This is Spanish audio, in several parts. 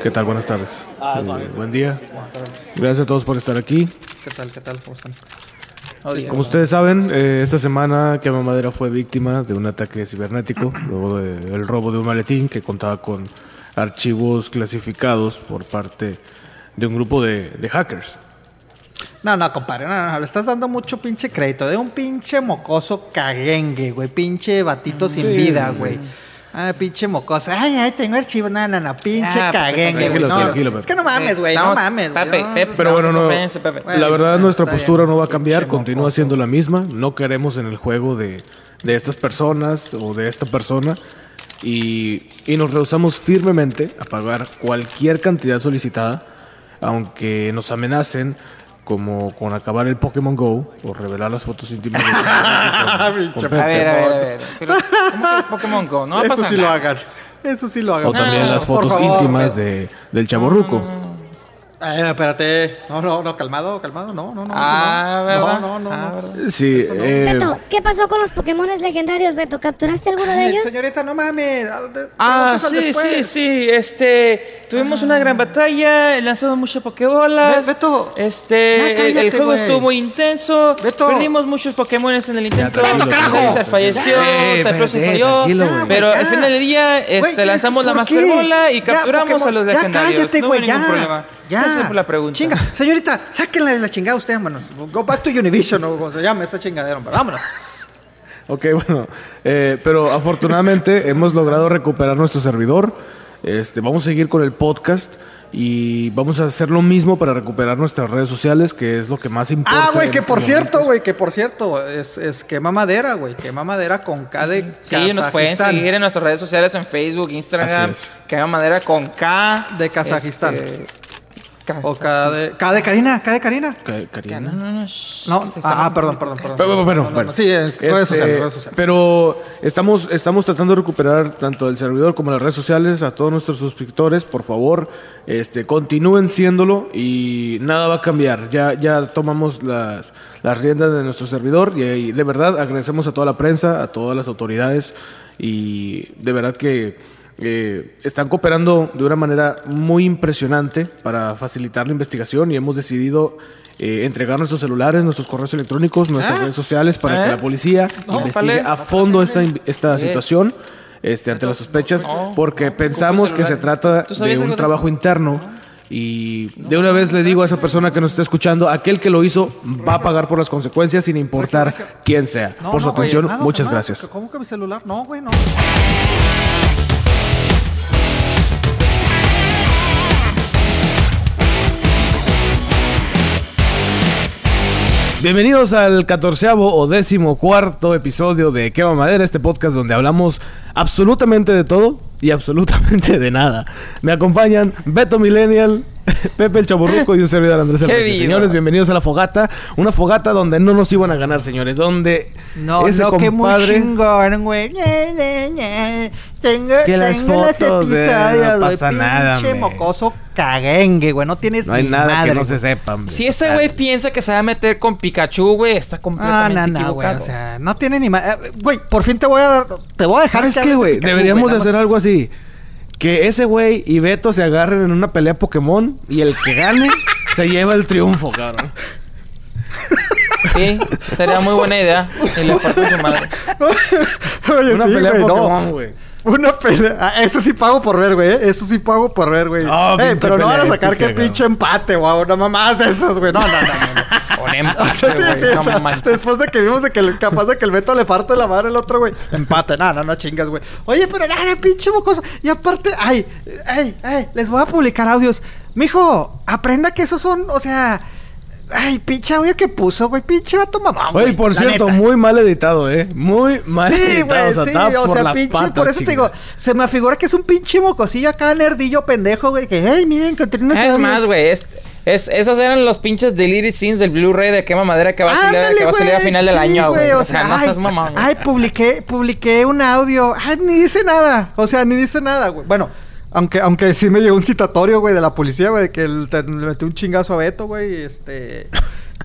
¿Qué tal? Buenas tardes. Ah, Eh, buen día. Gracias a todos por estar aquí. ¿Qué tal? ¿Qué tal? ¿Cómo están? Como ustedes saben, eh, esta semana Quema Madera fue víctima de un ataque cibernético, luego del robo de un maletín que contaba con archivos clasificados por parte de un grupo de, de hackers. No, no, compadre, no, no, le estás dando mucho pinche crédito. De un pinche mocoso caguengue, güey. Pinche batito sin Sí, vida, sí. Ah, pinche mocoso. Ay, ay, tengo archivo. No, no, no. Pinche Ah, caguengue, güey. No, es que no mames, güey. No mames, güey. Pepe, no, Pepe, Pero bueno, en no, confianza, Pepe. Bueno, la verdad nuestra postura bien. no va a cambiar, Pinche continúa mocoso. siendo la misma. No queremos en el juego de, de estas personas o de esta persona y, y nos rehusamos firmemente a pagar cualquier cantidad solicitada, aunque nos amenacen como con acabar el Pokémon Go o revelar las fotos íntimas de con- con. A ver, a ver, a ver. Pero, ¿Cómo que Pokémon Go? No va a Eso pasar sí lo hagan. Eso sí lo hagan. O también No, las fotos favor, íntimas de, del chaborruco. Eh, espérate. No, no, no, calmado, calmado. No, no, no. Ah, no. ¿verdad? No, no, no. Ah, no. ¿verdad? Sí, eh, Beto, ¿qué pasó con los Pokémones legendarios, Beto? ¿Capturaste alguno de ellos? Señorita, no mames. al de- Ah, sí, sí, sí. Este, tuvimos una gran batalla, lanzamos muchas pokebolas. Be- Beto, este, ya el- juego estuvo muy intenso. Beto. Perdimos muchos Pokémones en el intento. Charizard falleció, tranquilo, güey. pero Ya. al final del día, este, lanzamos la ¿por Master qué? Bola y Ya, capturamos Pokémon, a los ya legendarios. cállate, no hubo ningún ya. problema. Ya. Gracias por la pregunta. Chinga, señorita, sáquenla de la chingada usted, vámonos. Go back to Univision, o como se llama esta chingadera, hombre. Vámonos. Ok, bueno, eh, pero afortunadamente hemos logrado recuperar nuestro servidor. Este, vamos a seguir con el podcast y vamos a hacer lo mismo para recuperar nuestras redes sociales, que es lo que más importa. Ah, güey, que por cierto, güey, que por cierto, es, es quema madera, güey. Quema madera con K de Sí, nos pueden seguir en nuestras redes sociales en Facebook, Instagram, que haga madera con K. De Kazajistán. Este, O K de, K de Karina, K de Karina. Karina. no, no. No, ah, estamos- perdón, perdón, perdón. Pero, pero, pero, No, no, bueno, no, sí, este, sociales, redes sociales. Pero estamos, estamos tratando de recuperar tanto el servidor como las redes sociales a todos nuestros suscriptores. Por favor, este, continúen siéndolo y nada va a cambiar. Ya, ya tomamos las, las riendas de nuestro servidor y, y de verdad agradecemos a toda la prensa, a todas las autoridades y de verdad que eh, están cooperando de una manera muy impresionante para facilitar la investigación y hemos decidido eh, entregar nuestros celulares, nuestros correos electrónicos, nuestras ¿Ah? redes sociales para ¿Eh? que la policía No, investigue a fondo esta, esta Eh. situación este, ante las sospechas porque pensamos que se trata ¿Tú sabías de un trabajo interno y de una vez le digo a esa persona que nos está escuchando, aquel que lo hizo va a pagar por las consecuencias sin importar quién sea. Por su atención, muchas gracias. ¿Cómo que mi celular? No, güey, no. Bienvenidos al catorceavo o décimo cuarto episodio de Quema Madera, este podcast donde hablamos absolutamente de todo y absolutamente de nada. Me acompañan Beto Millennial, Pepe el Chaburruco y un servidor Andrés ¡Qué Enrique. Señores, bienvenidos a la fogata. Una fogata donde no nos iban a ganar, señores. Donde No, ese no, que muy compadre... chingón, güey. Tengo, Que las tengo fotos de- episodios, no güey. pasa nada, Pinche me. mocoso caguengue, güey. No tienes No hay ni nada madre, que no se güey. sepa, hombre. Si ese güey piensa que se va a meter con Pikachu, güey, está Ah, completamente no, no, güey. O sea, no tiene ni más. Güey, por fin te voy a dar. Te voy a dejar ¿Sabes que qué, güey? Deberíamos güey, de hacer algo así. Que ese güey y Beto se agarren en una pelea Pokémon y el que gane se lleva el triunfo, cabrón. Sí, sería muy buena idea. Y le parto su madre. Oye, una sí, pelea güey. Pokémon, güey. Una pelea. Ah, eso sí pago por ver, güey. ¿eh? Eso sí pago por ver, güey. Eh, pinche pero no van a sacar que épica, pinche empate, güey. No mamás de esas, güey. No, no, no, no. Empate, O sea, sí, sí, no o sea, manches. después de que vimos de que el- capaz de que el Beto le parte la madre al otro, güey. Empate, no, no, no chingas, güey. Oye, pero nada, pinche mocoso. Y aparte, ay, ay, ay, les voy a publicar audios. Mijo, aprenda que esos son, o sea, ay, pinche audio que puso, güey, pinche vato mamón. Oye, güey, por la cierto, neta. muy mal editado, ¿eh? Muy mal Sí, editado. güey, o sea, sí, o sea, pinche, patas, por eso te digo, se me afigura que es un pinche mocosillo acá, nerdillo pendejo, güey, que, hey, miren, encontré unos Es audios". más, güey, es, es- esos eran los pinches deleted scenes del Blu-ray de quema madera que va a salir, Ándale, que va a, salir a güey, final del sí, año, güey. O sea, no ay, seas mamón. güey. Ay, publiqué, publiqué un audio. Ay, ni dice nada. O sea, ni dice nada, güey. Bueno, aunque, aunque sí me llegó un citatorio, güey, de la policía, güey, que el- te- le metió un chingazo a Beto, güey, este...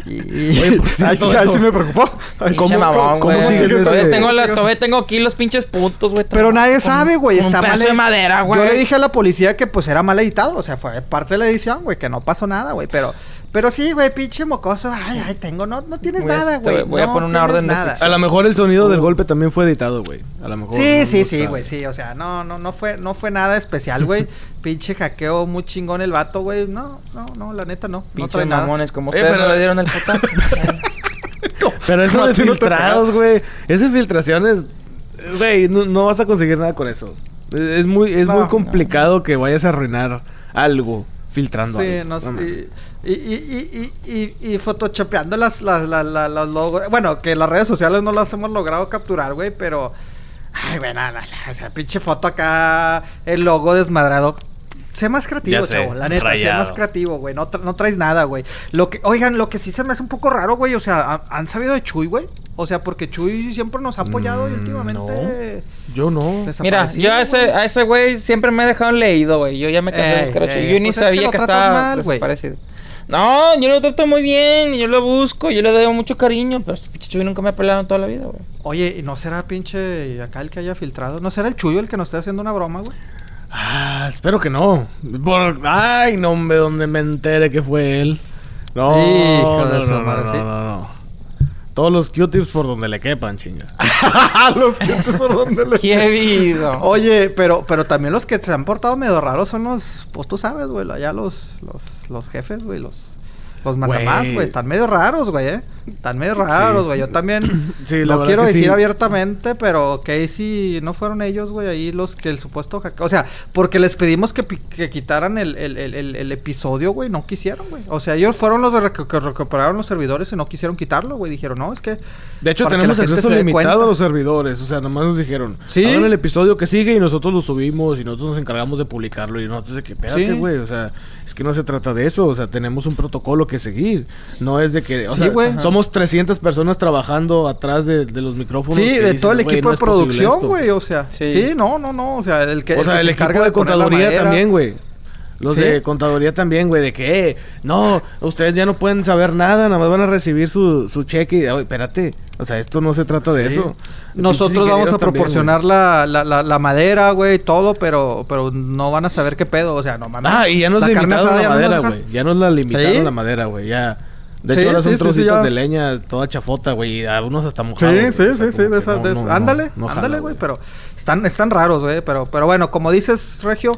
Y, y- Oye, por Ay, sí, me preocupó. Ay, ¿Cómo- mamón, cómo Todavía ese- tengo, la, todavía tengo aquí los pinches puntos, güey. Pero nadie Con- sabe, güey. Está mal. de madera, güey. Yo le dije a la policía que pues era mal editado. O sea, fue parte de la edición, güey. Que no pasó nada, güey. Pero, pero sí, güey, pinche mocoso. Ay, ay, tengo. No, no tienes Voy a- nada, güey. voy a no poner una orden de nada. A lo mejor el sonido del golpe también fue editado, güey. A lo mejor. Sí, no- sí, no sí, güey, sí, o sea, no, no, no fue, no fue nada especial, güey. Pinche hackeo muy chingón el vato, güey. No, no, no, la neta no. no Pinches trae nada. como Eh, ustedes pero- no le dieron el. Pero eso No, de a no filtrados, güey. Esas filtraciones, güey, no, no vas a conseguir nada con eso. Es es muy, es No, muy complicado que vayas a arruinar algo filtrando Sí, algo. no sé. Y, y, y, y, y, y photoshopeando las, las, las, las- los logos. Bueno, que las redes sociales no las hemos logrado capturar, güey, pero. Ay, güey, nada, nada, O sea, pinche foto acá, el logo desmadrado. Sé más creativo, sé, chavo. La neta, sé más creativo, güey. No, tra- no traes nada, güey. Lo que, oigan, lo que sí se me hace un poco raro, güey. O sea, ¿han- ¿han sabido de Chuy, güey? O sea, porque Chuy siempre nos ha apoyado y Mm, últimamente. Yo no. Mira, yo a ese, güey. a ese güey siempre me he dejado leído, güey. Yo ya me cansé de buscar a Chuy. Yo ni pues es que sabía que, estaba mal, güey. No, yo lo trato muy bien, yo lo busco, yo le doy mucho cariño, pero este pinche Chuy nunca me ha pelado en toda la vida, güey. Oye, ¿y no será pinche acá el que haya filtrado? ¿No será el Chuyo el que nos esté haciendo una broma, güey? Ah, espero que no. Por... Ay, no, hombre, donde me entere que fue él. No, Hijo de no, su no, madre, no, sí. no, no. Todos los Q-tips por donde le quepan, chinga. los clientes por donde le... ¡Qué vido! Oye, pero, pero también los que se han portado medio raros son los, pues tú sabes, güey, allá los, los, los jefes, güey, los, los mandamás, Güey. están medio raros, güey, eh. Están medio raros, güey. Yo también Sí, verdad quiero que decir sí. abiertamente, pero Casey no fueron ellos, güey, ahí los que el supuesto hackeo. O sea, porque les pedimos que, que quitaran el, el, el, episodio, güey, no quisieron, güey. O sea, ellos fueron los recu- que recuperaron los servidores y no quisieron quitarlo, güey. Dijeron, no, es que. De hecho, que tenemos acceso limitado a los servidores. O sea, nomás nos dijeron. Sí. Hagan el episodio que sigue y nosotros lo subimos y nosotros nos encargamos de publicarlo. Y nosotros de que, espérate, güey. O sea, es que no se trata de eso. O sea, tenemos un protocolo que seguir. No es de que. O Sí, sea, somos 300 personas trabajando atrás de, de los micrófonos. Sí, que de dices, todo el "Güey, equipo no de producción, esto". güey, o sea. Sí. Sí. no, no, no, o sea, el que O sea, que el se equipo de la contaduría también, güey. Los Sí. de contaduría también, güey, de que, eh, no, ustedes ya no pueden saber nada, nada más van a recibir su, su cheque. Y, "Ay, espérate, o sea, esto no se trata de Sí. eso. Nosotros vamos a ingenieros también, proporcionar la, la, la, la madera, güey, todo, pero, pero no van a saber qué pedo, o sea, no mames. Ah, y ya nos La limitaron la madera, güey. Ya nos la limitaron ¿Sí? la madera, güey. Ya. De Sí, hecho, ahora sí, son sí, sí, trocitos de leña toda chafota, güey. Y algunos hasta Sí, mojados. güey. sí, O sea, sí, sí, de esas, no, de no, ándale, no ándale, güey, pero están, están raros, güey, pero, pero bueno, como dices, Regio,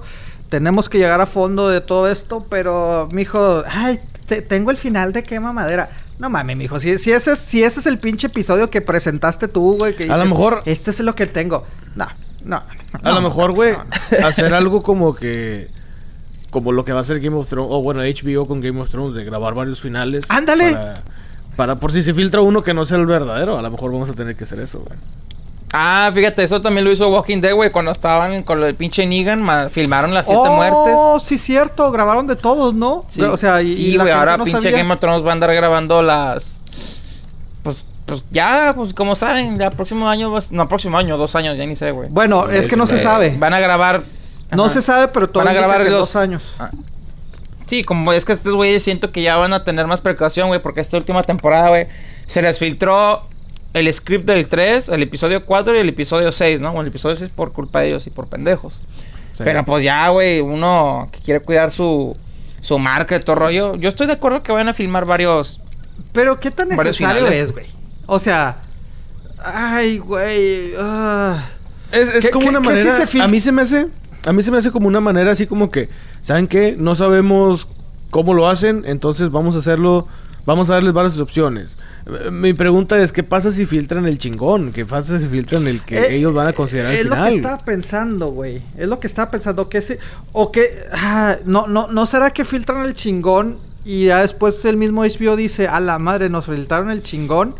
tenemos que llegar a fondo de todo esto, pero, mijo, ay, te- tengo el final de quema madera. No mames, mijo, si, si, ese, es- si ese es el pinche episodio que presentaste tú, güey, que A lo dices, mejor- Este es lo que tengo. No, no. A no, lo mejor, güey, no, hacer algo como que. Como lo que va a hacer Game of Thrones. O bueno, HBO con Game of Thrones, de grabar varios finales. ¡Ándale! Para, para por si se filtra uno que no sea el verdadero. A lo mejor vamos a tener que hacer eso, güey. Ah, fíjate, eso también lo hizo Walking Dead, güey. Cuando estaban con del pinche Negan, ma- filmaron las siete oh, muertes. sí, cierto, grabaron de todos, ¿no? Sí, O sea, y, sí, y la gente ahora no pinche sabía. Game of Thrones va a andar grabando las... Pues, pues ya, pues como saben, ya próximo año, no, próximo año, dos años, ya ni sé, güey. Bueno, es que no se Este, sabe. Van a grabar... No Ajá. se sabe, pero todo Van a grabar los- dos años. Ah. Sí, como es que estos güeyes siento que ya van a tener más precaución, güey, porque esta última temporada, güey, se les filtró el script del 3, el episodio 4 y el episodio 6, ¿no? Bueno, el episodio 6 por culpa de ellos y por pendejos. Sí. Pero pues ya, güey, uno que quiere cuidar su, su marca y todo rollo. Yo estoy de acuerdo que van a filmar varios. Pero qué tan necesario es, güey. O sea, ay, güey. ah. Es, es ¿Qué- como una manera. se a mí se me hace. A mí se me hace como una manera así como que. ¿Saben qué? No sabemos cómo lo hacen. Entonces vamos a hacerlo. Vamos a darles varias opciones. Mi pregunta es: ¿qué pasa si filtran el chingón? ¿Qué pasa si filtran el que Eh, ellos van a considerar Es el lo que final? estaba pensando, güey. Es lo que estaba pensando. Que se, o que. ah, no, no, ¿No será que filtran el chingón y ya después el mismo HBO dice: A la madre, nos filtraron el chingón.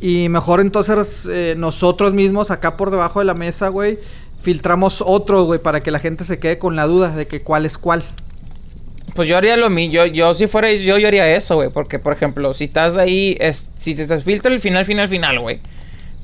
Y mejor entonces eh, nosotros mismos acá por debajo de la mesa, güey, filtramos otro, güey, para que la gente se quede con la duda de que cuál es cuál. Pues yo haría lo mismo. Yo, yo si fuera yo, yo haría eso, güey. Porque, por ejemplo, si estás ahí, es, si te filtra el final, final, final, güey.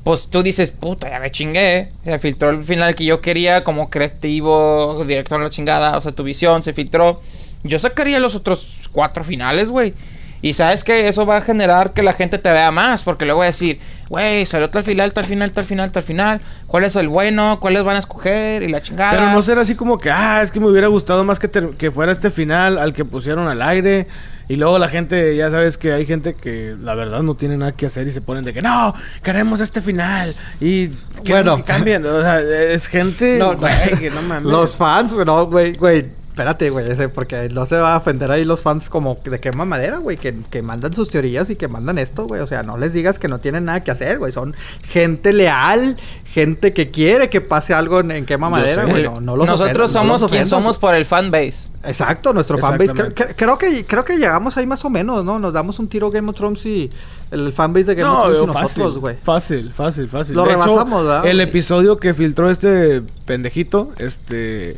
Pues tú dices, puta, ya me chingué. Se filtró el final que yo quería como creativo, director de la chingada. O sea, tu visión se filtró. Yo sacaría los otros cuatro finales, güey. Y sabes que eso va a generar que la gente te vea más, porque luego va a decir, güey, salió tal final, tal final, tal final, tal final, ¿cuál es el bueno? ¿Cuáles van a escoger? Y la chingada. Pero no será así como que, ah, es que me hubiera gustado más que, que fuera este final al que pusieron al aire. Y luego la gente, ya sabes que hay gente que la verdad no tiene nada que hacer y se ponen de que no, queremos este final. Y Bueno. que cambien. O sea, es gente, No, no. güey, que no mames. Los fans, güey, no, güey, güey. Espérate, güey, ese, porque no se va a ofender ahí los fans como de qué mamadera, güey, que, que mandan sus teorías y que mandan esto, güey. O sea, no les digas que no tienen nada que hacer, güey. Son gente leal, gente que quiere que pase algo en, en qué mamadera, güey. No, no los Nosotros ofendas, no somos los quien somos por el fanbase. Exacto, nuestro fanbase. Cre- Exactamente. cre- creo, que, creo que llegamos ahí más o menos, ¿no? Nos damos un tiro Game of Thrones y el fanbase de Game No, of Thrones y nosotros, fácil, güey. fácil, fácil, fácil. Lo De hecho, rebasamos, ¿verdad? El Sí. episodio que filtró este pendejito, este,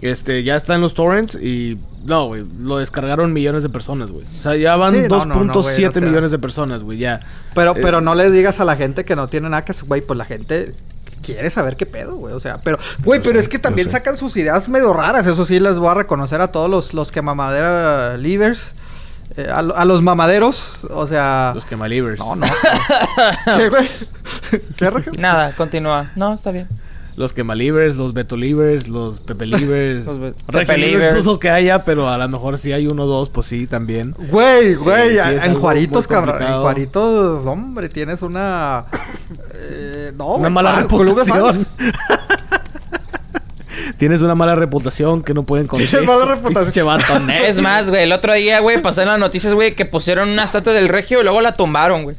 este, ya está en los torrents y no, güey, lo descargaron millones de personas, güey. O sea, ya van Sí, no, no, 2.7 no, güey, o sea. millones de personas, güey, ya. Pero, Eh, pero no les digas a la gente que no tiene nada que hacer, güey, pues la gente quiere saber qué pedo, güey. O sea, pero, güey, pero sé, es que también sacan sus ideas medio raras. Eso sí, les voy a reconocer a todos los, los que mamadera livers. eh, a, lo- a los mamaderos, o sea. Los quemalivers. No, no. ¿Qué, güey? ¿Qué? Nada, continúa. No, está bien. Los quemalivers, los betolivers, los pepelivers. Los be- pepelivers. dudo que haya, pero a lo mejor si hay uno o dos, pues sí, también. Güey, güey, Eh, sí, es en Juaritos, cabrón. En. Juaritos, hombre, tienes una. eh, no, Una güey, mala reputación. Tienes una mala reputación que no pueden conseguir. Tienes mala reputación. Es más, güey, el otro día, güey, pasé en las noticias, güey, que pusieron una estatua del regio y luego la tumbaron, güey.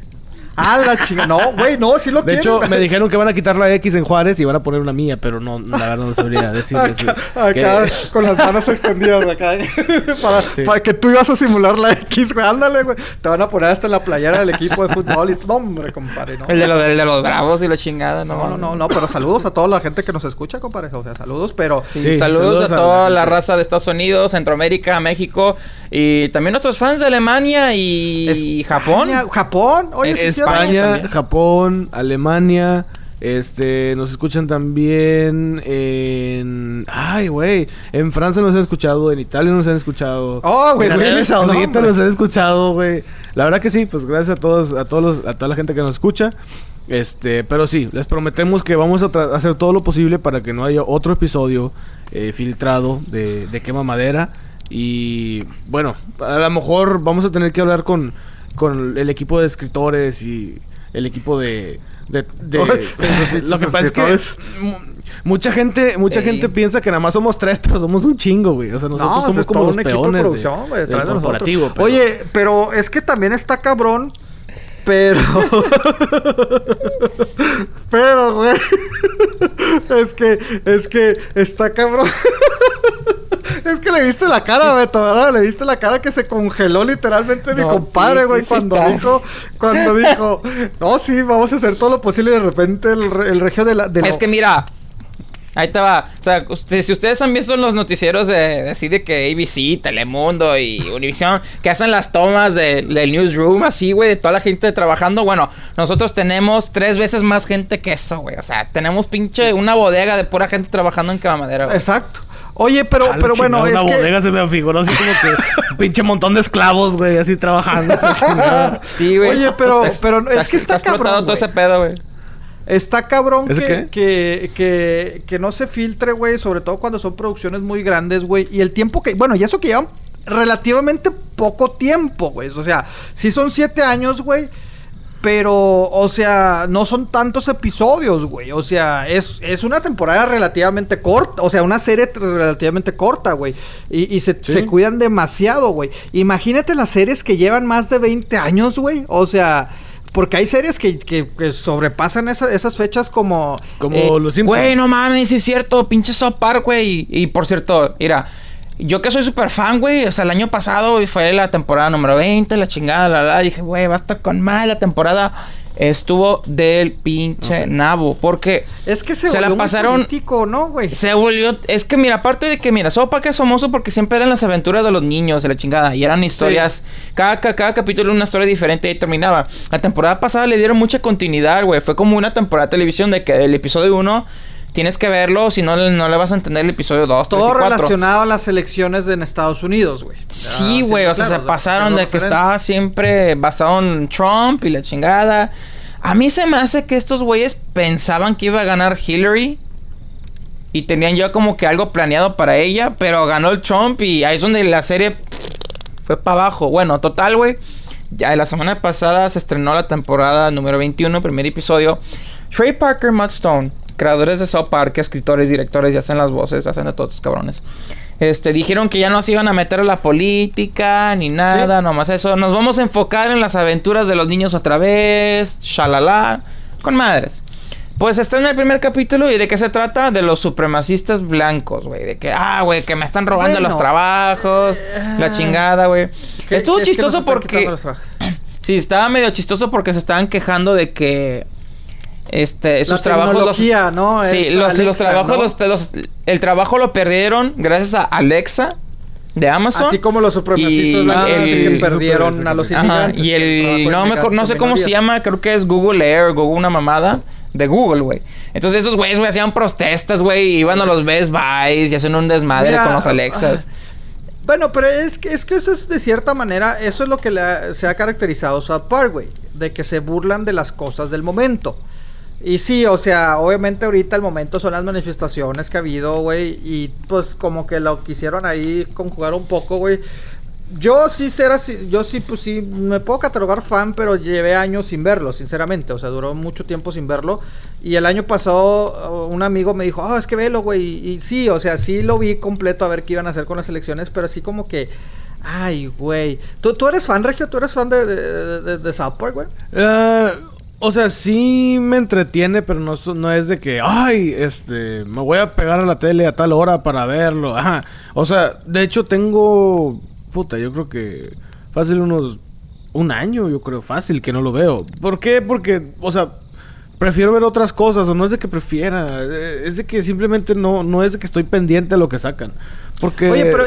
Ah, la chinga. No, güey, no, sí lo De quieren, hecho, me dijeron que van a quitar la X en Juárez y van a poner una mía, pero no, la verdad no sabría decirles. Acá, con las manos extendidas, acá. para, Sí. para que tú ibas a simular la X, güey. Ándale, güey. Te van a poner hasta en la playera del equipo de fútbol y todo. Hombre, compadre, no. El de, los, el de los bravos y la chingada, no. No, no, no, no, pero saludos a toda la gente que nos escucha, compadre. O sea, saludos, pero. Sí, Sí, saludos, saludos a a toda la raza de Estados Unidos, Centroamérica, México y también nuestros fans de Alemania y Japón. Japón. Oye, sí, España. Japón, Alemania. Este, nos escuchan también en. Ay, güey. En Francia nos han escuchado, en Italia nos han escuchado. Oh, güey, En Arabia Saudita nos han escuchado, güey. La verdad que sí, pues gracias a todos, a todos los- a toda la gente que nos escucha. Este, pero sí, les prometemos que vamos a hacer todo lo posible para que no haya otro episodio eh, filtrado de, de quema madera. Y bueno, a lo mejor vamos a tener que hablar con, con el equipo de escritores y el equipo de... de- de- Ay, lo que pasa es que mucha gente mucha Ey. gente piensa que nada más somos tres, pero somos un chingo, güey. O sea, nosotros No, somos es como todo los un equipo de producción, güey, de nosotros. corporativo. pero- Oye, pero es que también está cabrón. Pero. pero, güey. es que, es que está cabrón. Es que le viste la cara, Beto, ¿verdad? Le viste la cara que se congeló literalmente mi No, compadre, sí, güey, sí, sí cuando dijo, cuando dijo, no, sí, vamos a hacer todo lo posible y de repente el, el regio de la. de Es lo- que mira, ahí te va. O sea, usted- si ustedes han visto los noticieros de, de así de que ABC, Telemundo y Univision, que hacen las tomas de- del newsroom, así, güey, de toda la gente trabajando, bueno, nosotros tenemos tres veces más gente que eso, güey. O sea, tenemos pinche una bodega de pura gente trabajando en Cama-Madera, güey. Exacto. Oye, pero, A la pero bueno, es una que. bodega se me figuró así como que un pinche montón de esclavos, güey, así trabajando. Sí, güey. Oye, pero- pero es que está cabrón, todo ese pedo, güey. Está cabrón ¿Es que, qué? que, que, que no se filtre, güey, sobre todo cuando son producciones muy grandes, güey. Y el tiempo que, bueno, y eso que llevan relativamente poco tiempo, güey. O sea, sí son siete años, güey. Pero, o sea, no son tantos episodios, güey. O sea, es, es una temporada relativamente corta. O sea, una serie relativamente corta, güey. Y, y se, Sí. se cuidan demasiado, güey. Imagínate las series que llevan más de 20 años, güey. O sea, porque hay series que, que- que sobrepasan esa- esas fechas como... Como eh, los Simpsons. Güey, no mames, es cierto, pinche South Park, güey. Y, y por cierto, mira, yo que soy súper fan, güey, o sea, el año pasado fue la temporada número 20, la chingada, la la, dije, güey, va a estar con mal la temporada. Estuvo del pinche nabo, porque Es que se, Se la volvió muy pasaron- político, ¿no, güey? se volvió. Es que, mira, aparte de que, mira, South Park es famoso porque siempre eran las aventuras de los niños, de la chingada. Y eran historias. Cada, cada, cada capítulo era una historia diferente y terminaba. La temporada pasada le dieron mucha continuidad, güey. Fue como una temporada de televisión de que el episodio 1 tienes que verlo, si no, no le vas a entender el episodio 2, 3 y Todo 4. relacionado a las elecciones en Estados Unidos, güey. Sí, Ah, güey, o sea, claro, se pasaron de que estaba siempre basado en Trump y la chingada. A mí se me hace que estos güeyes pensaban que iba a ganar Hillary y tenían ya como que algo planeado para ella, pero ganó el Trump y ahí es donde la serie fue para abajo. Bueno, total, güey. Ya la semana pasada se estrenó la temporada número 21, primer episodio. Trey Parker, Matt Stone, creadores de South Park, escritores, directores, y hacen las voces, hacen de todos estos cabrones. Este, dijeron que ya no se iban a meter a la política ni nada, nomás eso. Nos vamos a enfocar en las aventuras de los niños otra vez, shalala, con madres. Pues está en el primer capítulo y de qué se trata? De los supremacistas blancos, güey. De que, ah, güey, que me están robando Bueno, los trabajos, la ah. chingada, güey. ¿Qué- Estuvo qué es que chistoso porque... Sí, estaba medio chistoso porque se estaban quejando de que este sus La trabajos los ¿no? Sí, los, trabajos ¿no? los, los- el trabajo lo perdieron gracias a Alexa de Amazon. Así como los supremacistas blancos el- que perdieron super- a los Ajá, y el no en me acuerdo- no sé cómo se llama, creo que es Google Air, Google una mamada de Google, güey. Entonces esos güeyes güey hacían protestas, güey, iban a los Best Buys y hacen un desmadre Mira, con los Alexas. Bueno, pero es que, es que eso es de cierta manera, eso es lo que le ha- se ha caracterizado South Park, güey. De que se burlan de las cosas del momento. Y sí, o sea, obviamente ahorita el momento son las manifestaciones que ha habido, güey. Y pues como que lo quisieron ahí conjugar un poco, güey. Yo sí ser así, yo sí, pues sí, me puedo catalogar fan, pero llevé años sin verlo, sinceramente. O sea, duró mucho tiempo sin verlo. Y el año pasado uh, un amigo me dijo, oh, es que velo, güey. Y, sí, o sea, sí lo vi completo a ver qué iban a hacer con las elecciones, pero así como que, ay, güey. ¿Tú, ¿Tú eres fan, Regio? ¿Tú eres fan de, de, South Park, güey? Eh, o sea, sí me entretiene, pero no, no es de que, ay, este, me voy a pegar a la tele a tal hora para verlo. Ajá. O sea, de hecho tengo, puta, yo creo que fácil unos, un año, yo creo, fácil que no lo veo. ¿Por qué? Porque, o sea, prefiero ver otras cosas, o no es de que prefiera, eh, es de que simplemente no, no es de que estoy pendiente de lo que sacan. Porque... Oye, pero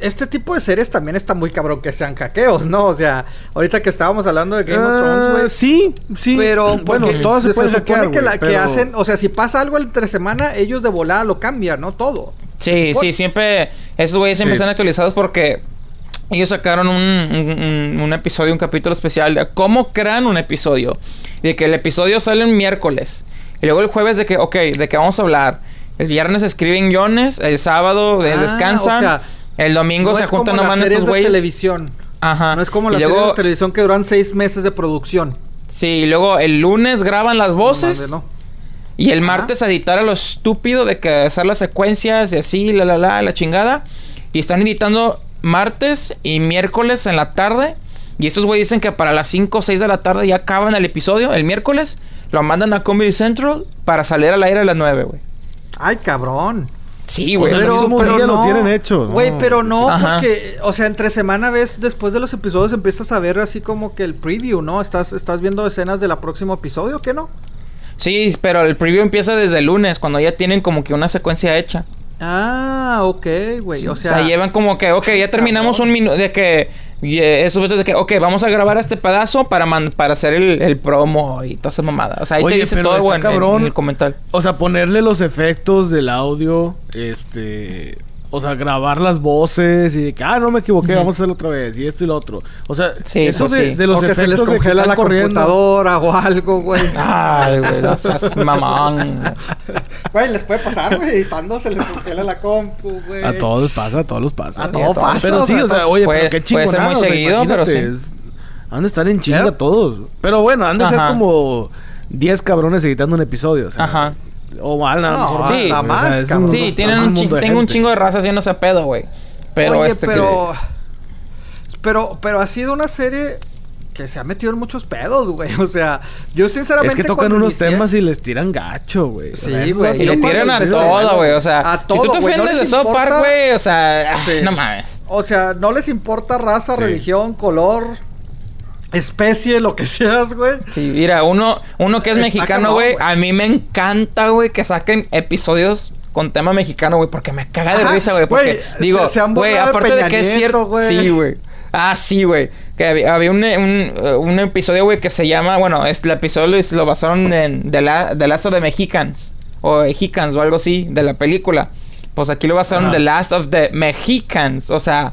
este tipo de series también está muy cabrón que sean hackeos, ¿no? O sea, ahorita que estábamos hablando de Game of Thrones, Ah, güí Sí, sí. Pero bueno, todas se, supone hackear, que, la, güey, que pero- hacen, o sea, si pasa algo entre semana, ellos de volada lo cambian, ¿no? Todo. Sí, Por- sí, siempre. Esos güeyes siempre Sí. están actualizados porque ellos sacaron un, un- episodio, un capítulo especial de cómo crean un episodio. De que el episodio sale un miércoles. Y luego el jueves de que, ok, de que vamos a hablar. El viernes escriben guiones, el sábado Ah, descansan. o sea, el domingo No se juntan nomás estos de güeyes. televisión. Ajá. No es como las luego, series de televisión que duran seis meses de producción. Sí, y luego el lunes graban las voces. No ¿no? Y el Ajá. martes editar a lo estúpido de que hacer las secuencias y así, la la la, la chingada. Y están editando martes y miércoles en la tarde. Y estos güeyes dicen que para las 5 o 6 de la tarde ya acaban el episodio, el miércoles. Lo mandan a Comedy Central para salir al aire a las 9, güey. Ay, cabrón. Sí, güey. O sea, Pero- día lo tienen hecho, ¿no? Güey, pero no, Ajá. porque, o sea, entre semana ves, después de los episodios empiezas a ver así como que el preview, ¿no? Estás, estás viendo escenas del próximo episodio, ¿qué no? Sí, pero el preview empieza desde el lunes, cuando ya tienen como que una secuencia hecha. Ah, ok, güey. o, o sea, sea, llevan como que, ok, ya terminamos un minuto de que... y, eh, eso es de que, ok, vamos a grabar este pedazo para, man- para hacer el, el promo y toda esa mamada. O sea, ahí Oye, te dice todo, está güey, en- en, el comentario. O sea, ponerle los efectos del audio, este... O sea, grabar las voces y de que, ah, no me equivoqué, vamos a hacerlo otra vez. Y esto y lo otro. O sea, Sí, eso pues de, sí. de los o que se les de congela la corriendo. computadora o algo, güey. Ay, güey, no seas mamón. Güey, les puede pasar, güey. Editando se les congela la compu, güey. A todos pasa, a todos los pasa. A todo pasa. Pero sí, o sea, oye, Puede- pero qué puede chingonada. ser muy o sea, seguido, pero es- Han de estar en chinga ¿Ya? todos. Pero bueno, han de Ajá. ser como 10 cabrones editando un episodio. O sea, Ajá. O mal, nada No, mejor sí, más, nada güey, o sea, un-. Sí, tienen un tengo un chingo de raza haciendo ese pedo, güey. Pero Oye, este que- pero... Pero, pero ha sido una serie que se ha metido en muchos pedos, güey. O sea, yo sinceramente... Es que tocan unos inicié- temas y les tiran gacho, güey. Sí, güey. Y le tiran a todo, güey. O sea, A si todo, tú te güey, no ofendes de Park, importa. güey, o sea, Sí. no mames. O sea, no les importa raza, Sí. religión, color, especie, lo que seas, güey. Sí, mira, uno, uno que es mexicano, güey, a mí me encanta, güey, que saquen episodios con tema mexicano, güey, porque me caga de Ajá, risa, güey, porque digo, güey, de aparte de que es cierto, güey. sí, güey. Ah, sí, güey. Que había, había un, un, un episodio, güey, que se llama, bueno, es el episodio lo, basaron en The, La, The Last of the Mexicans. o Mexicans o algo así de la película. Pues aquí lo basaron. The Last of the Mexicans, o sea,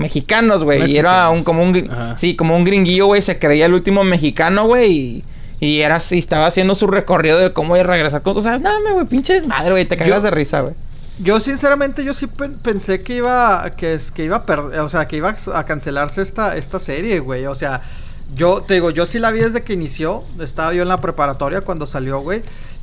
mexicanos, güey. Y era un como un Ajá. sí, como un gringuillo, güey, se creía el último mexicano, güey, y, y era así, estaba haciendo su recorrido de cómo ir a regresar con, o sea, dame, güey, pinche madre, güey, te cagas Yo- de risa, güey. Yo sinceramente yo sí pen- pensé que iba que es que iba a perder, o sea, que iba a cancelarse esta esta serie, güey. O sea, yo te digo, yo sí la vi desde que inició, estaba yo en la preparatoria cuando salió, güey.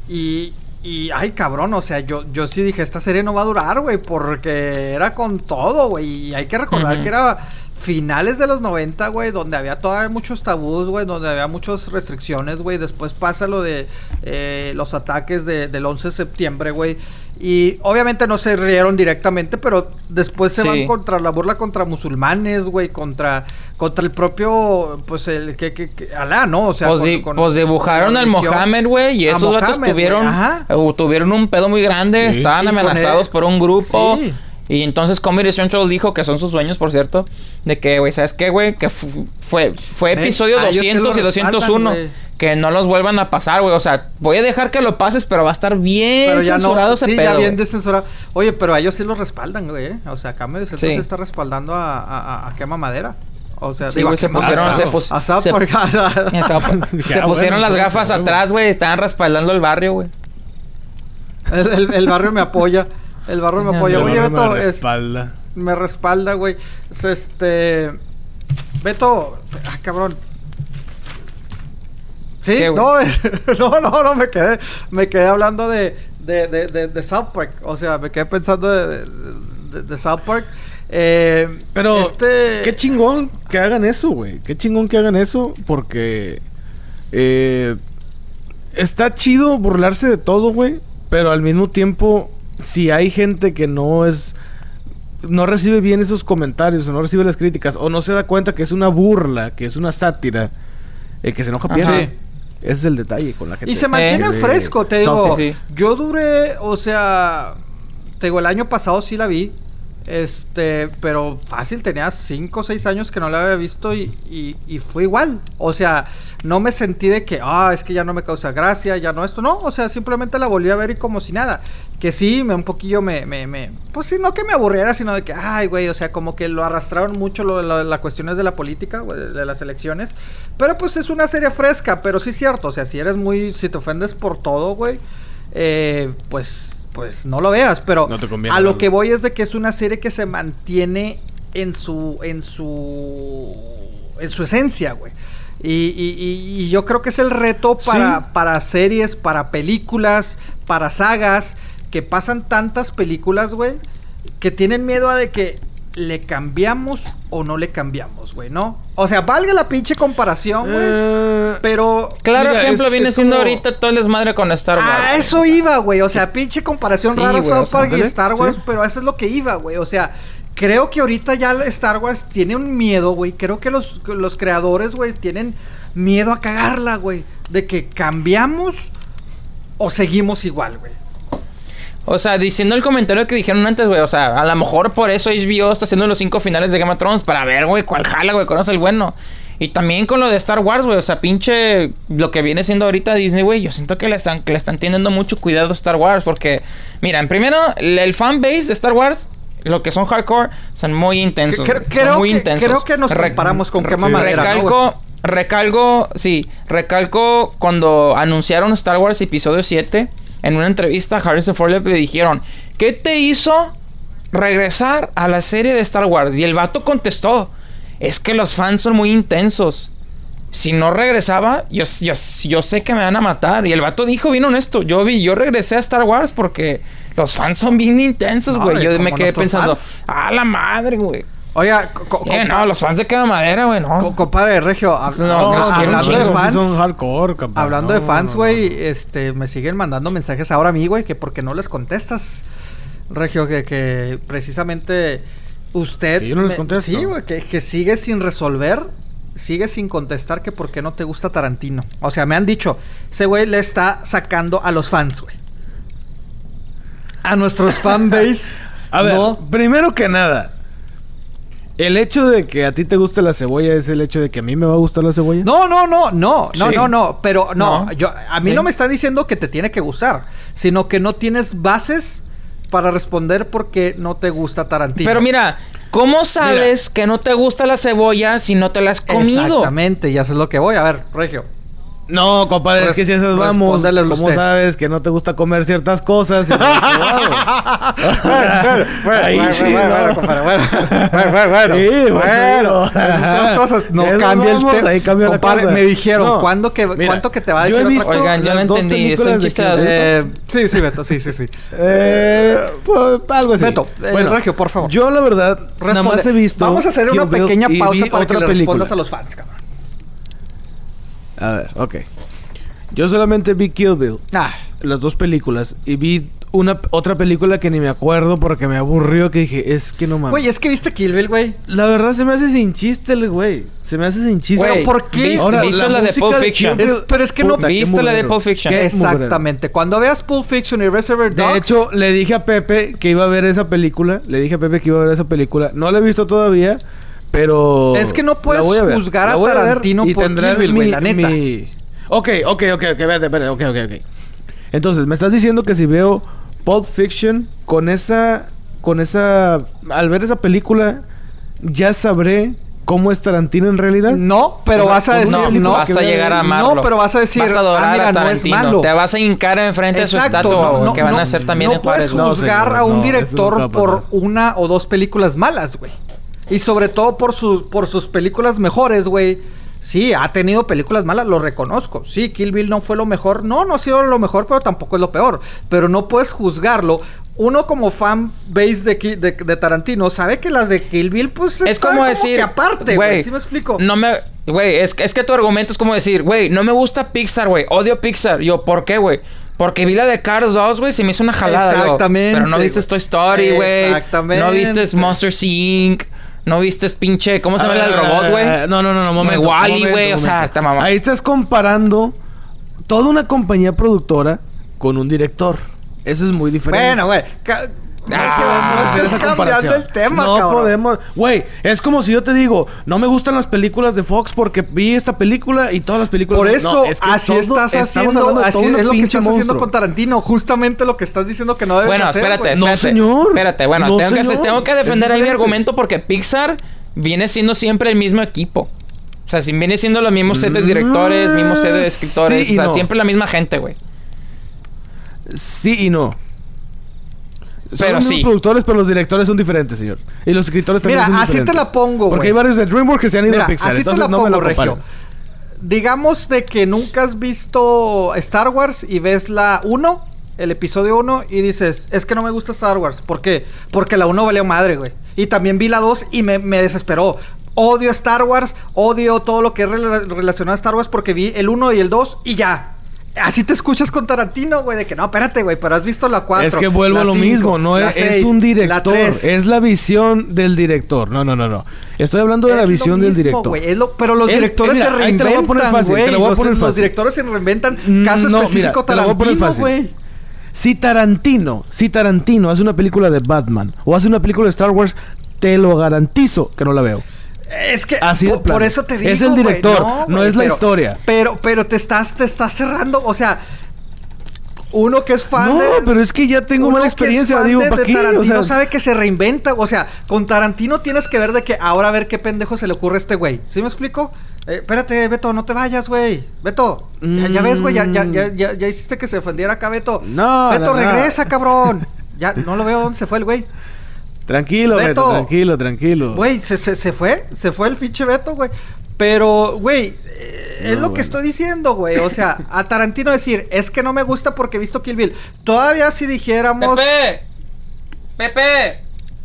Y y ay, cabrón, o sea, yo yo sí dije, esta serie no va a durar, güey, porque era con todo, güey, y hay que recordar que era finales de los 90, güey, donde había todavía muchos tabús, güey, donde había muchas restricciones, güey. Después pasa lo de eh, los ataques de- del 11 de septiembre, güey. Y obviamente no se rieron directamente, pero después se Sí. van contra la burla contra musulmanes, güey, contra contra el propio, pues el que, que, que- Alá, ¿no? O sea, pues, con- di- con- pues dibujaron al. Mohammed, güey, y esos vatos Mohammed, tuvieron, eh, tuvieron un pedo muy grande, Sí. estaban Y amenazados por un grupo. Sí. Y entonces Comedy Central dijo que son sus sueños, por cierto, de que, güey, ¿sabes qué, güey? Que fu- fue, fue episodio a ellos sí 200 y lo respaldan, 201. güey. Que no los vuelvan a pasar, güey. O sea, voy a dejar que lo pases, pero va a estar bien Pero ya censurado no, ese sí, pedo. ya bien descensurado. Oye, pero a ellos sí los respaldan, güey. ¿eh? O sea, acá me dice, Sí. se está respaldando a, a, a- quema madera. O sea, Sí, digo, güey, a se pusieron, se pus- se- pusieron las gafas atrás, güey. Estaban respaldando el barrio, güey. el, el- el barrio me apoya. El barrio me apoya. Oye, me Beto, es- respalda. me respalda, güey. Es Este. Beto. Ah, cabrón. Sí, no, es- no, no, no, me quedé, me quedé hablando de, de, de, de, de South Park. O sea, me quedé pensando de, de, de South Park. Eh, Pero, este, qué chingón que hagan eso, güey. Qué chingón que hagan eso, porque eh, está chido burlarse de todo, güey. Pero al mismo tiempo, si hay gente que no es. No recibe bien esos comentarios, o no recibe las críticas, o no se da cuenta que es una burla, que es una sátira, el que se enoja pierde. Sí. Ese es el detalle con la gente. Y se mantiene fresco, te digo. Sí, Yo duré, o sea, te digo, el año pasado sí la vi. Este, pero fácil, tenía 5 o 6 años que no la había visto y, y, fue igual. O sea, no me sentí de que, ah, es que ya no me causa gracia, ya no esto. No, o sea, simplemente la volví a ver y como si nada. Que sí, me un poquillo me, me, pues sí, no que me aburriera, sino de que, ay, güey, o sea, como que lo arrastraron mucho lo, las cuestiones de la política, de las elecciones. Pero pues es una serie fresca, pero sí es cierto, o sea, si eres muy, si te ofendes por todo, güey, eh, pues, pues no lo veas, pero No te conviene a lo que voy es de que es una serie que se mantiene en su, en su, en su esencia, güey. Y, y- y- y yo creo que es el reto para, Sí. para series, para películas, para sagas, que pasan tantas películas, güey, que tienen miedo a de que le cambiamos o no le cambiamos, güey, ¿no? O sea, valga la pinche comparación, güey, Eh, pero... Claro Mira, ejemplo es- viene es siendo como- ahorita todo el desmadre con Star Wars. Ah, eso iba, güey. O sea, pinche comparación Sí, rara South Park y Star Wars, sí. pero eso es lo que iba, güey. O sea, creo que ahorita ya Star Wars tiene un miedo, güey. Creo que los, que los creadores, güey, tienen miedo a cagarla, güey. De que cambiamos o seguimos igual, güey. O sea, diciendo el comentario que dijeron antes, güey. O sea, a lo mejor por eso HBO está haciendo los cinco finales de Game of Thrones para ver, güey, cuál jala, güey, es el bueno. Y también con lo de Star Wars, güey. O sea, pinche lo que viene siendo ahorita Disney, güey. Yo siento que le están, que le están teniendo mucho cuidado a Star Wars. Porque, mira, en primero, el, fanbase de Star Wars, lo que son hardcore, son muy intensos. Creo- son muy que- intensos. creo que nos Re- comparamos con re- quema madera, ¿no? Recalco, recalco, sí, recalco cuando anunciaron Star Wars Episodio 7, en una entrevista a Harrison Ford le dijeron, ¿qué te hizo regresar a la serie de Star Wars? Y el vato contestó, es que los fans son muy intensos. Si no regresaba, yo, yo, yo sé que me van a matar. Y el vato dijo bien honesto, yo vi, yo regresé a Star Wars porque los fans son bien intensos, güey. yo me quedé pensando, a la madre, güey. Oiga, Eh, no, los fans de cada madera, güey, no. co- compadre Regio, hab- No, hablando de fans. son hardcore, capaz. Hablando de fans, güey, este, me siguen mandando mensajes ahora a mí, güey, que porque no les contestas, Regio, que, que precisamente usted... Que yo no les me- contesto. Sí, güey, que, que sigue sin resolver, sigue sin contestar que por qué no te gusta Tarantino. O sea, me han dicho, ese güey le está sacando a los fans, güey. A nuestros fanbase. A ver, no. primero que nada, El hecho de que a ti te guste la cebolla es el hecho de que a mí me va a gustar la cebolla. No, no, no, no, no, Sí. no, no. Pero no, No. yo a mí Sí. no me están diciendo que te tiene que gustar, sino que no tienes bases para responder porque no te gusta Tarantino. Pero mira, ¿cómo sabes que no te gusta la cebolla si no te la has comido? Exactamente, ya sé lo que voy. A ver, Regio. No, compadre, es Res- que si esas vamos, ¿cómo usted. sabes que no te gusta comer ciertas cosas? y no has probado? Ahí sí, ¿no? compadre, bueno, bueno, bueno, bueno. Sí, pues, bueno, sí. esas tres cosas no Si cambia el tema. ahí cambia la Compadre, cosa. me dijeron, No, ¿cuándo que, mira, ¿cuánto que te va a yo decir he otra visto cosa? Oigan, yo no dos entendí, es un chiste de Bill. Eh, sí, sí, Beto, sí, sí, sí. Eh, pues, algo así. Beto, eh, Regio, por favor. Yo, la verdad, nada más he visto. Vamos a hacer una pequeña pausa para que le respondas a los fans, cabrón. A ver, ok. Yo solamente vi Kill Bill, Ah, las dos películas, y vi una otra película que ni me acuerdo porque me aburrió que dije, es que no mames. güey, es que viste Kill Bill, güey. La verdad se me hace sin chiste el güey. Se me hace sin chiste. Güey, ¿por qué? ¿Viste, Ahora, viste la la, de música Pulp de Fiction? Kill Bill- Es- pero es que no- Puta, qué ¿Viste la de. Pulp Fiction? Exactamente. Cuando veas Pulp Fiction y Reservoir Dogs... De hecho, le dije a Pepe que iba a ver esa película. Le dije a Pepe que iba a ver esa película. No la he visto todavía, pero... Es que no la puedes juzgar La a Tarantino y por Kill Bill, güey, mi- la neta. mi- Ok, ok, ok, ok, espérate, espérate, ok, ok, ok. Entonces, me estás diciendo que si veo Pulp Fiction con esa... Con esa... Al ver esa película, ya sabré cómo es Tarantino en realidad. No, pero O sea, vas a decir... No, vas a llegar a amarlo. No, pero vas a decir, Vas a adorar ah, mira, a no es Tarantino. malo. Te vas a hincar enfrente de su estatua, no, güey, no, que van no, a hacer también no en Juárez. puedes No, juzgar señor, a un director por una o dos películas malas, güey. Y sobre todo por, sus por sus películas mejores, güey. Sí, ha tenido películas malas, lo reconozco. Sí, Kill Bill no fue lo mejor. No, no ha sido lo mejor, pero tampoco es lo peor. Pero no puedes juzgarlo. Uno como fan base de, de, de Tarantino sabe que las de Kill Bill, pues... Es como decir, que aparte, güey. ¿Sí me explico? No me, güey, es, es que tu argumento es como decir, güey, no me gusta Pixar, güey, odio Pixar. Yo, ¿por qué, güey? Porque vi la de Cars 2, güey, se me hizo una jalada. yo. Exactamente, Pero no viste. Toy Story, güey. Exactamente. No viste Monster Inc. No viste pinche, ¿cómo se llama el robot, güey? No, no, no, no, momento. Momento, güey, o sea, está mamá. Ahí estás comparando toda una compañía productora con un director. Eso es muy diferente. Bueno, güey. Ah, no estés cambiando el tema, No cabrón. podemos. Güey, es como si yo te digo, no me gustan las películas de Fox porque vi esta película y todas las películas. Por No, eso, es que así todo- estás haciendo, así es lo que estás haciendo con Tarantino, justamente lo que estás diciendo que no debes Bueno, hacer. espérate, güey. No, espérate. señor. Espérate, bueno, No, tengo, que, tengo defender ahí mi argumento porque Pixar viene siendo siempre el mismo equipo. O sea, si viene siendo los mismos set de directores, mismos set de escritores, Mm, Sí o sea, no. siempre la misma gente, güey. Sí y no. Son Pero los sí. productores, pero los directores son diferentes, señor. Y los escritores también Mira, son así te la pongo, Porque güey. hay varios de DreamWorks que se han ido Mira, a Pixar. así te la no pongo. Regio. Digamos de que nunca has visto Star Wars y ves la 1, el episodio 1, y dices, es que no me gusta Star Wars. ¿Por qué? Porque la 1 valió madre, güey. Y también vi la 2 y me, me desesperó. Odio Star Wars, odio todo lo que es rela- relacionado a Star Wars porque vi el 1 y el 2 y ya. Así te escuchas con Tarantino, güey, de que no, espérate, güey, pero has visto la 4. Es que vuelvo a lo 5, mismo, no es, 6, es un director, 3. es la visión del director. No, no, no, no. Estoy hablando de la Es visión del director. es lo- pero los directores mira, se ahí te lo voy a poner reinventan, fácil, te lo voy a Los, poner los fácil. directores se reinventan. Mm, Caso no, específico mira, Tarantino, güey. Si Tarantino, si Tarantino hace una película de Batman o hace una película de Star Wars, te lo garantizo que no la veo. Es que Así por, eso te digo, Es el director, no es la pero- historia. Pero pero te estás te estás cerrando, o sea, uno que es fan No, de pero es que ya tengo es experiencia, digo, de, ¿para de? O Tarantino sea, sabe que se reinventa, o sea, con Tarantino tienes que ver de que ahora a ver qué pendejo se le ocurre a este güey. ¿Sí me explico? Eh, espérate, Beto, no te vayas, güey. Beto, ya, ya ves, güey, ya, ya, ya, ya, ya hiciste que se ofendiera acá, Beto. No, Beto, no, no. regresa, cabrón. Ya, no lo veo dónde se fue el güey. Tranquilo, Beto, Beto. tranquilo, tranquilo. Güey, se, se, se fue, se fue el pinche Beto, güey. Pero, güey, eh, es lo que estoy diciendo, güey. O sea, a Tarantino decir, es que no me gusta porque he visto Kill Bill. Todavía si dijéramos... Pepe, Pepe,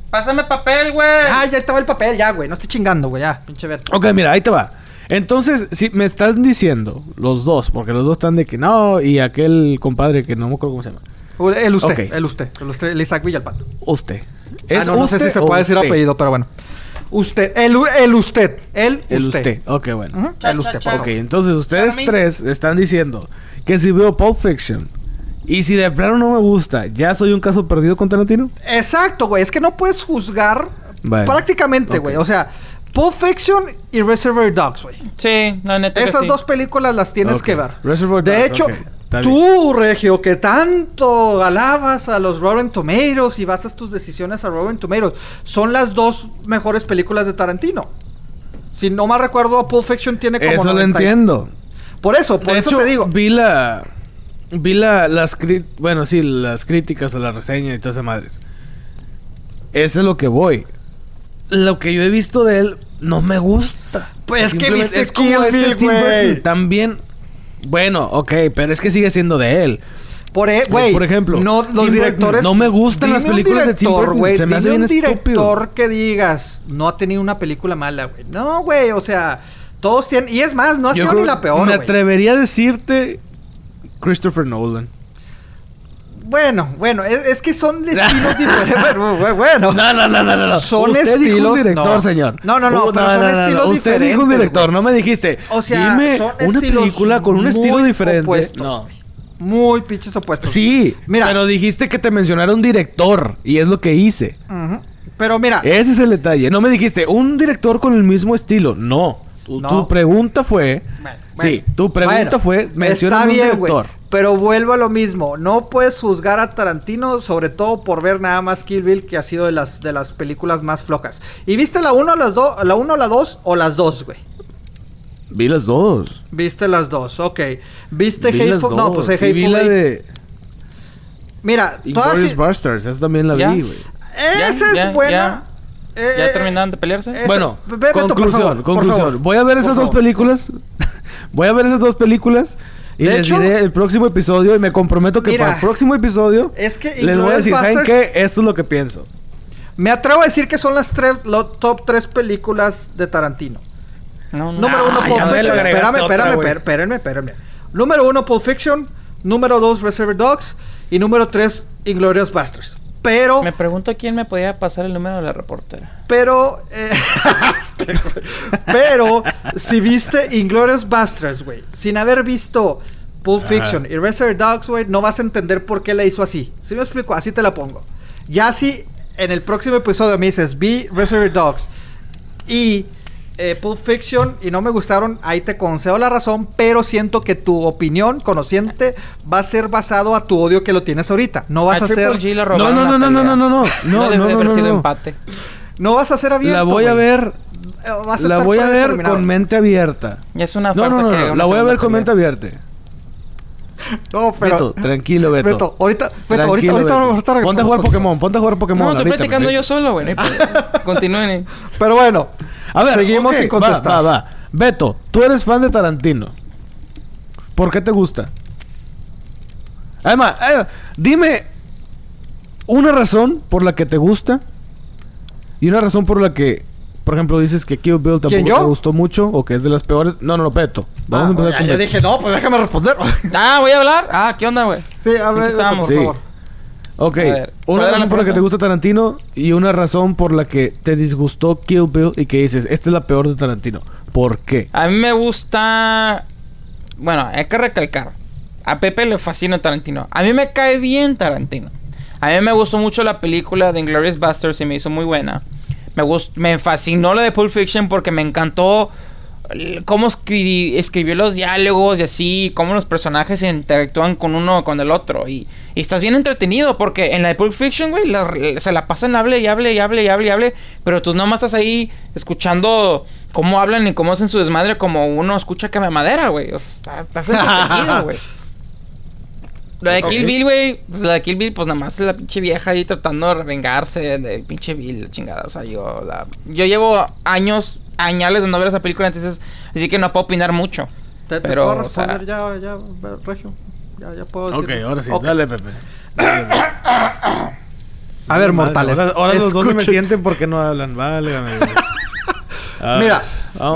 pásame papel, güey. Ah, ya estaba el papel, ya, güey. No estoy chingando, güey, ya, pinche Beto. Ok, mira, ahí te va. Entonces, si me estás diciendo los dos, porque los dos están de que no, y aquel compadre que no me acuerdo cómo se llama. El usted, el usted, el usted, el Isaac Villalpando. Usted. Ah, no, no sé usted si se puede decir usted? apellido, pero bueno. Usted, el, el usted, el, El usted. usted. Ok, bueno. Cha, el usted, cha. Ok, entonces ustedes tres están diciendo que si veo Pulp Fiction y si de plano no me gusta, ¿ya soy un caso perdido con Tarantino? Exacto, güey. Es que no puedes juzgar Bueno, Prácticamente, güey. O sea, Pulp Fiction y Reservoir Dogs, güey. Sí, la neta que Esas sí. dos películas las tienes que ver. Reservoir de Dogs, hecho, ok. Está tú, Regio, que tanto alabas a los Rotten Tomatoes y basas tus decisiones a Rotten Tomatoes, son las dos mejores películas de Tarantino. Si no mal recuerdo, Pulp Fiction tiene como Eso lo 90 y- entiendo. Por eso, por de eso hecho, te digo. vi la... Vi la, las bueno, sí, las críticas a la reseña y todas esas madres. Eso es lo que voy. Lo que yo he visto de él no me gusta. Pues es que viste Kill este Bill. También... Bueno, ok, pero es que sigue siendo de él. Por, e- por ejemplo, no, los directores. no me gustan las películas de Tim Burton, se me hace un estúpido. director que digas, no ha tenido una película mala, güey. No, güey, o sea, todos tienen. Y es más, no ha Yo sido ni la peor, Me atrevería a decirte Christopher Nolan. Bueno, bueno, es, es que son estilos diferentes. Bueno. No, no, no, no, no, no. Son Usted dijo estilos. un director, no. señor. No, no, no, Uh, pero son estilos Usted diferentes. dijo un director, güey. no me dijiste. O sea, dime son una película con un estilo diferente. opuestos, no. Muy pinches opuestos. Sí, Mira. pero dijiste que te mencionara un director y es lo que hice. Pero mira, Ese es el detalle. No me dijiste un director con el mismo estilo. No. Tu, No. tu pregunta fue. Bueno, sí, tu pregunta Bueno, fue. Menciona Está un bien, director. güey. Pero vuelvo a lo mismo. No puedes juzgar a Tarantino, sobre todo por ver nada más Kill Bill, que ha sido de las, de las películas más flojas. ¿Y viste la 1, las dos, la 1, la 2 o las dos, güey? Vi las dos. Viste las dos, ok. ¿Viste Vi las Hateful? No, dos. pues vi Hateful la Eight. de Mira, todas... Inglourious Basterds. Esa también la ¿Ya? vi, güey. Esa es Ya, ya, buena. Ya. Eh, ¿Ya eh, terminaron de pelearse? Esa- Bueno, Ve- Beto, por conclusión, favor, por conclusión. favor. Voy a ver Por esas dos favor. películas. Voy a ver esas dos películas. Y De les hecho- diré el próximo episodio. Y me comprometo que Mira, para el próximo episodio. es que les voy a decir, ¿saben qué? Esto es lo que pienso. Me atrevo a decir que son las tres, los top tres películas de Tarantino. No, no. Número uno, Ah, Pulp Fiction. Espérame, otra, espérame, espérame, espérame. Número uno, Pulp Fiction. Número dos, Reservoir Dogs. Y número tres, Inglorious Basterds. Pero, Me pregunto quién me podía pasar el número de la reportera. pero, eh, este, pero, si viste Inglorious Basterds, güey, sin haber visto Pulp Fiction y Reservoir Dogs, güey, no vas a entender por qué la hizo así. Si me explico, así te la pongo. Ya si en el próximo episodio me dices, vi Reservoir Dogs y eh, Pulp Fiction y no me gustaron, ahí te concedo la razón, pero siento que tu opinión, conociente, va a ser basado a tu odio que lo tienes ahorita. No vas a, Triple ser, No, no, no, no, no, pelea. no, no, no. No, debe no, de no, haber no, sido no. empate. no vas a ser abierto. La voy a güey. ver. Eh, vas a La estar voy a ver con mente abierta. Es una No, farsa no, no, que no, La voy a ver con mente abierta. No, pero Beto, tranquilo, Beto. Beto, ahorita, Beto, Tranquilo, ahorita, ahorita, Beto. ahorita Ponte a jugar. Pokémon, ponte a jugar Pokémon. No, estoy ahorita, platicando güey. yo solo, güey. no hay problema. Continúen. Pero bueno, A ver, seguimos sin contestar. Va, va, va. Beto, tú eres fan de Tarantino. ¿Por qué te gusta? Además, eh, dime una razón por la que te gusta y una razón por la que, por ejemplo, dices que Kill Bill tampoco te gustó mucho o que es de las peores. No, no, no. Vamos Ah, a empezar ya, con yo Beto. dije, no, pues déjame responder. Ah, voy a hablar. Ah, ¿qué onda, güey? sí, a ¿En qué ver, estábamos? por Sí. favor. Ok, A ver, ¿cuál una era la razón por la que te gusta Tarantino y una razón por la que te disgustó Kill Bill y que dices, esta es la peor de Tarantino. ¿Por qué? A mí me gusta. Bueno, hay que recalcar. A Pepe le fascina Tarantino. A mí me cae bien Tarantino. A mí me gustó mucho la película de Inglourious Basterds y me hizo muy buena. Me, gust- me fascinó la de Pulp Fiction porque me encantó cómo escri- escribió los diálogos y así, cómo los personajes interactúan con uno con el otro. Y, y estás bien entretenido porque en la de Pulp Fiction, güey, la- se la pasan hable y hable y hable y hable y hable. Pero tú nomás estás ahí escuchando cómo hablan y cómo hacen su desmadre como uno escucha que me madera, güey. O sea, estás entretenido, güey. La de Kill Ok. Bill, güey, pues la de Kill Bill, pues nada más es la pinche vieja ahí tratando de revengarse del pinche Bill, la chingada. O sea, yo la... Yo llevo años, añales de no ver esa película, entonces... Así que no puedo opinar mucho. Te, te Pero, puedo o sea- responder ya, ya, Regio. Ya, ya puedo Ok, decir. ahora sí, Ok. dale, Pepe. Dale, Pepe. A ver, Madre, mortales. Ahora, ahora los dos no me sienten porque no hablan. Vale, Mira,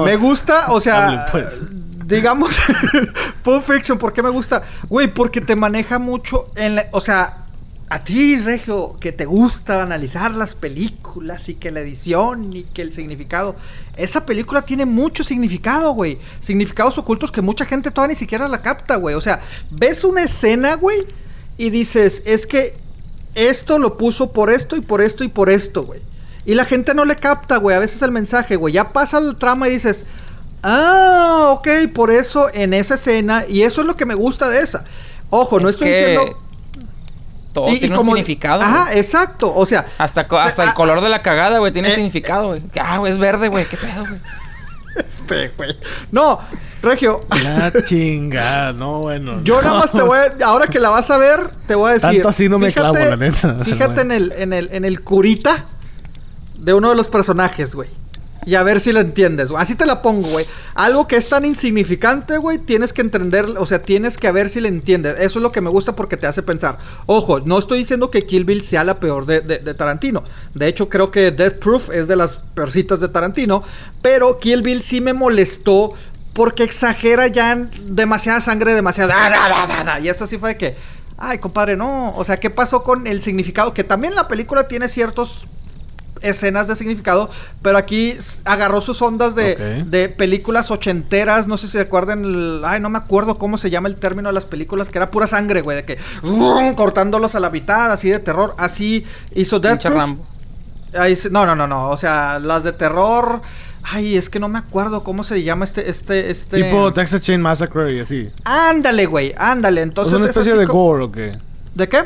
me gusta, o sea, Hable, pues. Digamos, Pulp Fiction, ¿por qué me gusta? Güey, porque te maneja mucho en la, o sea, a ti, Regio, que te gusta analizar las películas y que la edición y que el significado, esa película tiene mucho significado, güey, significados ocultos que mucha gente todavía ni siquiera la capta, güey, o sea, ves una escena, güey, y dices, es que esto lo puso por esto y por esto y por esto, güey. Y la gente no le capta, güey, a veces el mensaje, güey. Ya pasa el trama y dices, ah, ok, por eso en esa escena, y eso es lo que me gusta de esa. Ojo, no Es estoy que diciendo... Todo y- y tiene como- un significado. Ajá, exacto. O sea, Hasta, hasta el color de la cagada, güey, tiene eh, significado, güey. Que, Ah, güey, es verde, güey. ¿Qué pedo, güey? este, güey. No, Regio, La chingada, no, bueno. Yo nada más te voy a, ahora que la vas a ver, te voy a decir. Tanto así no me clavo, la neta. Fíjate en el, en el, en el curita de uno de los personajes, güey. Y a ver si lo entiendes. Así te la pongo, güey. Algo que es tan insignificante, güey, tienes que entender, o sea, tienes que a ver si le entiendes. Eso es lo que me gusta porque te hace pensar. Ojo, no estoy diciendo que Kill Bill sea la peor de, Tarantino. De hecho, creo que Death Proof es de las peorcitas de Tarantino. Pero Kill Bill sí me molestó porque exagera ya demasiada sangre, demasiada... da, da, da, da, da. Y eso sí fue de que... Ay, compadre, no. O sea, ¿qué pasó con el significado? Que también la película tiene ciertos escenas de significado, pero aquí agarró sus ondas de, de películas ochenteras, no sé si se acuerdan, el- ay, no me acuerdo cómo se llama el término de las películas, que era pura sangre, güey, de que ¡rum! cortándolos a la mitad, así de terror, así hizo Death Proof. Ahí se- no, no, no, no, o sea, las de terror, ay, es que no me acuerdo cómo se llama este, este, este... Tipo Texas Chain Massacre y así. Ándale, güey, ándale, entonces... ¿Es una es especie así de gore o qué? ¿De qué?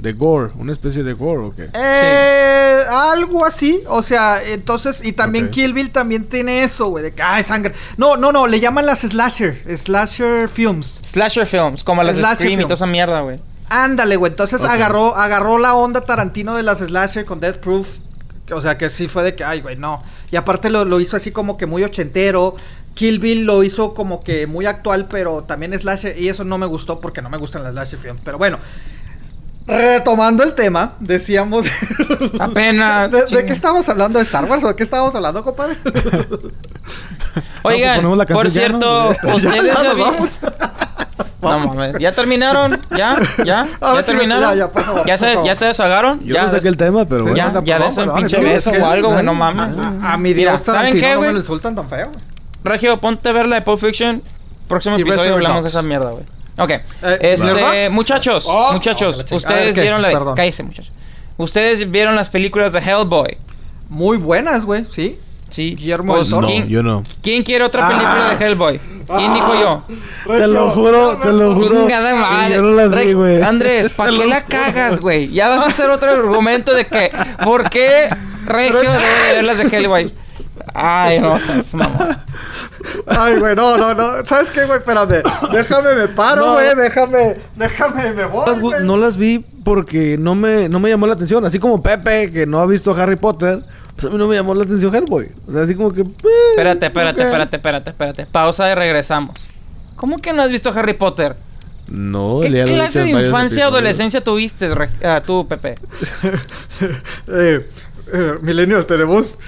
De gore, una especie de gore o qué? Eh, algo así, o sea, entonces, y también Ok. Kill Bill también tiene eso, güey, de que, ay, sangre. No, no, no, le llaman las slasher, slasher films. Slasher films, como las de Slasher Scream y toda esa mierda, güey. Ándale, güey, entonces agarró, agarró la onda Tarantino de las slasher con Death Proof. O sea, que sí fue de que, ay, güey, no. Y aparte lo, lo hizo así como que muy ochentero. Kill Bill lo hizo como que muy actual, pero también slasher. Y eso no me gustó porque no me gustan las slasher films. Pero bueno, retomando el tema, decíamos... Apenas. ¿De, qué estábamos hablando? ¿De Star Wars o de qué estábamos hablando, compadre? Oigan, ponemos la por canción ya, cierto, ¿no? ustedes Ya ya, vamos. No mames, ¿ya terminaron? ¿Ya? ¿Ya? ¿Ya sí, terminaron? ya, ya, por favor, ¿Ya por se, favor. ¿Ya se desagaron? Yo ¿Ya no saqué el tema, pero bueno. Ya, ya des un pinche beso o algo, güey, no mames. A, mi Mira, Dios ¿saben qué, no me güey? lo insultan tan feo. Regio, ponte a ver la de Pulp Fiction. Próximo episodio hablamos de esa mierda, güey. Ok. ¿verdad? este, muchachos, Oh, muchachos, chingada. ustedes A ver, ¿qué? vieron la. Cállese, muchachos. Ustedes vieron las películas de Hellboy. Muy buenas, güey, sí. Sí. Guillermo Pues, del Toro. No, ¿quién, yo no. quién quiere otra Ah. película de Hellboy? ¿Quién dijo yo? Te lo juro, te lo juro. Chingada madre. Yo no las vi, güey. Andrés, ¿para qué la cagas, güey? Ya vas a hacer otro argumento de que, ¿por qué Regio debe de ver las de Hellboy? Ay, no, seas mamón. Ay, güey, no, no, no. ¿Sabes qué, güey? Espérame. Déjame, me paro, No. güey. Déjame, déjame, me voy. Las gu- güey. no las vi porque no me, no me llamó la atención. Así como Pepe, que no ha visto Harry Potter, pues a mí no me llamó la atención Hellboy. O sea, así como que... eh, Espérate, espérate, ok. espérate, espérate, espérate. Pausa y regresamos. ¿Cómo que no has visto Harry Potter? No, ¿Qué clase de infancia o adolescencia tuviste, ah, tú, Pepe? Eh, eh, Milenio, tenemos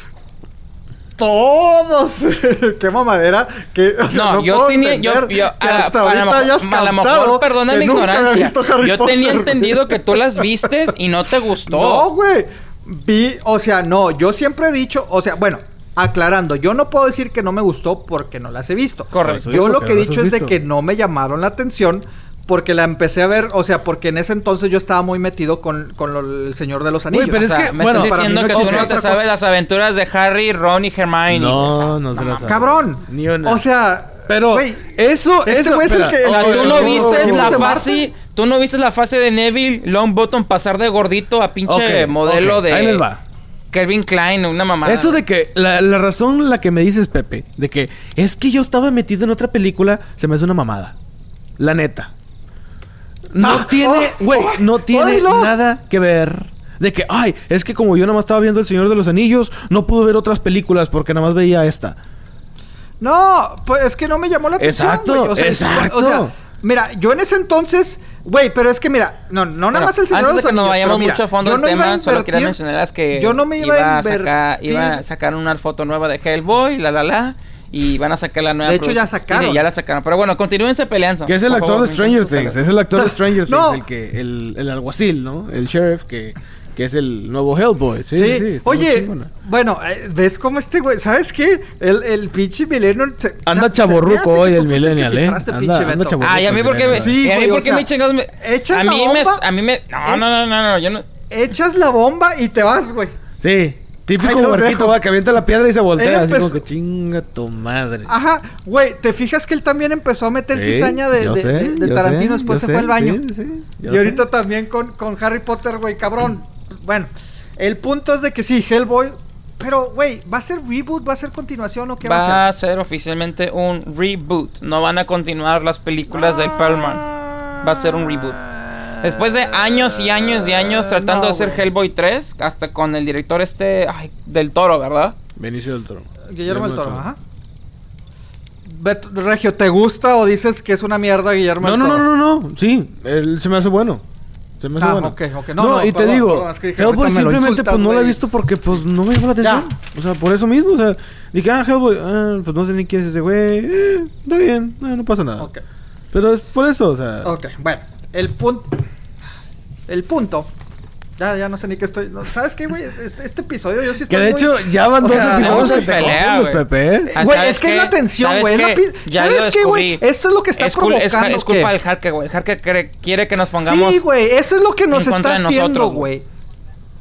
todos. Qué mamadera. Que, o sea, No, no, yo puedo tenía, yo, entender yo, que a, hasta a ahorita mejor, hayas a lo mejor, perdona mi ignorancia. visto Harry Yo Potter, tenía güey. entendido que tú las vistes y no te gustó. No, güey. Vi, o sea, no, yo siempre he dicho, o sea, bueno, aclarando, yo no puedo decir que no me gustó porque no las he visto. Correcto. Yo lo que he dicho es de que no me llamaron la atención porque la empecé a ver, o sea, porque en ese entonces yo estaba muy metido con, con lo- el Señor de los Anillos. pero O es sea, que, me bueno, estás para mí diciendo no que tú no otra te sabes las aventuras de Harry, Ron y Hermione. güey, o sea. No, no se las cabrón. Ni una. O sea, Pero güey, eso, este güey es el que- O sea, tú no viste la fase, tú no viste la fase de Neville Longbottom pasar de gordito a pinche modelo de Ahí les va. Calvin Klein, una mamada. Eso de que la, la razón la que me dices, Pepe, de que es que yo estaba metido en otra película, se me hace una mamada. La neta. No Ah, tiene, oh, güey, oh, no tiene oílo. nada que ver. De que, ay, es que como yo nada más estaba viendo El Señor de los Anillos, no pude ver otras películas porque nada más veía esta. No, pues es que no me llamó la atención. Exacto, güey. O sea, exacto. O sea, mira, yo en ese entonces, güey, pero es que mira, no, no nada más el señor antes de de que los nos Anillos, vayamos pero mira, mucho a fondo yo del no iba tema, solo quería invertir- mencionarles que yo no me iba, a sacar, iba a sacar una foto nueva de Hellboy, la la la, y van a sacar la nueva. De hecho, ya sacaron. Sí, ya la sacaron. Pero bueno, continúense peleando. Que es el actor favor, de Stranger Things. Es el actor de Stranger Things, No. el que, el, el alguacil, ¿no? El sheriff que, que es el nuevo Hellboy. Sí, Sí, sí, oye, bueno, eh, ¿ves cómo este güey? ¿Sabes qué? El, el pinche millennial se- Anda se- se me hace que hoy el millennial, ¿eh? Anda- anda Beto. chavorruco. Ay, a mí porque me, Sí, a mí porque sea, me chingados me, echas a la mí me, bomba. a mí me, no, no, no, no, no, yo no. Echas la bomba y te vas, güey. Sí. Típico dejo. va, que avienta la piedra y se Él voltea. Así empezó- como que chinga tu madre. Ajá, güey, ¿te fijas que él también empezó a meter Sí, cizaña de, de- sé, de- de Tarantino, sé, después se fue sé, al baño? sí, sí, yo y ahorita sé. también con, con Harry Potter, güey, cabrón. Bueno, el punto es de que sí, Hellboy. Pero, güey, ¿va a ser reboot? ¿Va a ser continuación o qué va, Va a a ser oficialmente un reboot. No van a continuar las películas ser? del Perlman. Va a ser un reboot. Después de años y años y años tratando No, de hacer. Hellboy 3, hasta con el director este ay, del Toro, ¿verdad? Benicio del Toro. Guillermo del Toro, ajá. Bet- Regio, ¿te gusta o dices que es una mierda Guillermo No, del no, Toro? no, no, no. Sí, él se me hace bueno. Se me hace Ah, bueno. ok, ok. No, no, y te digo, perdón, es que dije, Hellboy simplemente insultas, pues no la he visto porque pues no me llamó la Ya. atención. O sea, por eso mismo, o sea, dije, ah, Hellboy, ah, pues no sé ni quién es ese güey. Eh, está bien, eh, no pasa nada. Ok. Pero es por eso, o sea. Ok, bueno, el punto. El punto. Ya, ya no sé ni qué estoy. no, ¿Sabes qué, güey? Este, este episodio yo sí estoy. Que de muy- hecho ya van o dos sea, episodios que en te pelea, confundes, güey. Pepe. ¿eh? Ah, Güey, ¿sabes es que es la tensión, ¿Sabes güey. qué? ¿Sabes qué, güey? Esto es lo que está es, cul- es- provocando. es culpa que- del Jarque, güey. El Jarque quiere, quiere que nos pongamos. Sí, güey, eso es lo que nos está haciendo, nosotros, güey.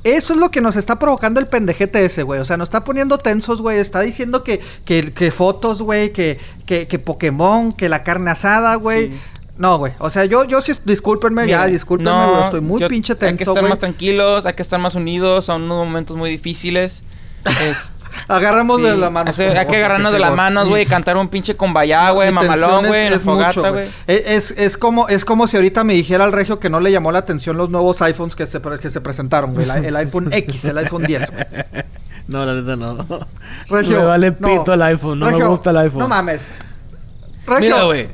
Eso es lo que nos está provocando el pendejete ese, güey. O sea, nos está poniendo tensos, güey. Está diciendo que, que, que fotos, güey, que, que, que Pokémon, que la carne asada, güey. Sí. No, güey. O sea, yo, yo sí, discúlpenme, ya, discúlpenme, no, güey. Estoy muy yo- pinche Hay que tenso, estar güey. más tranquilos, hay que estar más unidos. Son unos momentos muy difíciles. Es- Agarramos sí, de la mano. hace- por hay que agarrarnos de las manos, güey, y cantar un pinche cumbaya, güey, mamalón, güey, en la fogata, güey. Es, es, es como, es como si ahorita me dijera al regio que no le llamó la atención los nuevos iPhones que se, que se presentaron, güey. El, el iPhone X, el iPhone 10, güey. No, la neta no. Regio, me vale no. pito el iPhone, no me gusta el iPhone. No mames. Regio, Mira, güey.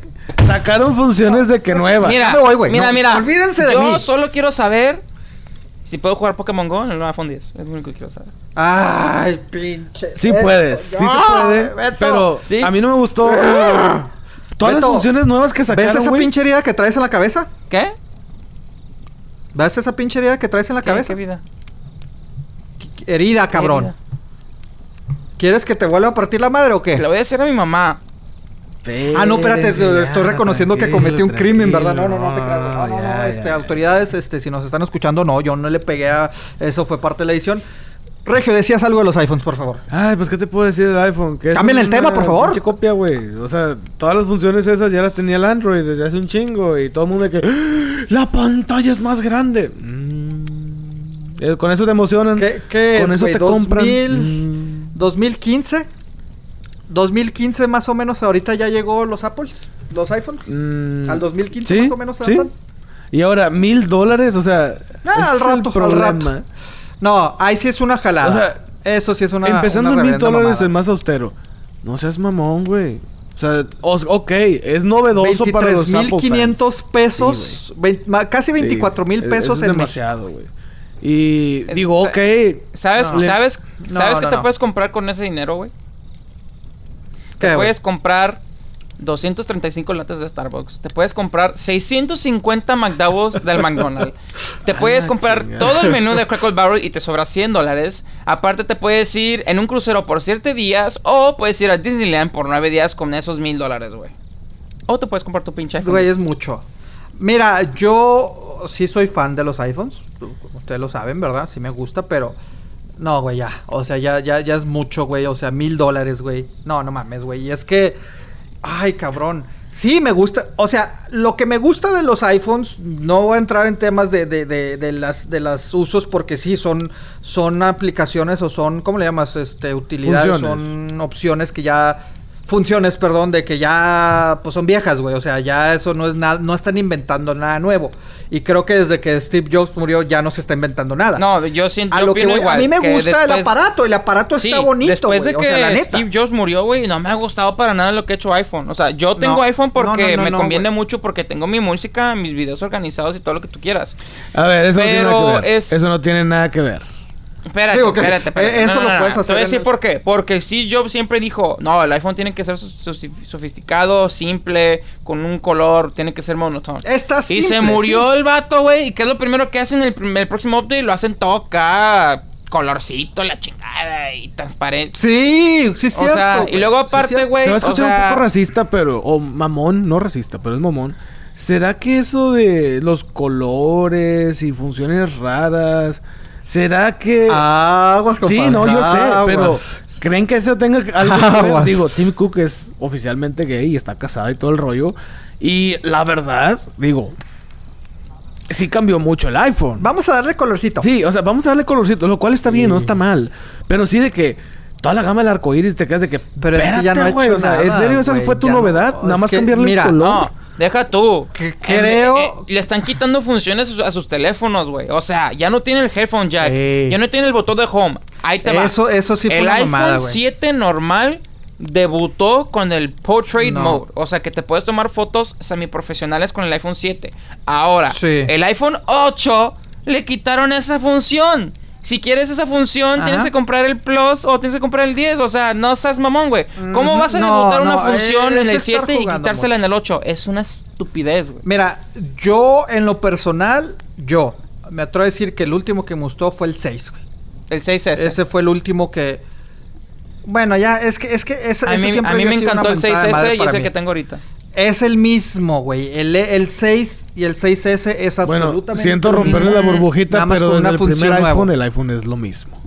Sacaron funciones de que nuevas. Mira, voy, güey, mira, no, mira. olvídense de Yo mí. solo quiero saber si puedo jugar Pokémon Go en el nuevo iPhone 10. Es lo único que quiero saber. Ay, pinche. Sí Beto, puedes, sí ya, se puede. Beto. Pero ¿Sí? a mí no me gustó. Todas las funciones nuevas que ¿Ves sacaron, esa güey. pinche herida que traes en la cabeza? ¿Qué? ¿Ves esa pinche herida que traes en la ¿Qué- cabeza? ¿Qué vida? Herida, ¿Qué cabrón. herida? ¿Quieres que te vuelva a partir la madre o qué? Le voy a decir a mi mamá. Ah, no, espérate, estoy reconociendo que cometí un crimen, ¿verdad? No, no, no te creas. güey. No, no, no, ya, este, ya. autoridades, este, si nos están escuchando, no, yo no le pegué a eso, fue parte de la edición. Regio, decías algo de los iPhones, por favor. Ay, pues, ¿qué te puedo decir del iPhone? Cambien el tema, por favor. copia, güey. O sea, todas las funciones esas ya las tenía el Android desde hace un chingo. Y todo el mundo de que... ¡Ah! ¡La pantalla es más grande! Mm. Eh, Con eso te emocionan. ¿Qué, qué Con es, eso te compran. 2000, Mm. 2015. 2015 más o menos, ahorita ya llegó los Apples, los iPhones. Mm. Al 2015 Sí, más o menos sí. Y ahora, mil dólares, o sea... Ah, al rato, al rato. No, ahí sí es una jalada. O sea, eso sí es una Empezando una en mil dólares el más austero. No seas mamón, güey. O sea, os- ok, es novedoso para los Apple fans. 23.500 pesos, vein- ma- casi 24 mil Sí, pesos es en demasiado, güey. Y Es- digo, ok. ¿Sabes, No. sabes, No, ¿sabes no, qué te no. puedes comprar con ese dinero, güey? ¿Qué, Te puedes comprar 235 latas de Starbucks. Te puedes comprar 650 McDowell's del McDonald's. Te puedes comprar chingada. todo el menú de Crackle Barrel y te sobra 100 dólares. Aparte te puedes ir en un crucero por 7 días o puedes ir a Disneyland por 9 días con esos 1000 dólares, güey. O te puedes comprar tu pinche iPhone. Güey, es mucho. Mira, yo sí soy fan de los iPhones. Ustedes lo saben, ¿verdad? Sí me gusta, pero... No, güey, ya. O sea, ya, ya, ya es mucho, güey. O sea, mil dólares, güey. No, no mames, güey. Y es que... Ay, cabrón. Sí, me gusta. O sea, lo que me gusta de los iPhones, no voy a entrar en temas de, de, de, de las de los usos, porque sí, son, son aplicaciones o son, ¿cómo le llamas? Este, utilidades, Funciones. son opciones que ya. Funciones, perdón, de que ya pues son viejas, güey. O sea, ya eso no es nada, no están inventando nada nuevo. Y creo que desde que Steve Jobs murió ya no se está inventando nada. No, yo siento a lo que opino voy- igual, a mí me gusta el aparato, el aparato Sí, está bonito, después güey. de O que sea, la neta. Steve Jobs murió, güey, no me ha gustado para nada lo que ha hecho iPhone. O sea, yo tengo No. iPhone porque No, no, no, me no, conviene güey. mucho porque tengo mi música, mis videos organizados y todo lo que tú quieras. A ver, eso no tiene Pero nada que ver. es- Eso no tiene nada que ver. Espérate, Digo que, espérate, espérate. eh, eso lo puedes Te hacer voy a decir el- por qué. Porque Steve Jobs siempre dijo, no, el iPhone tiene que ser so- so- sofisticado, simple, con un color, tiene que ser monótono. Está Y se murió sí. el vato, güey. ¿Y qué es lo primero que hacen en el, próximo update? Lo hacen todo acá, colorcito, la chingada y transparente. Sí, sí, O cierto. sea, y luego Sí, aparte, güey. Se va a o escuchar sea, un poco racista, pero... O mamón, no racista, pero es mamón. ¿Será que eso de los colores y funciones raras ¿Será que Aguas, Sí, compadre, no, yo sé, pero. ¿creen que eso tenga algo que ver? Digo, Tim Cook es oficialmente gay y está casado y todo el rollo. Y la verdad, digo, sí cambió mucho el iPhone. Vamos a darle colorcito. Sí, o sea, vamos a darle colorcito, lo cual está bien, no está mal. Pero sí de que toda la gama del arco iris te quedas de que. Pero es que ya no ha güey, hecho o sea, nada, ¿En serio esa fue tu no. novedad? Nada más que, cambiarle mira, el color. No, deja tú. Que En- creo- eh, eh, le están quitando funciones a sus, teléfonos, güey. O sea, ya no tiene el headphone jack. Ey. Ya no tiene el botón de home. Ahí te va. Eso- eso sí fue el iPhone mamada, güey. 7 normal debutó con el Portrait No. Mode. O sea, que te puedes tomar fotos semiprofesionales con el iPhone 7. Ahora, Sí. el iPhone 8 le quitaron esa función. Si quieres esa función, Ajá. tienes que comprar el Plus o tienes que comprar el 10. O sea, no seas mamón, güey. ¿Cómo vas a No, debutar una función es en el estar 7 y quitársela mucho. en el 8? Es una estupidez, güey. Mira, yo en lo personal, yo me atrevo a decir que el último que me gustó fue el 6, güey. El 6S. Ese fue el último que. Bueno, ya, es que, es que eso, a eso mí, siempre a mí me encantó el mentada de madre 6S y es el que tengo ahorita. Es el mismo, güey. El, el 6 y el 6S es Bueno, absolutamente. siento lo romperle la burbujita, nada más pero con desde una el función primer nueva. iPhone, el iPhone es lo mismo.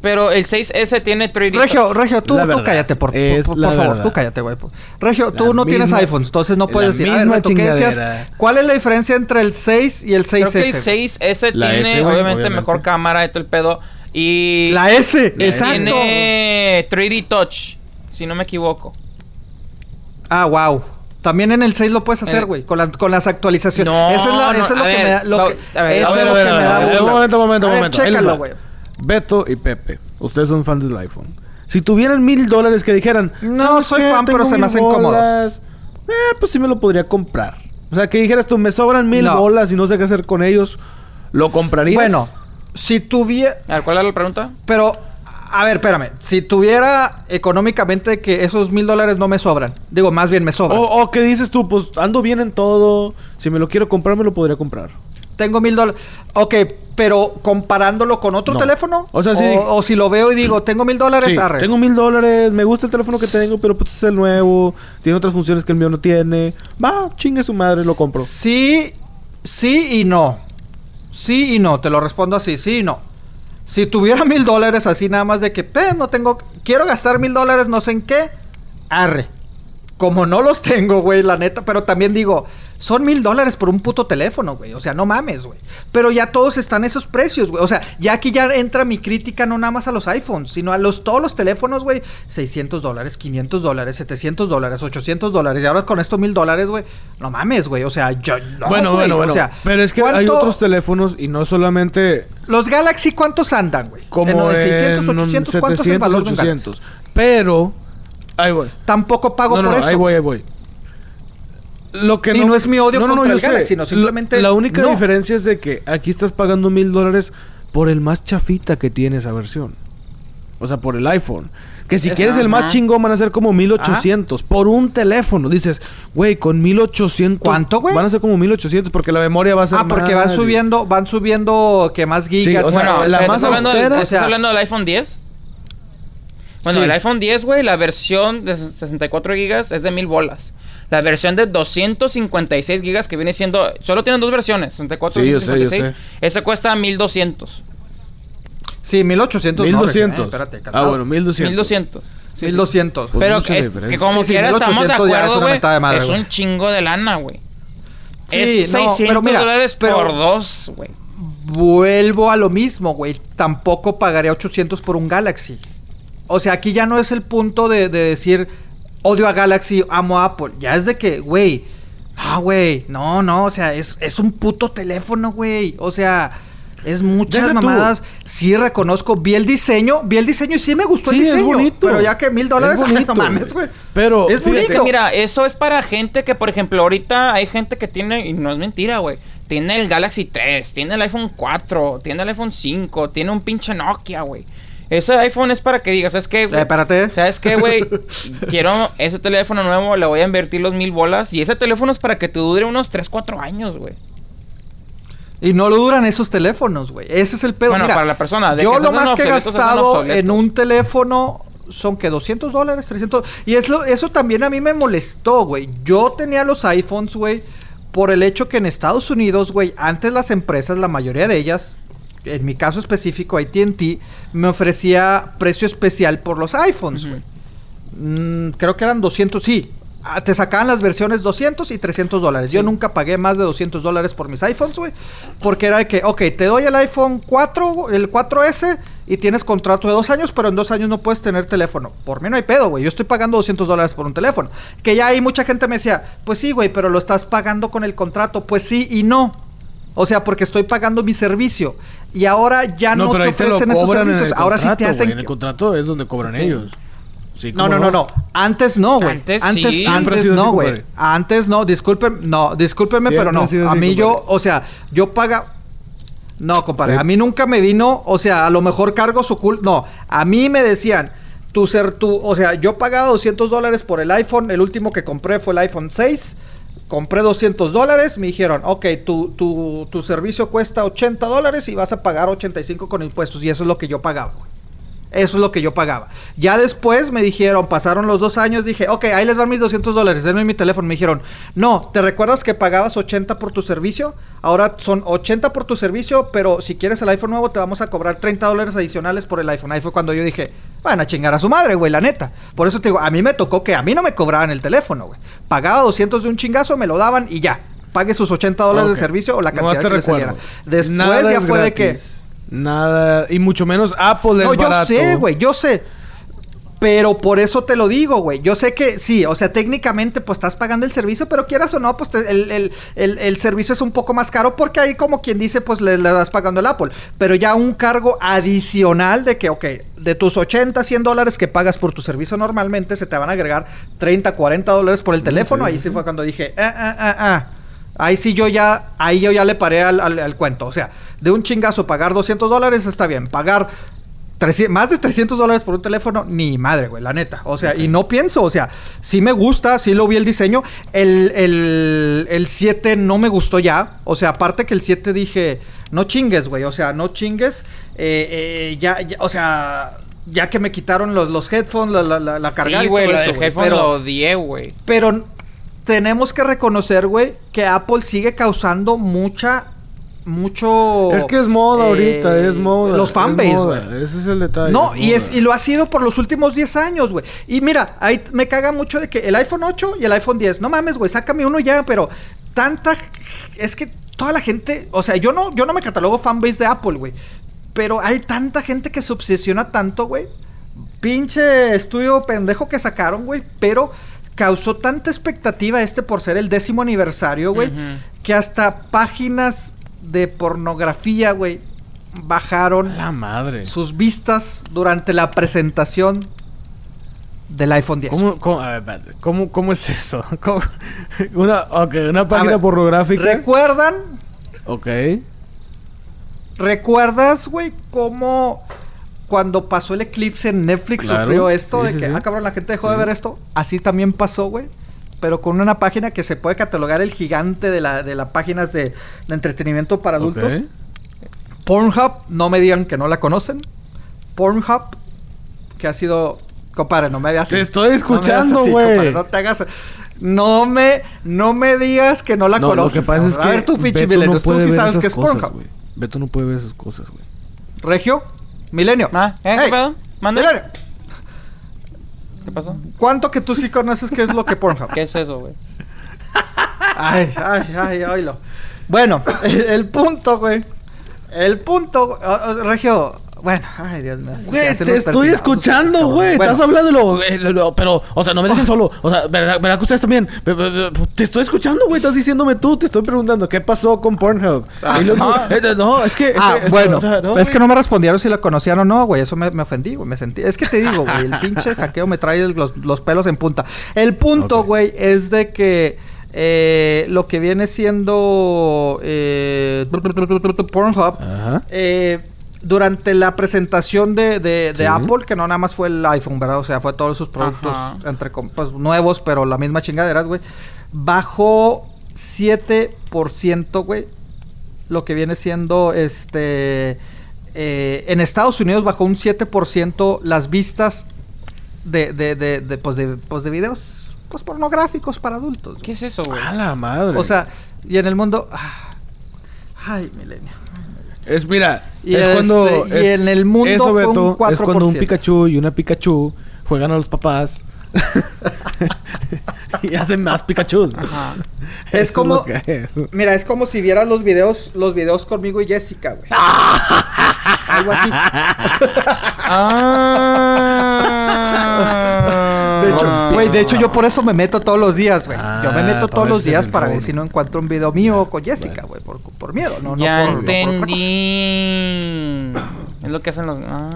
Pero el 6S tiene 3D. Regio, Regio, tú, La tú verdad, cállate, por, por- es por la favor, verdad. tú cállate, güey. Regio, tú La no tienes misma- iPhones, entonces no la puedes decir. A ver, misma Beto, ¿qué decías? chingadera. ¿Cuál es la diferencia entre el 6 y el 6S? Creo que el 6S La tiene, S, güey, obviamente, obviamente. mejor cámara y todo el pedo. Y. La S, exacto. Tiene 3D Touch, si no me equivoco. Ah, wow. También en el 6 lo puedes hacer, Eh. güey, con, las- con las actualizaciones. No, eso es, la- no, es lo que ver, me da. Lo va- que, a ver, eso a es lo que me da. Un momento, un momento, un momento. Chécalo, güey. Beto y Pepe, ustedes son fans del iPhone. Si tuvieran mil dólares que dijeran... No, "¿Sabes soy fan, pero se me hacen cómodos". bolas", Eh, pues sí me lo podría comprar. O sea, que dijeras tú, me sobran mil No. bolas y no sé qué hacer con ellos. ¿Lo comprarías? Bueno, si tuviera. ¿cuál era la pregunta? Pero, a ver, espérame. Si tuviera económicamente que esos mil dólares no me sobran. Digo, más bien me sobran. O, o que dices tú, pues ando bien en todo. Si me lo quiero comprar, me lo podría comprar. Tengo mil dólares. Ok, pero comparándolo con otro No. teléfono. O sea, sí. O, si lo veo y digo, tengo mil dólares, Sí, arre. tengo mil dólares, me gusta el teléfono que tengo, pero pues es el nuevo. Tiene otras funciones que el mío no tiene. Va, chingue su madre, lo compro. Sí, sí y no. Sí y no, te lo respondo así, sí y no. Si tuviera mil dólares así nada más de que "Te, no tengo, quiero gastar mil dólares no sé en qué, arre. Como no los tengo, güey, la neta, pero también digo, son mil dólares por un puto teléfono, güey. O sea, no mames, güey. Pero ya todos están esos precios, güey. O sea, ya aquí ya entra mi crítica no nada más a los iPhones, sino a los todos los teléfonos, güey. 600 dólares, 500 dólares, 700 dólares, 800 dólares. Y ahora con estos mil dólares, güey. No mames, güey. O sea, yo... no, bueno, güey. bueno, bueno. O sea, pero es que hay ¿cuánto- otros teléfonos y no solamente Los Galaxy, ¿cuántos andan, güey? como En en 600, 800, ¿cuánto es el 700, valor de un Galaxy? 800. Pero, ahí voy. Tampoco pago no, no, por eso. ahí voy, ahí voy. Lo que Y no es mi odio contra yo el sé. Galaxy, no, Lo- simplemente La única no. diferencia es de que aquí estás pagando mil dólares por el más chafita que tiene esa versión. O sea, por el iPhone. Que si Es- quieres el más ajá. chingón van a ser como 1800 por un teléfono. Dices, güey, con 1800. ¿Cuánto, güey? Van a ser como 1800 porque la memoria va a ser Ah, porque más van subiendo, van subiendo que más gigas. o sea, bueno, la ¿estás más hablando, del- ¿estás o sea- hablando del iPhone 10? Bueno, Sí. el iPhone 10, güey, la versión de 64 gigas es de mil bolas. La versión de 256 gigas que viene siendo... Solo tienen dos versiones, 64 y Sí, yo sé, yo 256. Esa cuesta 1200. Sí, 1800. no, 1200. Regina, eh, espérate, ah, bueno, 1200. 1200. Sí, sí. 1200. Pues Pero que, diferencia. que como Sí, sí, quiera estamos de 1800 ya es acuerdo, una güey. mentada de madre, Es un chingo de lana, güey. Sí, es no, 600 pero mira, dólares pero- por dos, güey. Vuelvo a lo mismo, güey. Tampoco pagaría 800 por un Galaxy. O sea, aquí ya no es el punto de, de decir odio a Galaxy, amo a Apple. Ya es de que, güey. Ah, güey. No, no. O sea, es, es un puto teléfono, güey. O sea, es muchas Deja tú. mamadas. Sí reconozco. Vi el diseño. Vi el diseño y sí me gustó Sí, el es diseño. bonito. Pero ya que mil dólares, Es no mames, güey. Pero, es fíjate, Es bonito. mira, eso es para gente que, por ejemplo, ahorita hay gente que tiene, y no es mentira, güey, tiene el Galaxy 3, tiene el iPhone 4, tiene el iPhone 5, tiene un pinche Nokia, güey. Ese iPhone es para que digas, ¿sabes qué, güey? Eh, espérate. ¿Sabes qué, güey? Quiero ese teléfono nuevo, le voy a invertir los mil bolas. Y ese teléfono es para que te dure unos 3, 4 años, güey. Y no lo duran esos teléfonos, güey. Ese es el pedo. Bueno, Mira, para la persona, de yo que lo más que he gastado en un teléfono son que 200 dólares, 300. Y es lo- eso también a mí me molestó, güey. Yo tenía los iPhones, güey, por el hecho que en Estados Unidos, güey, antes las empresas, la mayoría de ellas, en mi caso específico, ATT me ofrecía precio especial por los iPhones, güey. Mm, creo que eran 200, sí. Ah, Te sacaban las versiones 200 y 300 dólares. Yo nunca pagué más de 200 dólares por mis iPhones, güey. Porque era de que, ok, te doy el iPhone 4, el 4S, y tienes contrato de dos años, pero en dos años no puedes tener teléfono. Por mí no hay pedo, güey. Yo estoy pagando 200 dólares por un teléfono. Que ya hay mucha gente me decía, pues sí, güey, pero lo estás pagando con el contrato. Pues sí y no. O sea, porque estoy pagando mi servicio. Y ahora ya no, te ofrecen esos cobran en el servicios. Ahora sí te contrato, hacen... En el contrato es donde cobran Sí. ellos. Sí, No, ¿cómo no, no, no. Antes no, güey. Antes Antes, sí. Antes no, güey. Antes no, disculpen, no, discúlpenme, Siempre pero no. A así, mí yo, compadre. o sea, yo paga No, compadre, Sí. a mí nunca me vino, o sea, a lo mejor cargo su cul, no, a mí me decían tu ser tu, o sea, yo pagaba 200 dólares por el iPhone, el último que compré fue el iPhone 6. Compré 200 dólares, me dijeron, ok, tu, tu, tu servicio cuesta 80 dólares y vas a pagar 85 con impuestos. Y eso es lo que yo pagaba. Eso es lo que yo pagaba. Ya después me dijeron, pasaron los dos años, dije, ok, ahí les van mis 200 dólares, denme mi teléfono. Me dijeron, no, ¿te recuerdas que pagabas 80 por tu servicio? Ahora son 80 por tu servicio, pero si quieres el iPhone nuevo te vamos a cobrar 30 dólares adicionales por el iPhone. Ahí fue cuando yo dije, van a chingar a su madre, güey, la neta. Por eso te digo, a mí me tocó que a mí no me cobraban el teléfono, güey. Pagaba 200 de un chingazo, me lo daban y ya. Pague sus 80 dólares Ok. de servicio o la cantidad que le saliera. Después Nada ya fue de que... Nada, y mucho menos Apple No, es yo barato. sé, güey, yo sé. Pero por eso te lo digo, güey. Yo sé que sí, o sea, técnicamente pues estás pagando el servicio, pero quieras o no, pues te- el, el- el- el servicio es un poco más caro porque ahí como quien dice, pues le, le das pagando el Apple. Pero ya un cargo adicional de que, ok, de tus 80, 100 dólares que pagas por tu servicio normalmente, se te van a agregar 30, 40 dólares por el teléfono. sí, ahí sí. fue cuando dije, ah, ah, ah, ah. Ahí sí yo ya, ahí yo ya le paré al, al- al cuento. O sea, de un chingazo pagar 200 dólares está bien. Pagar 300 más de 300 dólares por un teléfono, ni madre, güey, la neta. O sea, y no pienso, o sea, sí me gusta, sí lo vi el diseño. El, el, el 7 no me gustó ya. O sea, aparte que el 7 dije, no chingues, güey. O sea, no chingues. Eh, eh, ya, ya, o sea, ya que me quitaron los, los headphones, la, la, la, la cargar Sí, y güey, güey. headphone Pero- lo odié, güey. pero tenemos que reconocer, güey, que Apple sigue causando mucha. Mucho. Es que es moda eh, ahorita, es moda. Los fanbase, güey. Ese es el detalle. No, y, es, y lo ha sido por los últimos 10 años, güey. Y mira, ahí me caga mucho de que el iPhone 8 y el iPhone 10. No mames, güey, sácame uno ya, pero tanta. Es que toda la gente. O sea, yo no, yo no me catalogo fanbase de Apple, güey. Pero hay tanta gente que se obsesiona tanto, güey. Pinche estudio pendejo que sacaron, güey. Pero causó tanta expectativa este por ser el décimo aniversario, güey. Que hasta páginas de pornografía, güey, bajaron La madre. sus vistas durante la presentación del iPhone 10. ¿Cómo, cómo, a ver, espérate, ¿cómo, cómo es eso? ¿Cómo? Una, una página ver, pornográfica. ¿Recuerdan? ok. ¿Recuerdas, güey, cómo cuando pasó el eclipse en Netflix Claro, sufrió esto? sí, de sí, que, sí. ah, cabrón, la gente dejó de ver esto. Así también pasó, güey. Pero con una página que se puede catalogar el gigante de la de las páginas de, de entretenimiento para adultos. Pornhub, no me digan que no la conocen. Pornhub, que ha sido. Compadre, no me hagas Te estoy No escuchando, güey. compadre, No te hagas. No me, no me digas que no la No, conoces. lo que pasa es que A ver, tú, pinche milenios, tú sí sabes que es cosas, Pornhub. Beto no puede ver esas cosas, güey. Regio, Milenio. Ah, ¿eh? ¿Qué Ey, pedo? ¿Mande? Milenio, ¿Qué pasó? ¿Cuánto que tú sí conoces qué es lo que Pornhub? ¿Qué es eso, güey? Ay, ay, ay, oílo. Bueno, el, el punto, güey. El punto, ah, ah, Regio. Bueno, ay, Dios mío. Güey, te estoy escuchando, güey. Bueno, Estás hablando, lo- eh, lo- lo- pero, o sea, no me dejen solo. O sea, ¿verdad, verdad que ustedes también? Be- Te estoy escuchando, güey. Estás diciéndome tú. Te estoy preguntando, ¿qué pasó con Pornhub? Y luego- Ajá. eh, no, es que. Ah, es bueno, o sea, es que no me respondieron si la conocían o no, güey. Eso me, me ofendí, güey. Me sentí. Es que te digo, güey, el pinche hackeo me trae el- los, los pelos en punta. El punto, güey, es de que eh, lo que viene siendo eh, Pornhub, Ajá. eh, durante la presentación de, de- de Sí. Apple, que no nada más fue el iPhone, ¿verdad? O sea, fue todos sus productos Ajá. entre com- pues, nuevos, pero la misma chingadera, güey. Bajó 7%, güey. Lo que viene siendo este. eh, en Estados Unidos bajó un 7% las vistas de, de, de, de, pues, de, pues, de videos pues, pornográficos para adultos. güey. ¿Qué es eso, güey? A la madre. O sea, y en el mundo. ah, ay, milenio. Es, mira, Y es este, cuando... y es- en el mundo eso, fue un es cuando un 4%. Pikachu y una Pikachu juegan a los papás. y hacen más Pikachu. Ajá. Es como- es. Mira, es como si vieras los videos, los videos conmigo y Jessica, güey. Algo así. Ah. De hecho, güey, de hecho yo por eso me meto todos los días, güey. yo me Ah, meto todos los días para ver si no encuentro un video mío con Jessica, güey, por, por miedo, no, no ya por- no por otra cosa. entendí. es lo que hacen los. Ah.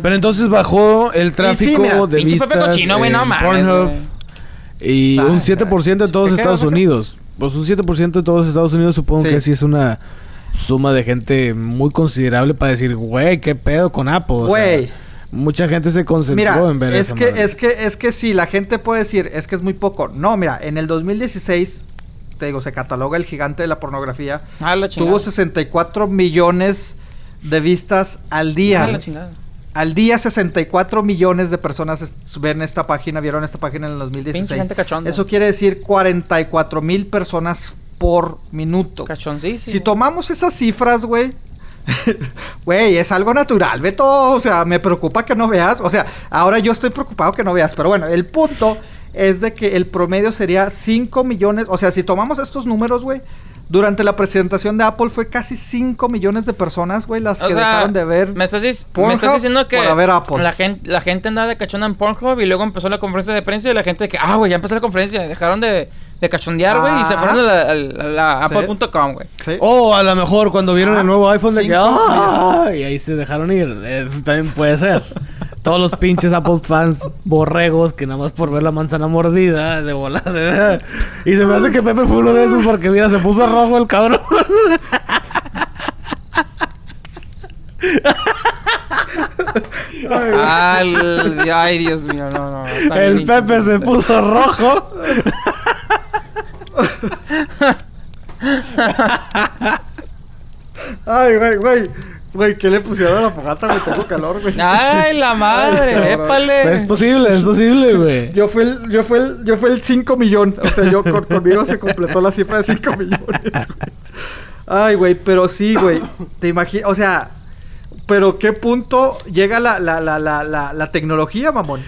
Pero entonces bajó el tráfico mira, de Pinche Pepe vistas cochino, güey, no en mames. Pornhub y un 7% de todos ¿Me quedo, Estados? Unidos. Pues un 7% de todos Estados Unidos supongo Sí. que sí es una suma de gente muy considerable para decir, güey, qué pedo con Apple. O sea, Güey. Mucha gente se concentró Mira, en ver es esa que, madre. es que, es que sí, la gente puede decir, es que es muy poco. No, mira, en el 2016, te digo, se cataloga el gigante de la pornografía. Ah, la chingada. Tuvo 64 millones de vistas al Ah, día. la chingada. Al día 64 millones de personas es- ven esta página, vieron esta página en el Pinche 2016. gente cachonda. Eso quiere decir 44 mil personas por minuto. Cachoncísimo. Si tomamos esas cifras, güey. Güey, es algo natural, Beto. O sea, me preocupa que no veas. O sea, ahora yo estoy preocupado que no veas. Pero bueno, el punto es de que el promedio sería 5 millones. O sea, si tomamos estos números, güey. Durante la presentación de Apple fue casi 5 millones de personas, güey, las O que sea, dejaron de ver. Me estás, me estás diciendo que para ver Apple. La, gente, la gente andaba de cachonda en Pornhub y luego empezó la conferencia de prensa y la gente de que, ah, güey, ya empezó la conferencia. Dejaron de, de cachondear, güey, y se fueron a la, a la- a la Sí. apple.com, güey. Sí. O a lo mejor cuando vieron Ah, el nuevo iPhone de que cinco ¡ah! y ahí se dejaron ir. Eso también puede ser. Todos los pinches Apple fans borregos que nada más por ver la manzana mordida de volada. Y se me hace que Pepe fue uno de esos porque mira, se puso rojo el cabrón. Ay, ay, Dios mío, no, no. está El Pepe se puso rojo. Ay, güey, güey. Güey, ¿qué le pusieron a la fogata, güey? Tengo calor, güey. Ay, la madre, Cabrón. épale. Es posible, es posible, güey. Yo fui el, yo fui el, yo fui el 5 millón. O sea, yo con- conmigo se completó la cifra de 5 millones, güey. Ay, güey, pero sí, güey. Te imaginas, o sea, pero qué punto llega la, la, la, la, la, la tecnología, mamón.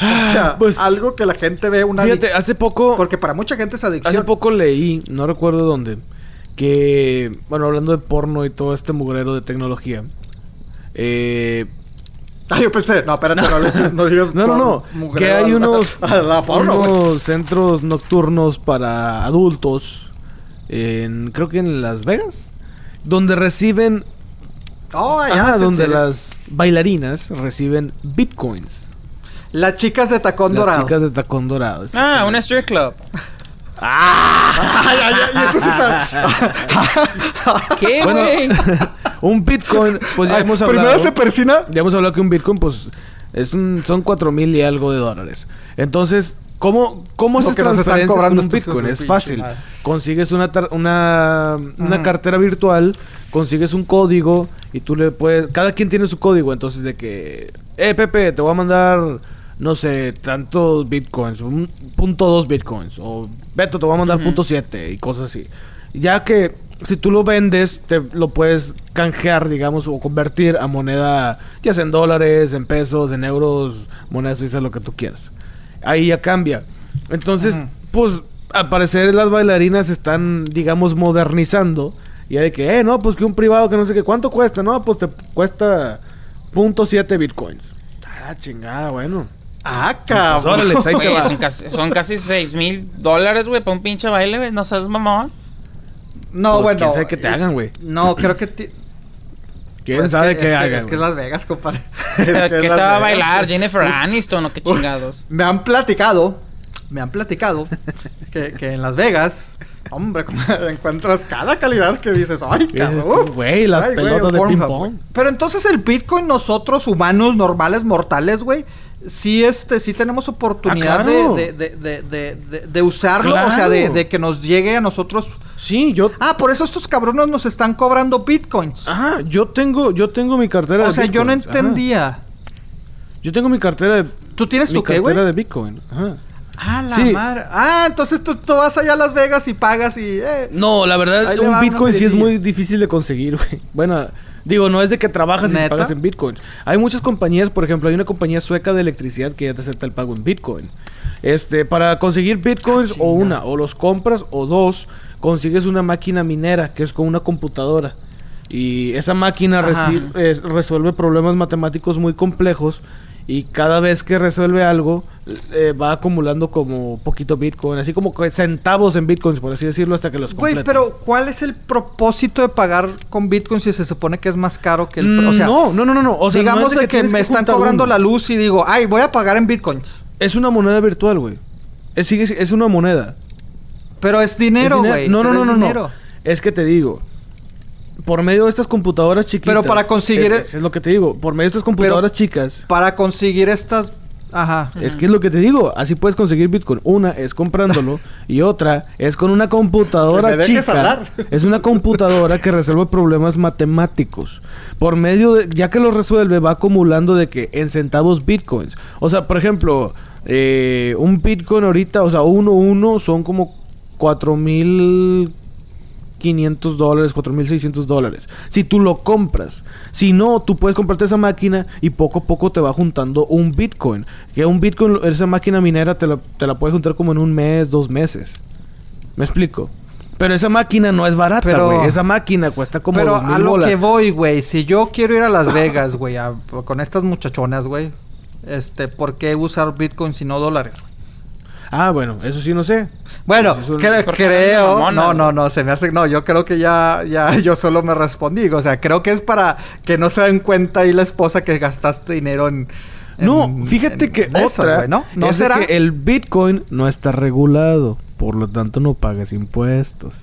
O sea, Pues, algo que la gente ve una Fíjate, hace poco. Porque para mucha gente es adicción. Hace poco leí, no recuerdo dónde, que, bueno, hablando de porno y todo este mugrero de tecnología, eh, Ah, yo pensé, no, espérate, no le eches, no digas. no, no, no, porno, que hay unos, porno, unos centros nocturnos para adultos, en, creo que en Las Vegas, donde reciben, Oh, ya, ajá, ¿es en donde serio? las bailarinas reciben bitcoins. Las chicas de tacón Las dorado. chicas de tacón dorado. Ah, un strip club. Ay, ay, ay, eso sí sabe. ¿Qué, Bueno, güey? un bitcoin, pues ya Ay, hemos hablado. Primero se persina. Ya hemos hablado que un Bitcoin, pues, es un, son cuatro mil y algo de dólares. Entonces, ¿cómo, cómo están transferencias cobrando con un Bitcoin? Es fácil. madre. Consigues una, tar- una, una Ujú. cartera virtual, consigues un código y tú le puedes... Cada quien tiene su código, entonces de que... Eh, Pepe, te voy a mandar, no sé, tantos Bitcoins, un punto dos Bitcoins. O Beto, te voy a mandar punto siete y cosas así. Ya que si tú lo vendes, te lo puedes canjear, digamos, o convertir a moneda, ya sea en dólares, en pesos, en euros, moneda suiza, lo que tú quieras. Ahí ya cambia. Entonces, pues, al parecer las bailarinas están, digamos, modernizando. Y hay que, eh, no, pues que un privado que no sé qué, ¿cuánto cuesta? No, pues te cuesta punto siete bitcoins. Ah, la chingada, bueno. Ah, Pues, cabrón. órale, ahí te Güey, va. son casi, son casi 6 mil dólares, güey, para un pinche baile, güey. No seas mamón. No, Pues, bueno. quién sabe qué te es- hagan, güey. No, creo que. ti- ¿Quién pues, sabe qué que- hagan? Es que es? Las Vegas, compadre. ¿Qué Es que es te va a bailar? ¿Jennifer Aniston o qué chingados? Me han platicado. Me han platicado que, que en Las Vegas. Hombre, como encuentras cada calidad que dices, ay, cabrón. güey, las Ay, pelotas de ping-pong. güey. Pero entonces el Bitcoin, nosotros humanos normales, mortales, güey, sí, este, sí tenemos oportunidad Ah, claro. de, de, de, de, usarlo, o sea, de, que nos llegue a nosotros. Sí, yo... Ah, por eso estos cabrones nos están cobrando Bitcoins. Ajá, yo tengo, yo tengo mi cartera o de sea, yo no ajá. entendía. Yo tengo mi cartera de... ¿Tú tienes mi tu qué, güey? cartera de Bitcoin. Ajá. Ah, la Sí. madre. Ah, entonces tú, tú vas allá a Las Vegas y pagas y... eh, No, la verdad, un Bitcoin sí es muy difícil de conseguir, güey. Bueno, digo, no es de que trabajas y ¿Neta? pagas en Bitcoin. Hay muchas compañías, por ejemplo, hay una compañía sueca de electricidad que ya te acepta el pago en Bitcoin. Este, para conseguir Bitcoins, o una, o los compras, o dos, consigues una máquina minera, que es con una computadora. Y esa máquina es- resuelve problemas matemáticos muy complejos. Y cada vez que resuelve algo, eh, va acumulando como poquito Bitcoin, así como centavos en Bitcoins, por así decirlo, hasta que los Güey, completa. pero ¿cuál es el propósito de pagar con Bitcoin si se supone que es más caro que el... Mm, o sea, no, no, no, no, no. O sea, no digamos es de que, me están cobrando uno. la luz y digo, ay, voy a pagar en Bitcoins. Es una moneda virtual, güey. Es, sigue- es una moneda. Pero es dinero, Es güey. No, no, no, es no, no. Es que te digo. Por medio de estas computadoras chiquitas. Pero para conseguir- Es, es lo que te digo. Por medio de estas computadoras chicas. Para conseguir estas... Ajá. Es que es lo que te digo. Así puedes conseguir Bitcoin. Una es comprándolo. y otra es con una computadora Que me dejes chica. hablar. Es una computadora que resuelve problemas matemáticos. Por medio de. Ya que lo resuelve, va acumulando de que en centavos Bitcoins. O sea, por ejemplo. eh, un Bitcoin ahorita, o sea, uno, uno son como 4.500 dólares, 4.600 dólares. Si tú lo compras. Si no, tú puedes comprarte esa máquina y poco a poco te va juntando un Bitcoin. Que un Bitcoin, esa máquina minera te la, te la puedes juntar como en un mes, dos meses. ¿Me explico? Pero esa máquina no es barata, güey. Esa máquina cuesta como Pero 2,000 a lo bolas. que voy, güey. Si yo quiero ir a Las Vegas, güey, con estas muchachonas, güey. Este, ¿por qué usar Bitcoin si no dólares? güey? Ah, bueno, eso sí no sé. Bueno, Pues cre- creo. mamona, no, no, no, se me hace. No, yo creo que ya, ya, yo solo me respondí. O sea, creo que es para que no se den cuenta ahí la esposa que gastaste dinero en. en- No, fíjate en que otra ¿no? ¿No es será? que el Bitcoin no está regulado, por lo tanto no pagas impuestos.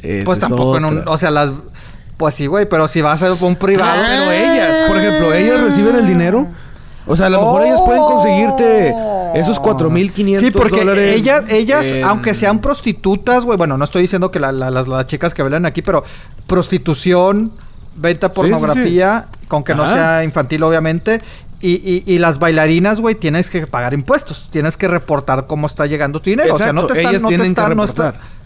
Pues es tampoco en un. O sea, las. Pues sí, güey, pero si vas a un privado. Ah. Pero ellas, por ejemplo, ellas reciben el dinero. O sea, a lo mejor ellas pueden conseguirte esos 4.500 Sí, porque dólares ellas, ellas en- aunque sean prostitutas, güey, bueno, no estoy diciendo que la- la- las, las chicas que bailan aquí, pero prostitución, venta de Sí, sí, sí. pornografía, con que no sea infantil, obviamente. Y, y, y las bailarinas, güey, tienes que pagar impuestos. Tienes que reportar cómo está llegando tu dinero. o sea, no te están, ellas no te están, no está- reportar.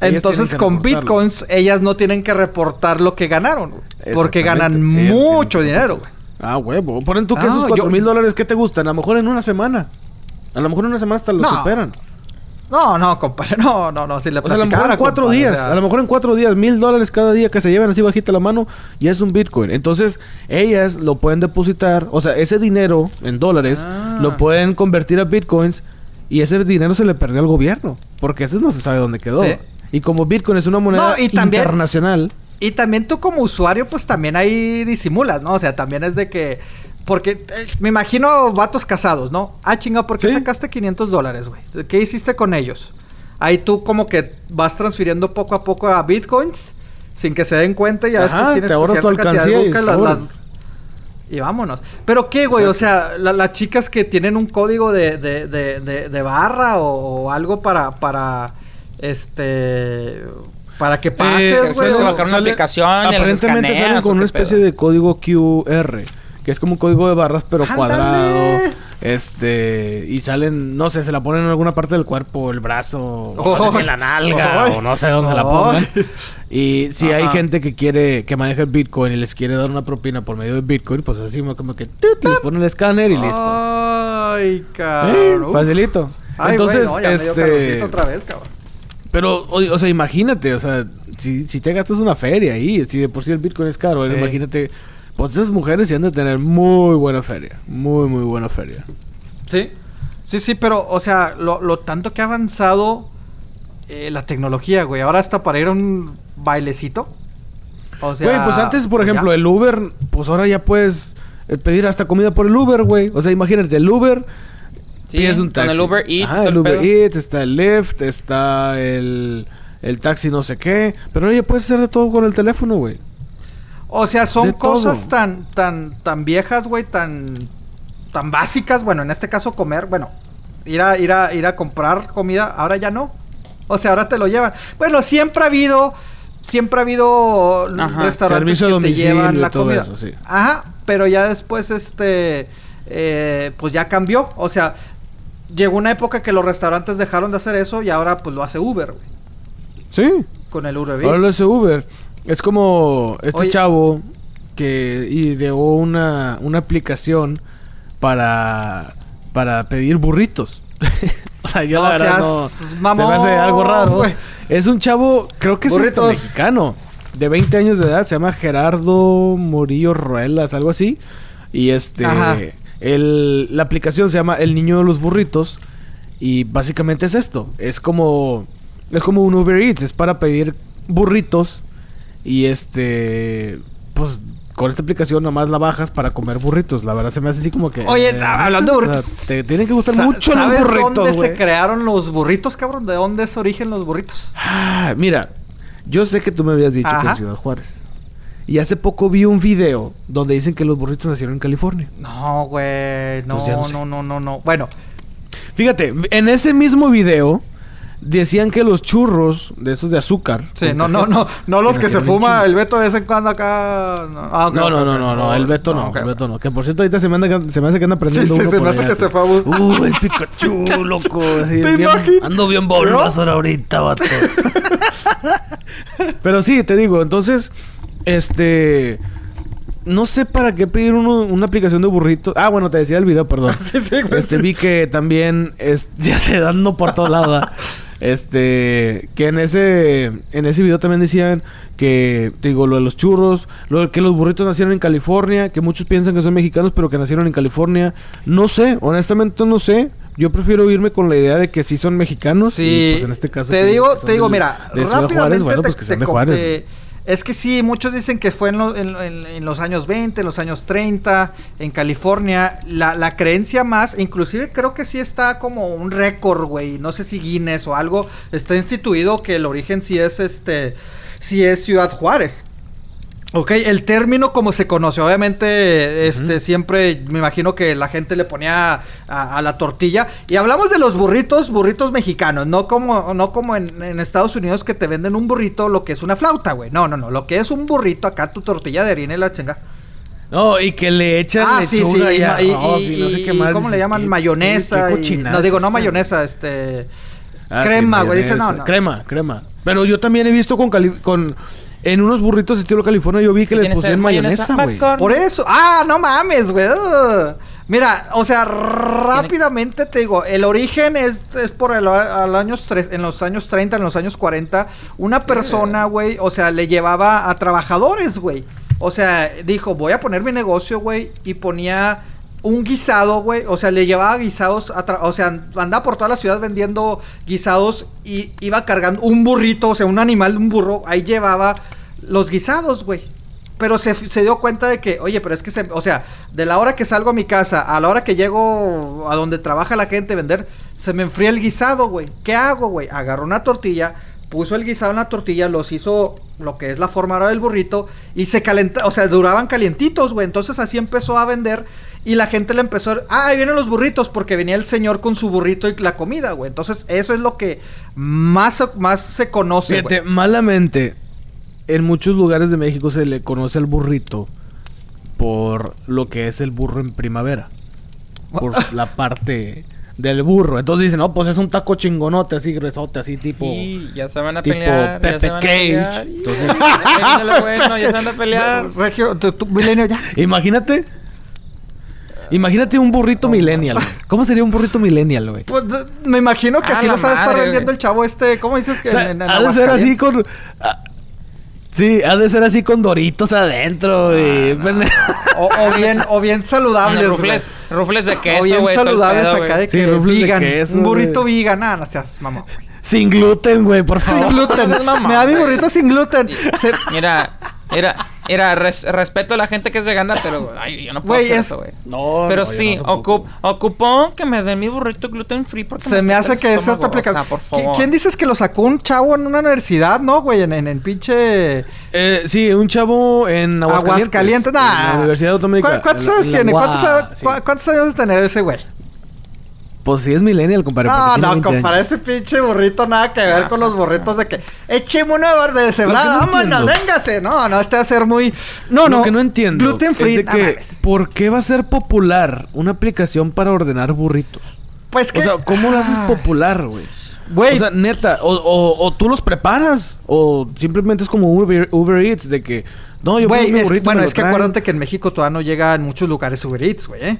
Ellas Entonces, con bitcoins, ellas no tienen que reportar lo que ganaron, güey, Porque ganan mucho dinero, güey. Ah, huevo. Ponen tú que Ah, esos yo- 4 mil dólares, ¿qué te gustan? A lo mejor en una semana. A lo mejor en una semana hasta lo No. superan. No, no, compadre, no, no, no, si le O sea, a lo mejor en cuatro compadre, o días. sea, A lo mejor en cuatro días, mil dólares cada día que se llevan así bajita la mano, ya es un Bitcoin. Entonces, ellas lo pueden depositar, o sea, ese dinero en dólares Ah. lo pueden convertir a Bitcoins y ese dinero se le perdió al gobierno. Porque ese no se sabe dónde quedó. Sí. Y como Bitcoin es una moneda No, y también- internacional. Y también tú como usuario, pues también ahí disimulas, ¿no? O sea, también es de que... Porque eh, me imagino vatos casados, ¿no? Ah, chinga, ¿por qué Sí. sacaste 500 dólares, güey? ¿Qué hiciste con ellos? Ahí tú como que vas transfiriendo poco a poco a bitcoins sin que se den cuenta y ya Ajá, después tienes te ahorras tu alcancía y las- las- y vámonos. Pero qué, güey, o sea, la- las chicas que tienen un código de, de, de, de- de barra o, o algo para, para, este, para que Eh, pases, güey. o- bajar una aplicación Aparentemente escaneas, salen ¿o con una especie pedo? de código QR. Que es como un código de barras, pero ¡Ándale! cuadrado. Este. Y salen, no sé, se la ponen en alguna parte del cuerpo, el brazo, o sé si en la nalga, Ay. o no sé dónde se la pongan. Y si hay Ajá. gente que quiere, que maneja el Bitcoin y les quiere dar una propina por medio de Bitcoin, pues así como que tut, les ponen el escáner y listo. Ay, Eh, cabrón. Uf. facilito. Ay, Entonces, ya me dio este. otra vez, cabrón. Pero, o, o sea, imagínate, o sea, si, si te gastas una feria ahí, si de por sí el Bitcoin es caro, Sí. imagínate, pues esas mujeres sí han de tener muy buena feria, muy, muy buena feria. Sí, sí, sí, pero, o sea, lo, lo tanto que ha avanzado eh, la tecnología, güey. Ahora hasta para ir a un bailecito. O sea, Güey, pues antes, por ya. ejemplo, el Uber, pues ahora ya puedes eh, pedir hasta comida por el Uber, güey. O sea, imagínate, el Uber, Sí, pides un con taxi. el Uber Eats, Ah, el Uber. Eats, está el Lyft, está el, el taxi no sé qué. Pero ahora ya puedes hacer de todo con el teléfono, güey. O sea, son de cosas todo. tan, tan, tan viejas, güey, tan, tan básicas. Bueno, en este caso comer, bueno, ir a, ir a, ir a comprar comida, ahora ya no. O sea, ahora te lo llevan. Bueno, siempre ha habido, siempre ha habido Ajá. restaurantes que te llevan la comida. eso, sí. Ajá, pero ya después, este, eh, pues ya cambió. O sea, llegó una época que los restaurantes dejaron de hacer eso y ahora pues lo hace Uber, güey. Sí. Con el Uber Ahora lo Eats. hace Uber. Es como este Oye. chavo que ideó una, una aplicación para, para pedir burritos. o sea, yo No la verdad seas no... mamón, se me hace algo raro. güey. Es un chavo, creo que es hasta Burritos. mexicano. De 20 años de edad. Se llama Gerardo Morillo Ruelas, algo así. Y este... Ajá. El, la aplicación se llama El Niño de los Burritos. Y básicamente es esto. Es como... Es como un Uber Eats. Es para pedir burritos. Y este... Pues con esta aplicación nomás la bajas para comer burritos. La verdad se me hace así como que... Oye, eh, hablando de o sea, burritos. te tienen que gustar mucho los ¿sabes burritos, dónde se crearon los burritos, cabrón? ¿De dónde es origen los burritos? Ah, mira, yo sé que tú me habías dicho que en Ciudad Juárez. Y hace poco vi un video donde dicen que los burritos nacieron en California. No, güey. No, no sé. no, no, no, no. Bueno, Fíjate, en ese mismo video decían que los churros de esos de azúcar. sí, no, no, no. No los que se fuma el Beto de vez en cuando acá. No, Ah, ok, No, no, ok, no, no, no, el Beto no, ok, el ok. Beto no. Que por cierto ahorita se me, anda, se me hace que anda Sí, aprendiendo sí, uno se me hace allá. que se fue a buscar. Uh, el Pikachu, loco. así, ¿Te bien- ando bien Bulbasaur ahorita, vato. Pero sí, te digo, entonces, este... No sé para qué pedir uno- una aplicación de burritos. Ah, bueno, te decía el video, perdón. Sí, sí, güey. Este, sí. vi que también, es, ya se dando por todos lados, este, que en ese, en ese video también decían que, te digo, lo de los churros, lo de que los burritos nacieron en California, que muchos piensan que son mexicanos, pero que nacieron en California. No sé, honestamente no sé. Yo prefiero irme con la idea de que sí son mexicanos. Sí, y, pues, en este caso. te digo, te digo, mira, de rápidamente Juárez, bueno, te- pues que te sean de co- Juárez. te- es que sí, muchos dicen que fue en, en- en los años 20, en los años 30, en California. La, la creencia más, inclusive creo que sí está como un récord, güey. No sé si Guinness o algo, está instituido que el origen sí es este, sí es Ciudad Juárez. Ok, el término como se conoce, obviamente, este, siempre me imagino que la gente le ponía a, a la tortilla. Y hablamos de los burritos, burritos mexicanos, no como, no como en, en Estados Unidos que te venden un burrito, lo que es una flauta, güey. No, no, no, lo que es un burrito acá, tu tortilla de harina y la chinga. No, y que le echan Ah, sí, sí, y, no sé qué más. ¿cómo le llaman? ¿qué- mayonesa. qué no digo, no esa? mayonesa, este... Ah, sí, crema, güey, dice, no, no. Crema, crema. Pero yo también he visto con, cali- con en unos burritos estilo California, yo vi que ¿Qué les pusieron esa mayonesa, güey. Por eso. Ah, no mames, güey. Mira, o sea, rápidamente te digo, el origen es, es por el, al años tres, en los años 30, en los años 40, una persona, güey, o sea, le llevaba a trabajadores, güey. O sea, dijo, voy a poner mi negocio, güey, y ponía un guisado, güey, o sea, le llevaba guisados, o sea, andaba por toda la ciudad vendiendo guisados y iba cargando un burrito, o sea, un animal, un burro, ahí llevaba los guisados, güey. Pero se, se dio cuenta de que, oye, pero es que se, o sea, de la hora que salgo a mi casa a la hora que llego a donde trabaja la gente vender, se me enfría el guisado, güey. ¿Qué hago, güey? Agarró una tortilla, puso el guisado en la tortilla, los hizo lo que es la forma ahora del burrito y se calenta, o sea, duraban calientitos, güey. Entonces así empezó a vender y la gente le empezó, a- ah, ahí vienen los burritos porque venía el señor con su burrito y la comida, güey. Entonces eso es lo que más, más se conoce, güey. Fíjate, malamente, en muchos lugares de México se le conoce al burrito por lo que es el burro en primavera. Por la parte del burro. Entonces dicen, no, pues es un taco chingonote, así gruesote, así tipo... Y ya se van a tipo pelear. ya Pepe se van a Cage. pelear. Entonces- bueno, ya se van a pelear. Regio, tu- milenio ya. Imagínate. Imagínate un burrito millennial. güey. ¿Cómo sería un burrito millennial, güey? Pues me imagino que Ah, así la lo sabe estar vendiendo güey. el chavo este. ¿Cómo dices que O sea, en- en ha de ser así con. ah, sí, ha de ser así con doritos adentro. y, O, o bien, o bien saludables. Rufles, rufles de güey. queso, o bien güey. saludables pedo, acá güey. de Sí, que rufles de queso, un burrito güey. vegan. Ah, no seas mamá. Sin gluten, güey, por favor. Sin gluten. me da mi güey. burrito sin gluten. Se- Mira, era, era res- respeto a la gente que es vegana, pero ay, yo no puedo Güey, hacer es- eso, güey. No, Pero no, sí, no ocup, ocupó que me den mi burrito gluten free porque se me hace que es esta estómago, aplicación. O sea, por ¿Qui- favor. ¿Quién dices que lo sacó un chavo en una universidad, no, güey? En, en, en pinche. Eh, sí, un chavo en Aguascalientes. Aguascalientes. En Nah. la Universidad Autónoma. ¿Cu- ¿Cuántos años tiene? ¿Cuántos, ¿Cuántos años de tener ese güey? Pues sí, es millennial, compadre. No, no, 20 años. compadre, ese pinche burrito nada que ver Ah, con sí, los sí. burritos de que echeme uno de cebrada, no vámonos, entiendo. véngase. No, no, este va a ser muy. No, no. Lo que no entiendo Gluten free. es de no que, mames. ¿por qué va a ser popular una aplicación para ordenar burritos? Pues que. O sea, ¿cómo lo haces Ah, popular, güey? Güey, O sea, neta, o, o, o tú los preparas, o simplemente es como Uber, Uber Eats, de que, no, yo güey, es- burrito, bueno, me lo es que traen. acuérdate que en México todavía no llega en muchos lugares Uber Eats, güey, ¿eh?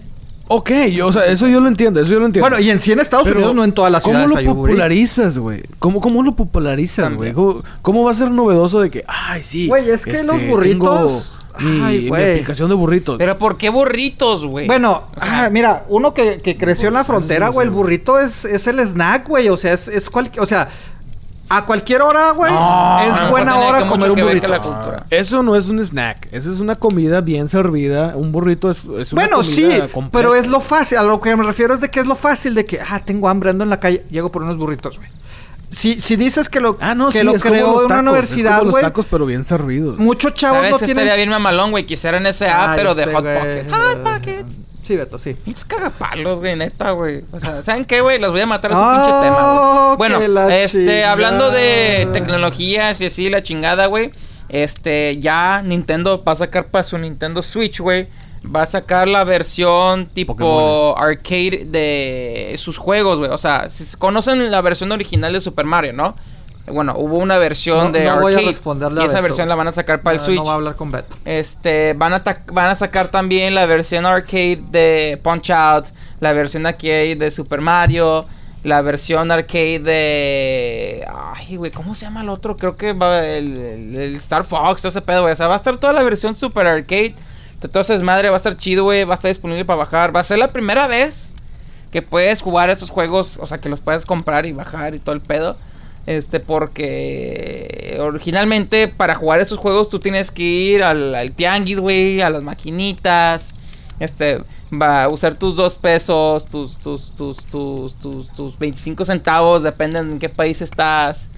Ok, yo, o sea, eso yo lo entiendo, eso yo lo entiendo. Bueno, y en sí en Estados Pero, Unidos no en todas las ciudades ¿Cómo hay lo popularizas, güey? ¿Cómo, ¿Cómo lo popularizas, güey? ¿Cómo, cómo va a ser novedoso de que, ay, sí? Güey, es que los burritos- tengo Mi, Ay, mi güey. aplicación de burritos. Pero ¿por qué burritos, güey? Bueno, O sea, ah, mira, uno que, que creció en la frontera, güey, el burrito es, es el snack, güey. O sea, es, es cual, o sea, a cualquier hora, güey, No, es no, buena no hora comer un burrito. la cultura. Eso no es un snack, eso es una comida bien servida. Un burrito es, es una Bueno, sí, completa. pero es lo fácil. A lo que me refiero es de que es lo fácil de que, ah, tengo hambre, ando en la calle, llego por unos burritos, güey. Si, si dices que lo, Ah, no, que sí, lo es como creó en una universidad, güey, los tacos, pero bien servidos. muchos chavos ¿Sabes? no Estaría tienen... bien mamalón, güey. que hicieran ese app, Ay, pero de Hot. Pockets. Hot Pockets. Sí, Beto, sí. Pinches cagapalos, güey, neta, güey. O sea, ¿saben qué, güey? Los voy a matar a su Oh, pinche tema, güey. Bueno, este, hablando de chingada. tecnologías y así, la chingada, güey. Este, ya Nintendo va a sacar para su Nintendo Switch, güey. Va a sacar la versión tipo Pokémones. arcade de sus juegos, güey. O sea, si conocen la versión original de Super Mario, ¿no? Bueno, hubo una versión No- de no voy a arcade. responderle y a esa Beto. versión la van a sacar para el Switch. No va a hablar con Beto. Este, van a, van a sacar también la versión arcade de Punch Out, la versión arcade de Super Mario, la versión arcade de... Ay, güey, ¿cómo se llama el otro? Creo que va el, el- el Star Fox, todo ese pedo, güey. O sea, va a estar toda la versión Super Arcade. Ese desmadre, va a estar chido, güey. Va a estar disponible para bajar. Va a ser la primera vez que puedes jugar estos juegos, o sea, que los puedes comprar y bajar y todo el pedo. Este, porque originalmente para jugar esos juegos tú tienes que ir al, al tianguis, güey, a las maquinitas. Este, va a usar tus dos pesos, tus, tus, tus, tus, tus, tus 25 centavos, depende en qué país estás.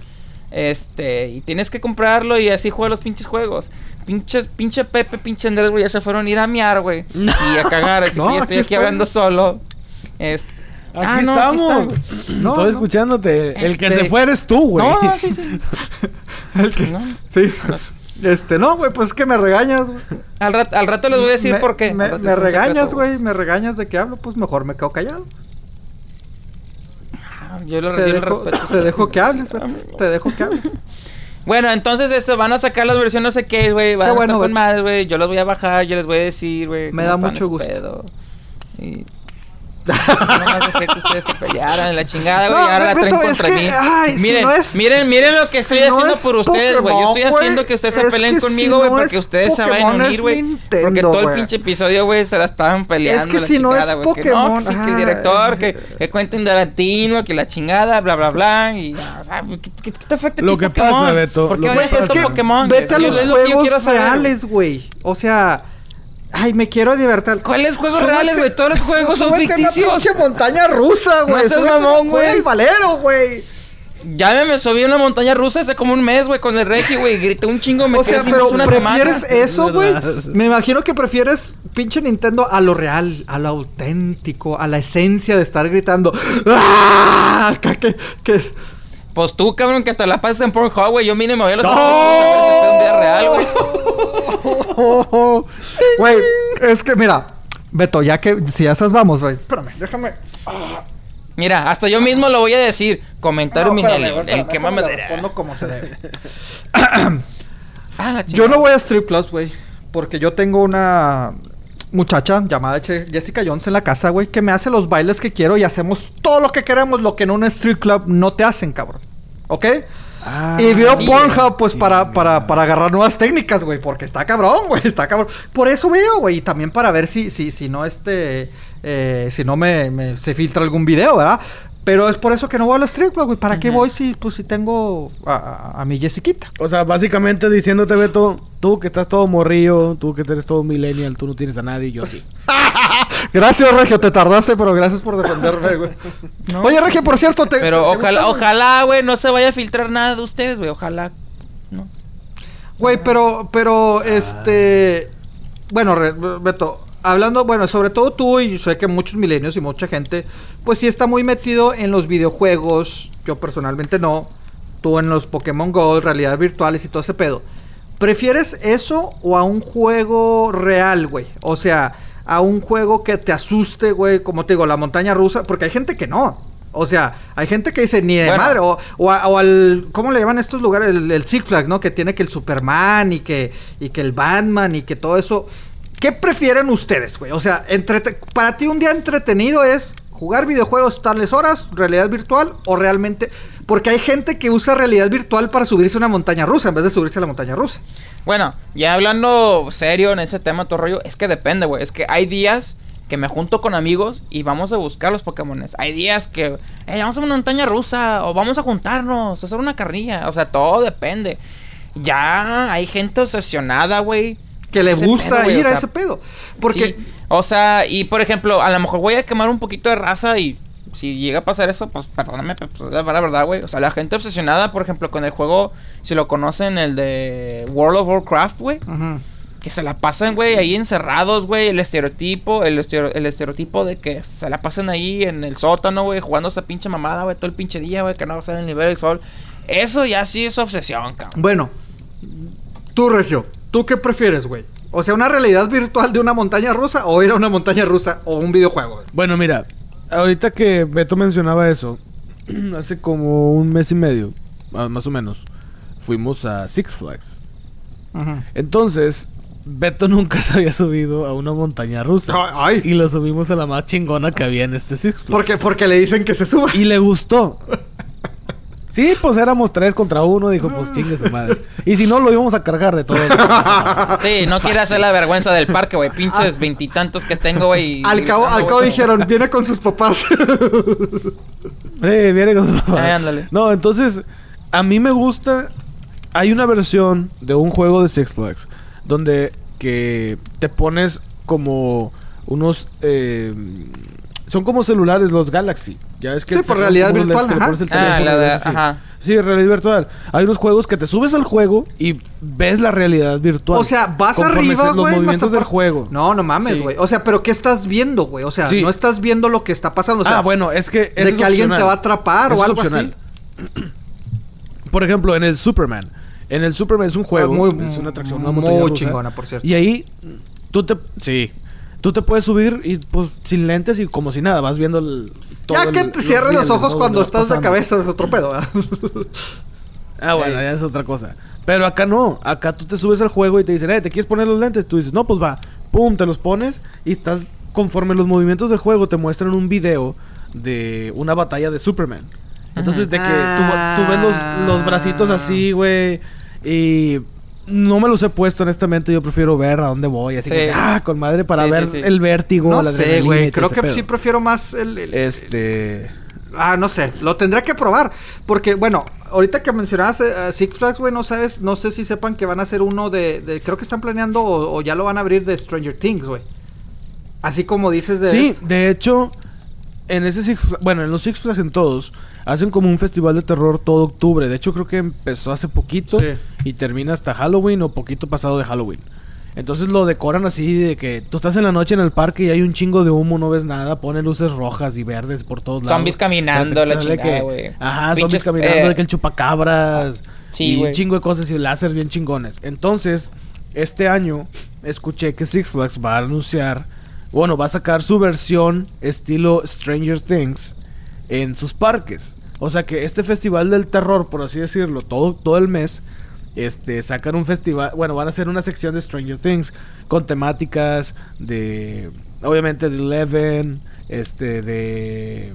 Este, y tienes que comprarlo y así juega los pinches juegos. Pinches, pinche Pepe, pinche Andrés, güey, ya se fueron a ir a miar, güey. Y a cagar, así No, que yo estoy aquí estoy. hablando solo. Es, Aquí Ah, no, aquí estamos. No, Estoy no. escuchándote. El que Este- se fue eres tú, güey. No, no, sí, sí. El que- No. Sí. Este, no, güey, pues es que me regañas, güey. Al, rat- al rato les voy a decir Me- por qué. Me, regañas, güey, me regañas de que hablo, pues mejor me quedo callado. Ah, Yo lo, Te yo lo dejo, respeto. te dejo que hables, güey. Te dejo que hables. Bueno, entonces esto, van a sacar las versiones no sé qué, güey. Van Qué a bueno, estar con güey. madres, güey. Yo las voy a bajar, yo les voy a decir, güey. Me da mucho gusto. pedo. Y... Nomás dejé que ustedes se pelearan en la chingada, güey. No, ahora la traen es contra que, mí. ay, si miren, no es- miren, miren lo que estoy si no haciendo es por ustedes, güey. Yo estoy haciendo que ustedes es se peleen si conmigo, güey, no porque es ustedes se vayan a unir, es güey. Porque todo el pinche episodio, güey, se la estaban peleando. que la si no es chingada, no, Pokémon, que sí, que el director, que, que cuenten de latino, que la chingada, bla, bla, bla. Y, o sea, ¿qué, te afecta a Lo ti, que Pokémon? pasa, Beto, ¿Por qué Es Pokémon? Vete a los es juegos reales, güey. O sea, ay, me quiero divertir. ¿Cuáles juegos Súbete- reales, güey? Todos los juegos son una ficticios. pinche montaña rusa, güey. una- mamón, güey. El valero, güey. Ya me, me subí a una montaña rusa hace como un mes, güey, con el Regi, güey. Grité un chingo, me O quedé sea, sin pero una prefieres semana. eso, güey. Me imagino que prefieres pinche Nintendo a lo real, a lo auténtico, a la esencia de estar gritando. ¡Ah! Que, que, Pues tú, cabrón, que te la pasas en Pornhub, güey. Yo mínimo voy a los ¡No! un día real, güey. Güey, es que mira, Beto, ya que si ya esas vamos, güey. Espérame, déjame. Mira, hasta yo mismo lo voy a decir. Comentario No, espérame, el que más me respondo como se debe. Ah, la Yo no voy a Strip Clubs, güey. Porque yo tengo una muchacha llamada Jessica Jones en la casa, güey, que me hace los bailes que quiero y hacemos todo lo que queremos, lo que en un strip club no te hacen, cabrón. ¿Ok? Ah, y veo sí, Pornhub, pues, sí, para, para, para agarrar nuevas técnicas, güey. Porque está cabrón, güey. Está cabrón. Por eso veo, güey. Y también para ver si, si, si no, este... eh, si no me, me- se filtra algún video, ¿verdad? Pero es por eso que no voy a los strip güey. ¿Para qué voy si, pues, si tengo a, a- a mi Jessiquita? O sea, básicamente diciéndote, Beto, tú que estás todo morrillo, tú que eres todo millennial, tú no tienes a nadie, yo sí. Gracias, Regio, te tardaste, pero gracias por defenderme, güey. No. Oye, Regio, por cierto, te. Pero te- te ojalá, gusta, ojalá, güey, no se vaya a filtrar nada de ustedes, güey. Ojalá. No. Güey, pero, pero, este. Bueno, Re- Beto, hablando, bueno, sobre todo tú y sé que muchos milenios y mucha gente, pues sí está muy metido en los videojuegos. Yo personalmente no. Tú en los Pokémon Go, realidades virtuales y todo ese pedo. ¿Prefieres eso o a un juego real, güey? O sea, a un juego que te asuste, güey, como te digo, la montaña rusa, porque hay gente que no. O sea, hay gente que dice ni de Bueno. madre, o, o, a- o al, ¿cómo le llaman estos lugares? El, el Six Flags, ¿no? Que tiene que el Superman y que, y que el Batman y que todo eso. ¿Qué prefieren ustedes, güey? O sea, para ti un día entretenido es jugar videojuegos tales horas, realidad virtual, o realmente... Porque hay gente que usa realidad virtual para subirse a una montaña rusa en vez de subirse a la montaña rusa. Bueno, ya hablando serio en ese tema, todo rollo, es que depende, güey. Es que hay días que me junto con amigos y vamos a buscar los Pokémones. Hay días que, eh, vamos a una montaña rusa o vamos a juntarnos, a hacer una carrilla. O sea, todo depende. Ya hay gente obsesionada, güey. Que le gusta pedo, ir o a ese pedo. Porque... Sí, O sea, y por ejemplo, a lo mejor voy a quemar un poquito de raza y si llega a pasar eso, pues perdóname, pero pues, es la verdad, güey. O sea, la gente obsesionada, por ejemplo, con el juego, si lo conocen, el de World of Warcraft, güey. Que se la pasan, güey, ahí encerrados, güey. El estereotipo, el, estero- el estereotipo de que se la pasan ahí en el sótano, güey, jugando esa pinche mamada, güey, todo el pinche día, güey, que no va a ser el nivel del sol. Eso ya sí es obsesión, cabrón. Bueno, tú, Regio, ¿tú qué prefieres, güey? O sea, una realidad virtual de una montaña rusa o ir a una montaña rusa o un videojuego. güey? Bueno, mira, ahorita que Beto mencionaba eso, hace como un mes y medio, más o menos, fuimos a Six Flags. Entonces, Beto nunca se había subido a una montaña rusa. Ay. Y lo subimos a la más chingona que había en este Six Flags. Porque, porque le dicen que se suba. Y le gustó. Sí, pues éramos tres contra uno. Dijo, pues chingue su madre. Y si no, lo íbamos a cargar de todo. Sí, no quiere hacer la vergüenza del parque, güey. Pinches veintitantos que tengo, güey. y Al cabo, gritando, al cabo güey. dijeron, viene con sus papás. Eh, viene con sus papás. Ay, ándale. No, entonces, a mí me gusta. Hay una versión de un juego de Six Flags donde que te pones como unos. eh, son como celulares los Galaxy. Ya es que Sí, por realidad virtual, ajá. el Ah, la de- ves así. ajá. Sí, realidad virtual. Hay unos juegos que te subes al juego y ves la realidad virtual. o sea, vas arriba, se- los güey. movimientos del juego. No, no mames, Sí. güey. O sea, pero ¿qué estás viendo, güey? O sea, Sí. no estás viendo lo que está pasando. O sea, ah, bueno, es que. de que alguien te va a atrapar o algo así. Por ejemplo, en el Superman. En el Superman es un juego. Ah, muy- es una atracción, muy una rusa. chingona, por cierto. Y ahí, tú te. Sí. Tú te puedes subir y pues sin lentes y como si nada, vas viendo el. todo Ya el- que te cierres los ojos ¿no? cuando estás de pasando. cabeza es otro pedo, ¿verdad? Ah, bueno, ya es otra cosa. Pero acá no. Acá tú te subes al juego y te dicen, eh, ¿te quieres poner los lentes? Tú dices, no, pues va. Pum, te los pones y estás. Conforme los movimientos del juego te muestran un video de una batalla de Superman. Entonces, de que tú, tú ves los, los bracitos así, güey. Y no me los he puesto, honestamente. Yo prefiero ver a dónde voy. Así Sí. que, ah, con madre para Sí, ver sí. el vértigo. no la sé, güey. Creo que pedo. sí prefiero más el... el- Este. Ah, no sé, lo tendré que probar. Porque, bueno, ahorita que mencionabas eh, Six Flags, güey, no sabes, no sé si sepan que van a hacer uno de, de- creo que están planeando o, o ya lo van a abrir de Stranger Things, güey. Así como dices de... Sí, de hecho, en ese Six Fla- bueno, en los Six Flags en todos, hacen como un festival de terror todo octubre. De hecho, creo que empezó hace poquito Sí. y termina hasta Halloween o poquito pasado de Halloween. Entonces lo decoran así de que tú estás en la noche en el parque y hay un chingo de humo, no ves nada, ponen luces rojas y verdes por todos lados. Zombies caminando, la chingada, güey. Ajá, Pinches, zombies caminando, eh, de que el chupacabras Sí, y un chingo de cosas y láser bien chingones. Entonces, este año escuché que Six Flags va a anunciar, bueno, va a sacar su versión estilo Stranger Things en sus parques. O sea que este festival del terror, por así decirlo, todo, todo el mes, este, sacan un festival, bueno, van a hacer una sección de Stranger Things con temáticas de, obviamente, de Eleven, este, de,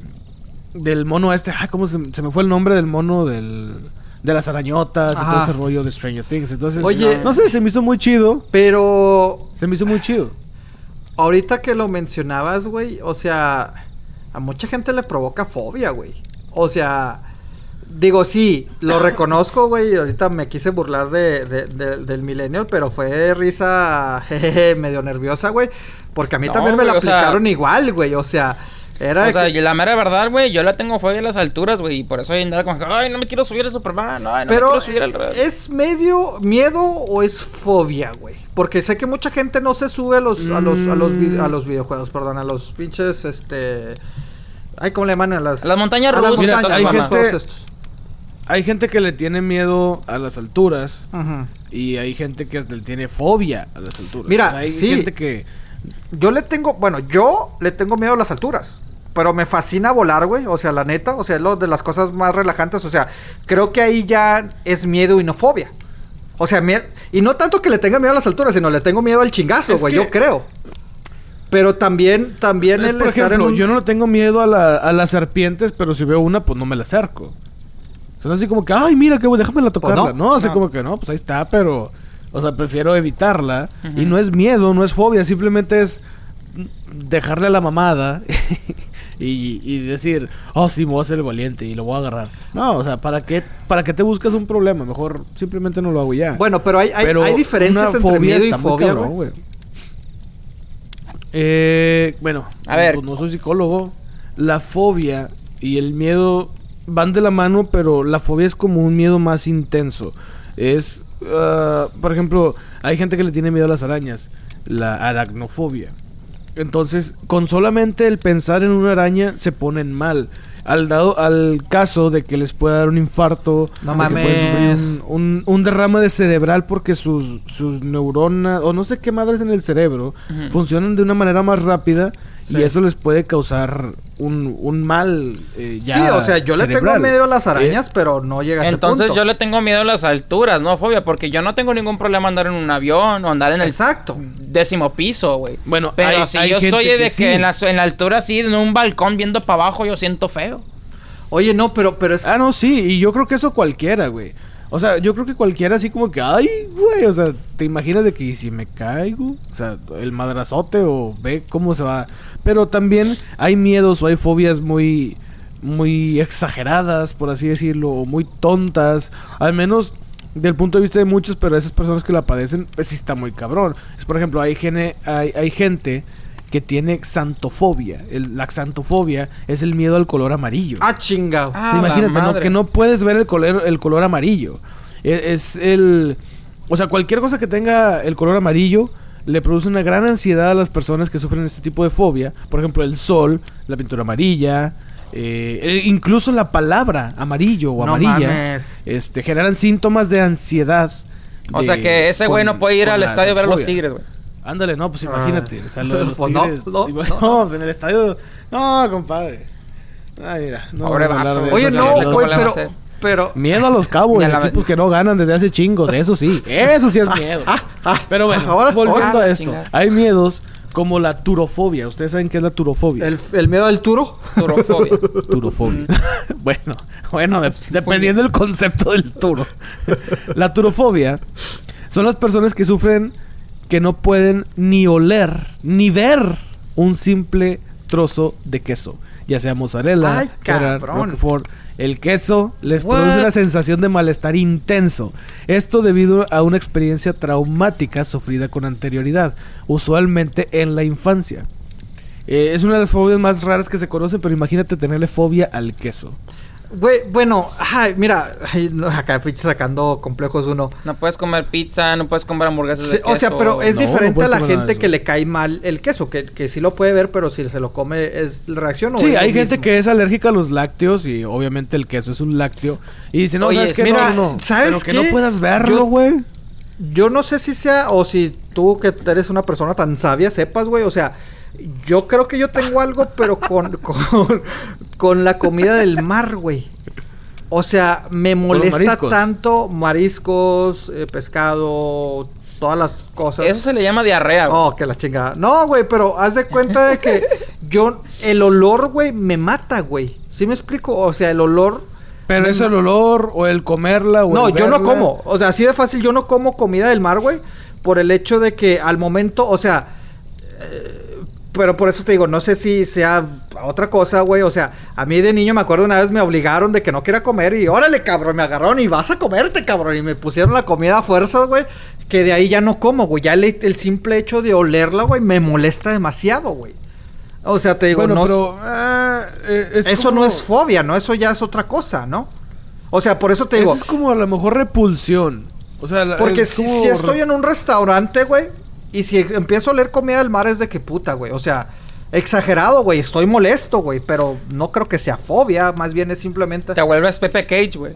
del mono este, ah, ¿cómo se, se me fue el nombre del mono del, de las arañotas y todo ese rollo de Stranger Things? Entonces, Oye. no sé, se me hizo muy chido, Pero se me hizo muy chido. ahorita que lo mencionabas, güey, o sea, a mucha gente le provoca fobia, güey. O sea, digo, sí, lo reconozco, güey, y ahorita me quise burlar de, de- de- del millennial, pero fue risa jejeje, medio nerviosa, güey, porque a mí No, también me la sea- aplicaron igual, güey, o sea, era... O sea, que- y la mera verdad, güey, yo la tengo fobia a las alturas, güey. Y por eso hoy andaba como que, ay, no me quiero subir al Superman, ay, no me pero quiero subir al Red. ¿es medio miedo o es fobia, güey? Porque sé que mucha gente no se sube a los, a los, a los, vi- a los videojuegos, perdón, a los pinches, este... Ay, ¿cómo le llaman? A las... A las montañas rusas, montañas, hay gente-. Hay que le tiene miedo a las alturas y hay gente que le tiene fobia a las alturas. Mira, hay sí. gente que Yo le tengo, bueno, yo le tengo miedo a las alturas. Pero me fascina volar, güey. O sea, la neta. O sea, es lo de las cosas más relajantes. O sea, creo que ahí ya es miedo y no fobia. O sea, mie- y no tanto que le tenga miedo a las alturas, sino le tengo miedo al chingazo, Es güey. que- Yo creo. Pero también, también Es, el por estar ejemplo, en un... yo no le tengo miedo a, la- a las serpientes, pero si veo una, pues no me la acerco. Son así como que, ay, mira, que déjame la tocarla. Pues no, no, así no. como que no, pues ahí está, pero. O sea, prefiero evitarla. Y no es miedo, no es fobia, simplemente es dejarle a la mamada y, y decir, oh, sí, me voy a hacer el valiente y lo voy a agarrar. No, o sea, ¿para qué, ¿para qué te buscas un problema? Mejor simplemente no lo hago ya. Bueno, pero hay, hay, Pero hay diferencias entre fobia miedo y fobia, cabrón, güey. Eh, bueno, A ver. pues no soy psicólogo. La fobia y el miedo van de la mano, pero la fobia es como un miedo más intenso. Es, ah, por ejemplo, hay gente que le tiene miedo a las arañas, la aracnofobia. Entonces, con solamente el pensar en una araña se ponen mal. Al dado al caso de que les pueda dar un infarto, No mames. un, un, un derrame de cerebral porque sus, sus neuronas, o no sé qué madres en el cerebro, funcionan de una manera más rápida Sí. y eso les puede causar un, un mal eh, ya Sí, o sea, yo le tengo miedo a las Eh, arañas, pero no llega a ese Entonces punto. yo le tengo miedo a las alturas, ¿no? Fobia, porque yo no tengo ningún problema andar en un avión o andar en el Exacto. décimo piso, güey. Bueno, pero hay- si hay yo gente estoy que de que, sí. en, la, en la altura así, en un balcón viendo para abajo, yo siento feo. Oye, no, pero, pero es... Ah, no, sí, y yo creo que eso cualquiera, güey. O sea, yo creo que cualquiera así como que, ay, güey, o sea, te imaginas de que ¿y si me caigo, o sea, el madrazote o ve cómo se va. Pero también hay miedos o hay fobias muy, muy exageradas, por así decirlo, o muy tontas, al menos del punto de vista de muchos, pero esas personas que la padecen, pues sí está muy cabrón. Es, por ejemplo, hay, gene, hay, hay gente que tiene xantofobia. El- la xantofobia es el miedo al color amarillo. Ah, chingado. Ah, imagínate, que no puedes ver el color, el color amarillo. E- Es, el... O sea, cualquier cosa que tenga el color amarillo le produce una gran ansiedad a las personas que sufren este tipo de fobia. Por ejemplo, el sol, la pintura amarilla, eh, e- incluso la palabra amarillo o No amarilla, mames. este, generan síntomas de ansiedad. O de- sea que ese güey no puede ir al estadio a ver a los tigres, güey. Ándale, no, pues imagínate. Ah. O sea, lo de los Pues no, tigres. no, Ima- no, no, en el estadio. No, compadre. Ay, mira. No Pobre vamos a hablar vato, de Oye, eso, no güey, a pero... Pero... Miedo a los cabos, la- equipos que no ganan desde hace chingos, eso sí, eso sí es miedo. Pero bueno, ahora- volviendo ahora- a esto, hay miedos como la turofobia. ¿Ustedes saben qué es la turofobia? El, el miedo al turo. Turofobia. Turofobia. bueno, bueno, de- dependiendo del concepto del turo. la turofobia son las personas que sufren que no pueden ni oler ni ver un simple trozo de queso, ya sea mozzarella, cheddar, roquefort. El queso les What? produce una sensación de malestar intenso. Esto debido a una experiencia traumática sufrida con anterioridad, usualmente en la infancia. Eh, es una de las fobias más raras que se conocen, pero imagínate tenerle fobia al queso. Güey, bueno, ay, mira, ay, no, acá pinche sacando complejos uno. No puedes comer pizza, no puedes comer hamburguesas Sí, de o sea, queso, pero es no, diferente a la gente que le cae mal el queso, que, que sí lo puede ver, pero si se lo come es reacción o Sí, hay gente mismo? que es alérgica a los lácteos y obviamente el queso es un lácteo. Y dice, no, Oye, ¿sabes qué? mira, no, no, ¿sabes Pero que no puedas verlo, Yo- güey. Yo no sé si sea, o si tú que eres una persona tan sabia sepas, güey, o sea, yo creo que yo tengo algo, pero con, con, con la comida del mar, güey. O sea, me molesta mariscos. tanto mariscos, eh, pescado, todas las cosas. Eso se le llama diarrea, güey. Oh, que la chingada. No, güey, pero haz de cuenta de que yo, el olor, güey, me mata, güey. ¿Sí me explico? O sea, el olor... Pero es el olor o el comerla o No, el yo no como. O sea, así de fácil, yo no como comida del mar, güey. Por el hecho de que al momento, o sea... pero por eso te digo, no sé si sea otra cosa, güey. O sea, a mí de niño me acuerdo una vez me obligaron de que no quería comer y órale, cabrón, me agarraron y vas a comerte, cabrón. Y me pusieron la comida a fuerzas, güey. Que de ahí ya no como, güey. Ya el, el simple hecho de olerla, güey, me molesta demasiado, güey. O sea, te digo, Bueno, no. pero... ah, eh, es eso como- no es fobia, ¿no? Eso ya es otra cosa, ¿no? O sea, por eso te digo. Eso es como a lo mejor repulsión. O sea, la- Porque si, como si estoy en un restaurante, güey, y si empiezo a oler comida del mar es de que puta, güey. O sea, exagerado, güey. Estoy molesto, güey. Pero no creo que sea fobia. Más bien es simplemente. Te vuelves Pepe Cage, güey.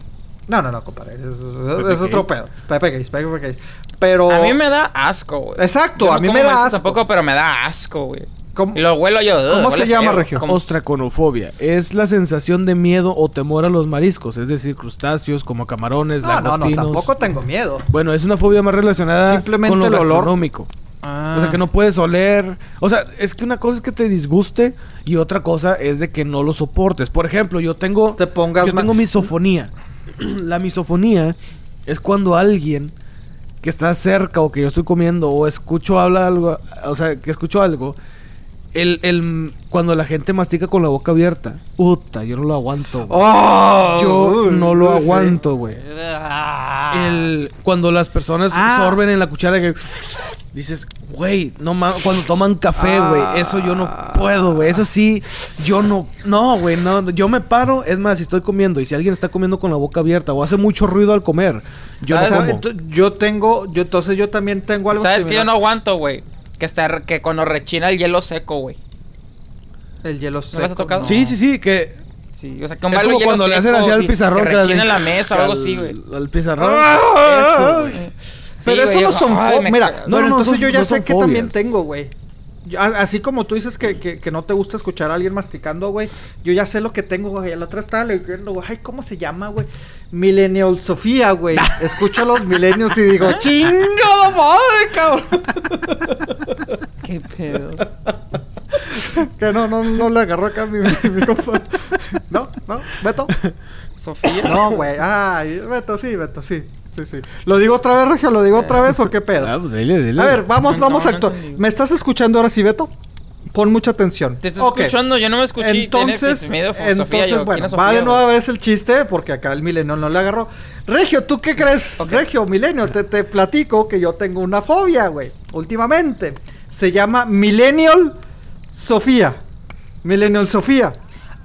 No, no, no, compadre. Eso Pepe es otro pedo. Pepe Cakes, Pepe Cakes. Pero. A mí me da asco, güey. Exacto, Yo a no mí me da asco. Tampoco, pero me da asco, güey. ¿Cómo- Y lo huelo yo. ¿Cómo se llama. Regio? Ostraconofobia es la sensación de miedo o temor a los mariscos, es decir, crustáceos como camarones, No, no, no, langostinos. tampoco tengo miedo. Bueno, es una fobia más relacionada Simplemente con lo el olor. O sea, que no puedes oler. O sea, es que una cosa es que te disguste y otra cosa es de que no lo soportes. Por ejemplo, yo tengo. Te pongas Yo tengo misofonía. la misofonía es cuando alguien que está cerca o que yo estoy comiendo o escucho habla algo. O sea, que escucho algo. El, el, cuando la gente mastica con la boca abierta. Puta, yo no lo aguanto. güey. ¡Oh! yo Uy, no lo aguanto, güey. Ah. El, cuando las personas Ah. sorben en la cuchara que dices, güey, no mames, cuando toman café, güey, eso yo no puedo, güey, eso sí, yo no, no, güey, no, yo me paro, es más, si estoy comiendo y si alguien está comiendo con la boca abierta o hace mucho ruido al comer, yo no como. Yo tengo, yo entonces yo también tengo algo ¿Sabes que yo no aguanto, güey? Que, está, que cuando rechina el hielo seco, güey. El hielo ¿No les ha seco, tocado? Sí, sí, sí, que Sí, o sea, que un es como cuando le hacen así al pizarrón Que rechina la mesa o algo al- así, güey. Al pizarrón. eso, güey. Pero eso no son ay, fo- me Mira, caga. bueno, No, no, entonces yo ya no sé que también fobias. tengo, güey. Así como tú dices que, que, que no te gusta escuchar a alguien masticando, güey. Yo ya sé lo que tengo, güey. La otra estaba leyendo, güey. Ay, ¿cómo se llama, güey? Millennial Sofía, güey. Escucho a los millennials y digo, ¡chingada madre, cabrón! Qué pedo. Que no, no, no le agarró acá mi, mi compa. No, no, Beto. Sofía. No, güey. Ay, Beto, sí, Beto, sí. Sí, sí. ¿Lo digo otra vez, Regio? ¿Lo digo otra vez o qué pedo? Ah, pues dile, dile. A ver, vamos, No, vamos a no actuar. ¿Me estás escuchando ahora sí, Beto? Pon mucha atención. Te estoy escuchando, yo no me escuché. Entonces, medio entonces Sofía, yo, ¿quién bueno, va de nueva vez el chiste porque acá el milenio no le agarró. Regio, ¿tú qué crees? Regio, milenio, te, te platico que yo tengo una fobia, güey, últimamente. Se llama Millennial Sofía. Millennial Sofía.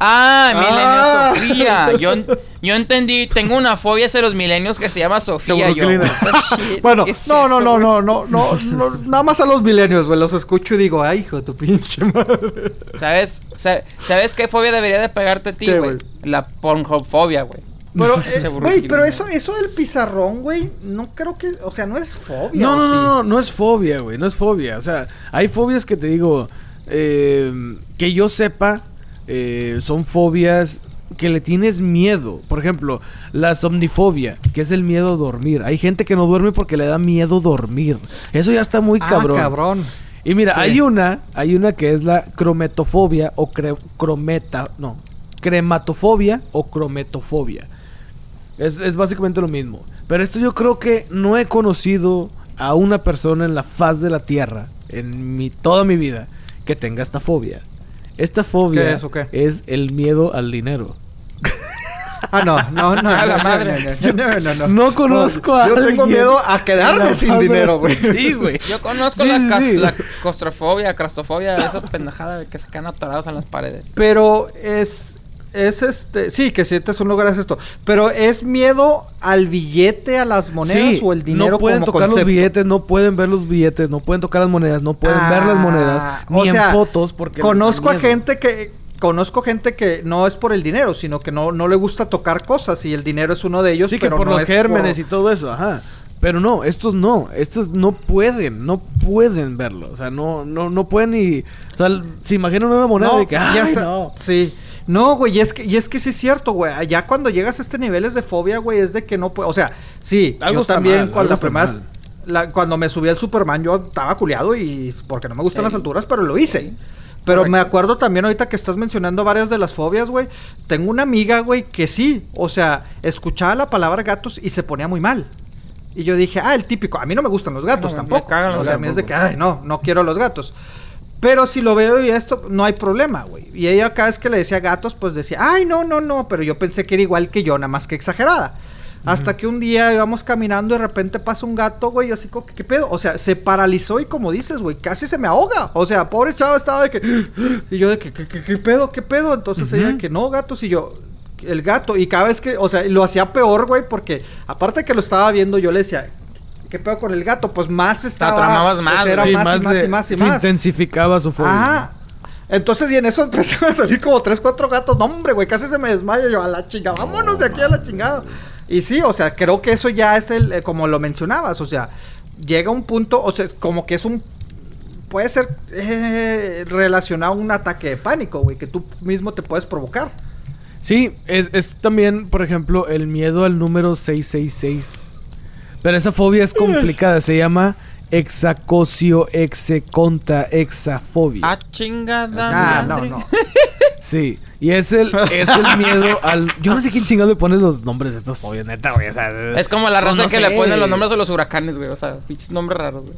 Ah, Ah. Milenio Sofía. Yo, yo entendí, tengo una fobia hacia los milenios que se llama Sofía. Yo, shit, Bueno, ¿qué es no, no, no, no, no, no, no, nada más a los milenios, güey, los escucho y digo, ay, hijo de tu pinche madre. ¿Sabes, sa- ¿Sabes qué fobia debería de pegarte a ti, ¿Qué, güey? La Pornhub-fobia, güey. Pero, eh, güey, pero eso, eso del pizarrón, güey, no creo que, o sea, no es fobia. No, ¿o no, sí? no, no, no es fobia, güey, no es fobia. O sea, hay fobias que te digo, eh, que yo sepa, eh, son fobias que le tienes miedo. Por ejemplo, la somnifobia, que es el miedo a dormir. Hay gente que no duerme porque le da miedo dormir. Eso ya está muy Ah, cabrón. cabrón. Y mira, Sí. hay una, hay una que es la crometofobia o cre- crometa, no, crematofobia o crometofobia. Es, es básicamente lo mismo. Pero esto yo creo que no he conocido a una persona en la faz de la tierra, en mi, toda mi vida, que tenga esta fobia. Esta fobia ¿Qué es o qué? es el miedo al dinero. Ah, no, no, no. A la no, madre. No, no, no, no. No conozco a Yo tengo miedo a quedarme la sin dinero, güey. Sí, güey. Yo conozco Sí, la, sí, cas- sí. la claustrofobia, crastofobia, esa pendejada de que se quedan atorados en las paredes. Pero es. Es este. Sí, que sientes un lugar es esto. Pero es miedo al billete, a las monedas Sí, o el dinero no pueden como tocar los billetes, no pueden ver los billetes, no pueden tocar las monedas, no pueden ver las monedas, Ah, ni o sea, en fotos porque Conozco a gente que. Conozco gente que no es por el dinero, sino que no, no le gusta tocar cosas y el dinero es uno de ellos. Sí, que por no los es gérmenes por- y todo eso, ajá. Pero no, estos no, estos no pueden, no pueden verlo, o sea, no, no, no pueden ni, o sea, se imaginan una moneda No, de que, ya "Ay, está. no". Sí. No, güey, y es que, y es que sí es cierto, güey. Ya cuando llegas a este niveles de fobia, güey, es de que no puedo. O sea, sí, Algo yo también mal, cuando algo la está primera vez- mal. la- cuando me subí al Superman, yo estaba culiado y porque no me gustan Sí. las alturas, pero lo hice. Sí. Pero me acuerdo también ahorita que estás mencionando varias de las fobias, güey. Tengo una amiga, güey, que sí, o sea, escuchaba la palabra gatos y se ponía muy mal. Y yo dije, ah, el típico, a mí no me gustan los gatos No, me tampoco. cagan los o sea, a mí es de gatos, que, ay, no, no quiero los gatos. Pero si lo veo y esto, no hay problema, güey. Y ella cada vez que le decía gatos, pues decía, ay, no, no, no. Pero yo pensé que era igual que yo, nada más que exagerada. Hasta que un día íbamos caminando y de repente pasa un gato, güey, y así como, que, ¿qué pedo? O sea, se paralizó y como dices, güey, casi se me ahoga. O sea, pobre chava estaba de que... Y yo de que, ¿qué, qué- qué pedo? ¿Qué pedo? Entonces ella de que, no, gatos, y yo... El gato, y cada vez que, o sea, lo hacía peor, güey, porque aparte que lo estaba viendo, yo le decía, ¿qué pedo con el gato? Pues más estaba... tramabas más, pues, era Sí, más, y más y más y se más. intensificaba su fobia. Ajá. Entonces, y en eso empezaron a salir como tres, cuatro gatos. No, hombre, güey, casi se me desmaya. Yo, a la chingada, vámonos de aquí a la chingada. Y sí, o sea, creo que eso ya es el, eh, como lo mencionabas, o sea, llega un punto, o sea, como que es un, puede ser eh, relacionado a un ataque de pánico, güey, que tú mismo te puedes provocar. Sí, es, es también, por ejemplo, el miedo al número 666. Pero esa fobia es complicada, se llama exacocio execonta exafobia. Ah, chingada. Ah, no, madre. no. Sí, y es el, es el miedo al... Yo no sé quién chingado le pone los nombres de estas fobias, neta, güey. O sea, Es como la raza no que sé. le ponen los nombres a los huracanes, güey. O sea, pinches nombres raros, güey.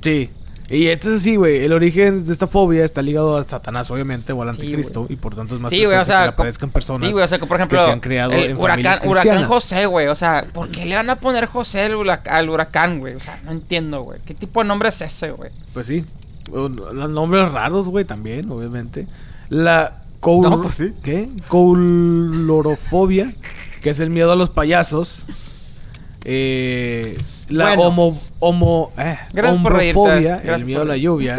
Sí. Y esto es así, güey. El origen de esta fobia está ligado a Satanás, obviamente, o al anticristo. y por tanto es más Sí, o sea, que aparezcan personas Sí, güey, o sea, que por ejemplo, que se han criado el en huracán, huracán. José, güey, o sea, ¿por qué le van a poner José al, hura- al huracán, güey? O sea, no entiendo, güey. ¿Qué tipo de nombre es ese, güey? Pues sí. Los nombres raros, güey, también, obviamente. La coul... No, pues sí. ¿Qué? Coulorofobia, que es el miedo a los payasos. Eh, la Bueno. homo... homo eh, gracias el miedo por a la lluvia.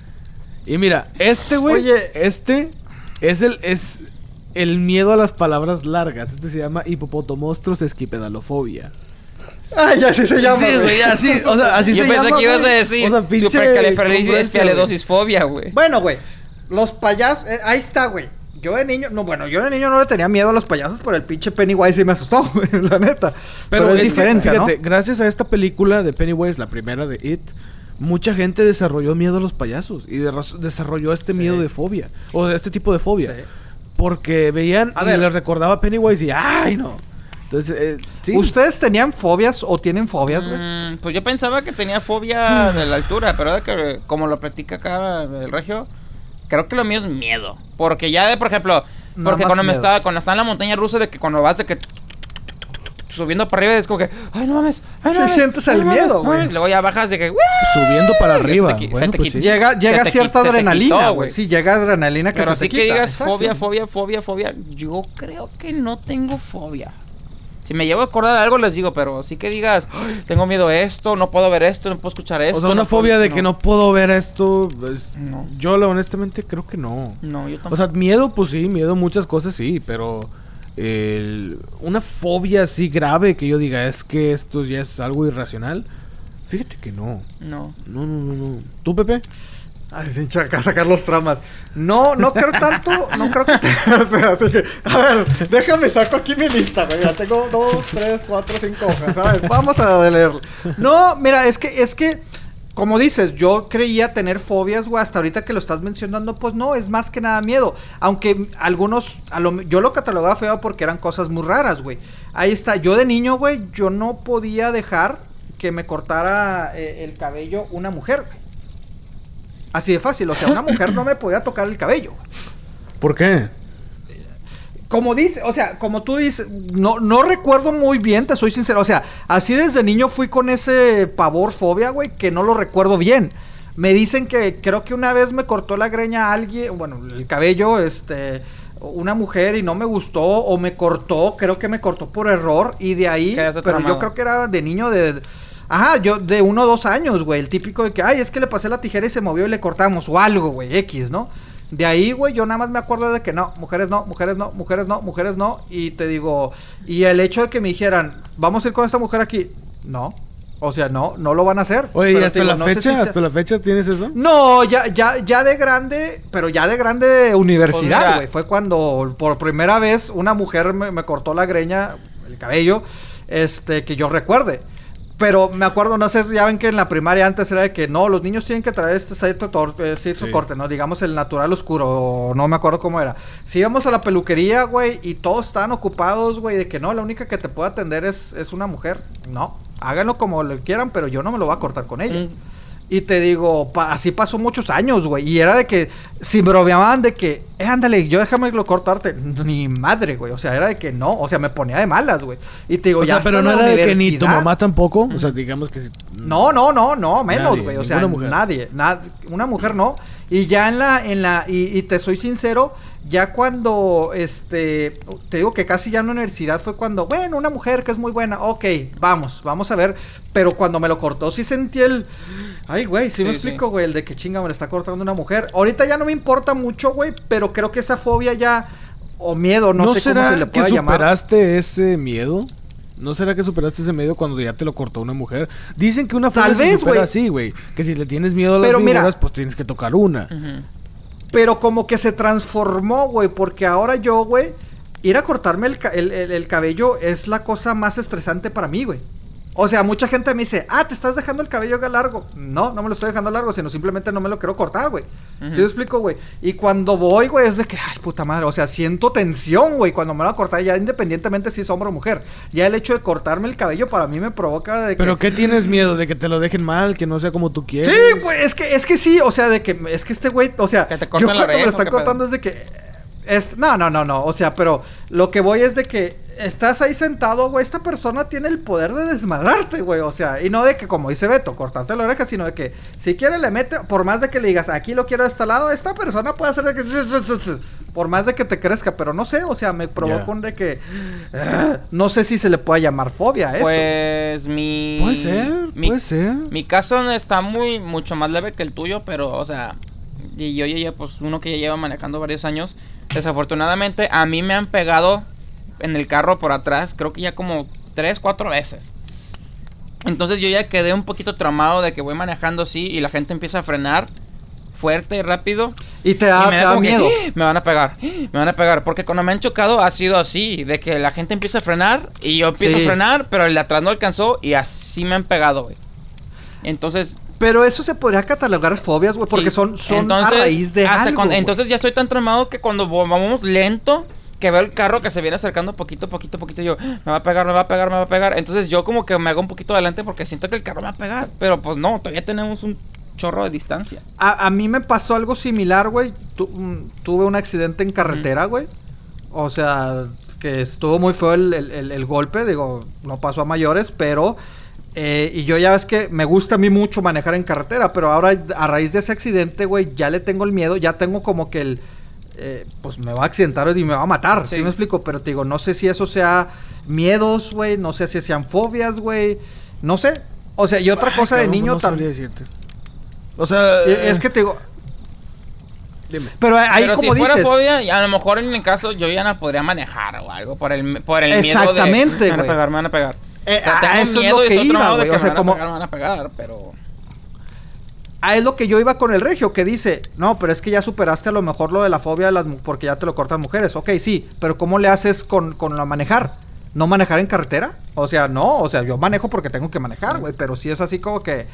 y mira, este, güey, este es el... Es, el miedo a las palabras largas. Este se llama hipopotomostros esquipedalofobia. Ay, así se llama. Sí, güey, así, o sea, así Yo se pensé llama, que ibas a decir O sea, pinche supercalifragilístico-espialidosisfobia, güey. Bueno, güey, los payasos, eh, ahí está, güey. Yo de niño, no, bueno, yo de niño no le tenía miedo a los payasos, pero el pinche Pennywise sí me asustó, la neta. Pero, es, que, diferente, fíjate, ¿no? gracias a esta película de Pennywise, la primera de It, mucha gente desarrolló miedo a los payasos y de- desarrolló este Sí. miedo de fobia, o de este tipo de fobia. Sí. Porque veían A y ver. les recordaba a Pennywise y ¡ay, no! Entonces, eh, sí. ¿Ustedes tenían fobias o tienen fobias, güey? Mm, pues yo pensaba que tenía fobia de la altura, pero de que, como lo platica acá el regio, creo que lo mío es miedo. Porque ya de, por ejemplo, porque cuando me miedo. estaba, cuando estaba en la montaña rusa, de que cuando vas de que subiendo para arriba es como que, ay no mames, ay no Sí, mames, sientes ay, el miedo, no mames". güey. Luego ya bajas de que, "Woo". Subiendo para Ya se te arriba. Bueno, pues sí. Llega, llega te cierta te adrenalina, güey. Sí, llega adrenalina que Pero se así te que digas Exacto. fobia, fobia, fobia, fobia, yo creo que no tengo fobia. Si me llevo a acordar de algo les digo, pero sí que digas, "Ay, tengo miedo a esto, no puedo ver esto, no puedo escuchar esto. O sea, una no puedo-". fobia de que no puedo ver esto. pues, No. Yo, honestamente, creo que no. No, yo tampoco. O sea, miedo, pues sí, miedo a muchas cosas, sí, pero el- una fobia así grave que yo diga es que esto ya es algo irracional. Fíjate que no. no. No, no, no, no. ¿Tú, Pepe? Ay, pinche acá sacar los tramas. No, no creo tanto, no creo que... Así que, a ver, déjame saco aquí mi lista, güey. Ya tengo dos, tres, cuatro, cinco hojas, ¿sabes? Vamos a leer. No, mira, es que, es que, como dices, yo creía tener fobias, güey, hasta ahorita que lo estás mencionando, pues no, es más que nada miedo. Aunque algunos, a lo, yo lo catalogaba feo porque eran cosas muy raras, güey. Ahí está, yo de niño, güey, yo no podía dejar que me cortara eh, el cabello una mujer, güey. Así de fácil, o sea, una mujer no me podía tocar el cabello. ¿Por qué? Como dice, o sea, como tú dices, no, no recuerdo muy bien, te soy sincero. O sea, así desde niño fui con ese pavor, fobia, güey, que no lo recuerdo bien. Me dicen que creo que una vez me cortó la greña a alguien, bueno, el cabello, este, una mujer y no me gustó, o me cortó, creo que me cortó por error, y de ahí, pero yo creo que era de niño de... Ajá, yo de uno o dos años, güey. El típico de que, ay, es que le pasé la tijera y se movió y le cortamos. O algo, güey, X, ¿no? De ahí, güey, yo nada más me acuerdo de que no, mujeres no, mujeres no, mujeres no, mujeres no. Y te digo, y el hecho de que me dijeran, vamos a ir con esta mujer aquí, no. O sea, no, no lo van a hacer. Oye, ¿y Pero te hasta digo, la no fecha? si sea- ¿Hasta la fecha tienes eso? no, ya, ya, ya de grande, pero ya de grande de universidad, güey. Fue cuando por primera vez una mujer me, me cortó la greña, el cabello, este, que yo recuerde. Pero me acuerdo, no sé, ya ven que en la primaria antes era de que no, los niños tienen que traer este cierto, eh, Sí. corte, ¿no? Digamos el natural oscuro, o no me acuerdo cómo era. Si íbamos a la peluquería, güey, y todos estaban ocupados, güey, de que no, la única que te puede atender es, es una mujer. No, háganlo como le quieran, pero yo no me lo voy a cortar con ella. Mm. Y te digo, pa- así pasó muchos años, güey. Y era de que, si bromeaban de que, eh, ándale, yo déjame lo cortarte. Ni madre, güey. O sea, era de que no. O sea, me ponía de malas, güey. Y te digo, O ya sea, pero no era de que ni tu mamá tampoco. O sea, digamos que... No, no, no, no, menos, Nadie, güey. O sea, mujer. nadie. nad- una mujer no. Y ya en la, en la, y, y te soy sincero, ya cuando, este, te digo que casi ya en la universidad fue cuando, bueno, una mujer que es muy buena, ok, vamos, vamos a ver. Pero cuando me lo cortó, sí sentí el, ay, güey, sí, me Sí, explico, güey, el de que chinga me lo está cortando una mujer. Ahorita ya no me importa mucho, güey, pero creo que esa fobia ya, o miedo, no, ¿No, sé será cómo se le que pueda llamar. superaste ese miedo? ¿No será que superaste ese miedo cuando ya te lo cortó una mujer? Dicen que una fobia Tal se vez, supera así, güey. Que si le tienes miedo a las Pero mira- pues tienes que tocar una. Pero como que se transformó, güey, porque ahora yo, güey, ir a cortarme el, el- el cabello es la cosa más estresante para mí, güey. O sea, mucha gente me dice, ah, te estás dejando el cabello largo. No, no me lo estoy dejando largo, sino simplemente no me lo quiero cortar, güey. ¿Sí me explico, güey? Y cuando voy, güey, es de que, ay, puta madre, o sea, siento tensión, güey, cuando me lo voy a cortar, ya independientemente si es hombre o mujer. Ya el hecho de cortarme el cabello para mí me provoca de que... ¿Pero qué tienes miedo? ¿De que te lo dejen mal? ¿Que no sea como tú quieres? Sí, güey, es que, es que sí, o sea, de que, es que este güey, o sea, Que te yo la cuando me lo están cortando es de que, es, no, no, no, no, o sea, pero lo que voy es de que estás ahí sentado, güey, esta persona tiene el poder de desmadrarte, güey, o sea, y no de que, como dice Beto, cortarte la oreja, sino de que, si quiere le mete, por más de que le digas, aquí lo quiero de este lado, esta persona puede hacer de que, por más de que te crezca, pero no sé, o sea, me provoca Ya. un de que, ah, no sé si se le puede llamar fobia a eso. Pues mi. Puede ser, mi, puede ser. Mi caso está muy, mucho más leve que el tuyo, pero, o sea. Y yo ya, ya, pues, uno que ya lleva manejando varios años. Desafortunadamente, a mí me han pegado en el carro por atrás, creo que ya como tres, cuatro veces. Entonces yo ya quedé un poquito traumado de que voy manejando así y la gente empieza a frenar fuerte y rápido. y te da, Y te da miedo. "Ah, me van a pegar, me van a pegar. Porque cuando me han chocado ha sido así, de que la gente empieza a frenar y yo empiezo Sí. a frenar, pero el de atrás no alcanzó y así me han pegado, güey. Entonces, Pero eso se podría catalogar fobias, güey, porque sí. son, son Entonces, a raíz de hasta algo, cuando- entonces ya estoy tan traumado que cuando vamos lento, que veo el carro que se viene acercando poquito, poquito, poquito, yo, "Ah, me va a pegar, me va a pegar, me va a pegar. Entonces yo como que me hago un poquito adelante porque siento que el carro me va a pegar. Pero pues no, todavía tenemos un chorro de distancia. A, a mí me pasó algo similar, güey. Tu- mm, tuve un accidente en carretera, güey. O sea, que estuvo muy feo el, el- el- el golpe. Digo, no pasó a mayores, pero... eh, y yo ya ves que me gusta a mí mucho manejar en carretera, pero ahora a raíz de ese accidente, güey, ya le tengo el miedo, ya tengo como que el... eh, pues me va a accidentar y me va a matar, ¿sí, Sí. me explico? Pero te digo, no sé si eso sea miedos, güey, no sé si sean fobias, güey, no sé. O sea, y otra Ay, cosa de cabrón, niño no sabría también. decirte. O sea... Es que te digo, Dime. pero ahí Pero como si fuera dices... fobia, y a lo mejor en mi caso yo ya no podría manejar o algo por el, por el miedo Exactamente, de... Me van a pegar, me van a pegar. Eh, a eso es miedo lo y que iba, güey, que o sea, como- a pegar, van a pegar, pero... Ah, es lo que yo iba con el regio, que dice, no, pero es que ya superaste a lo mejor lo de la fobia de las porque ya te lo cortan mujeres. Ok, sí, pero ¿cómo le haces con, con la manejar? ¿No manejar en carretera? O sea, no, o sea, yo manejo porque tengo que manejar, güey, pero sí es así como que...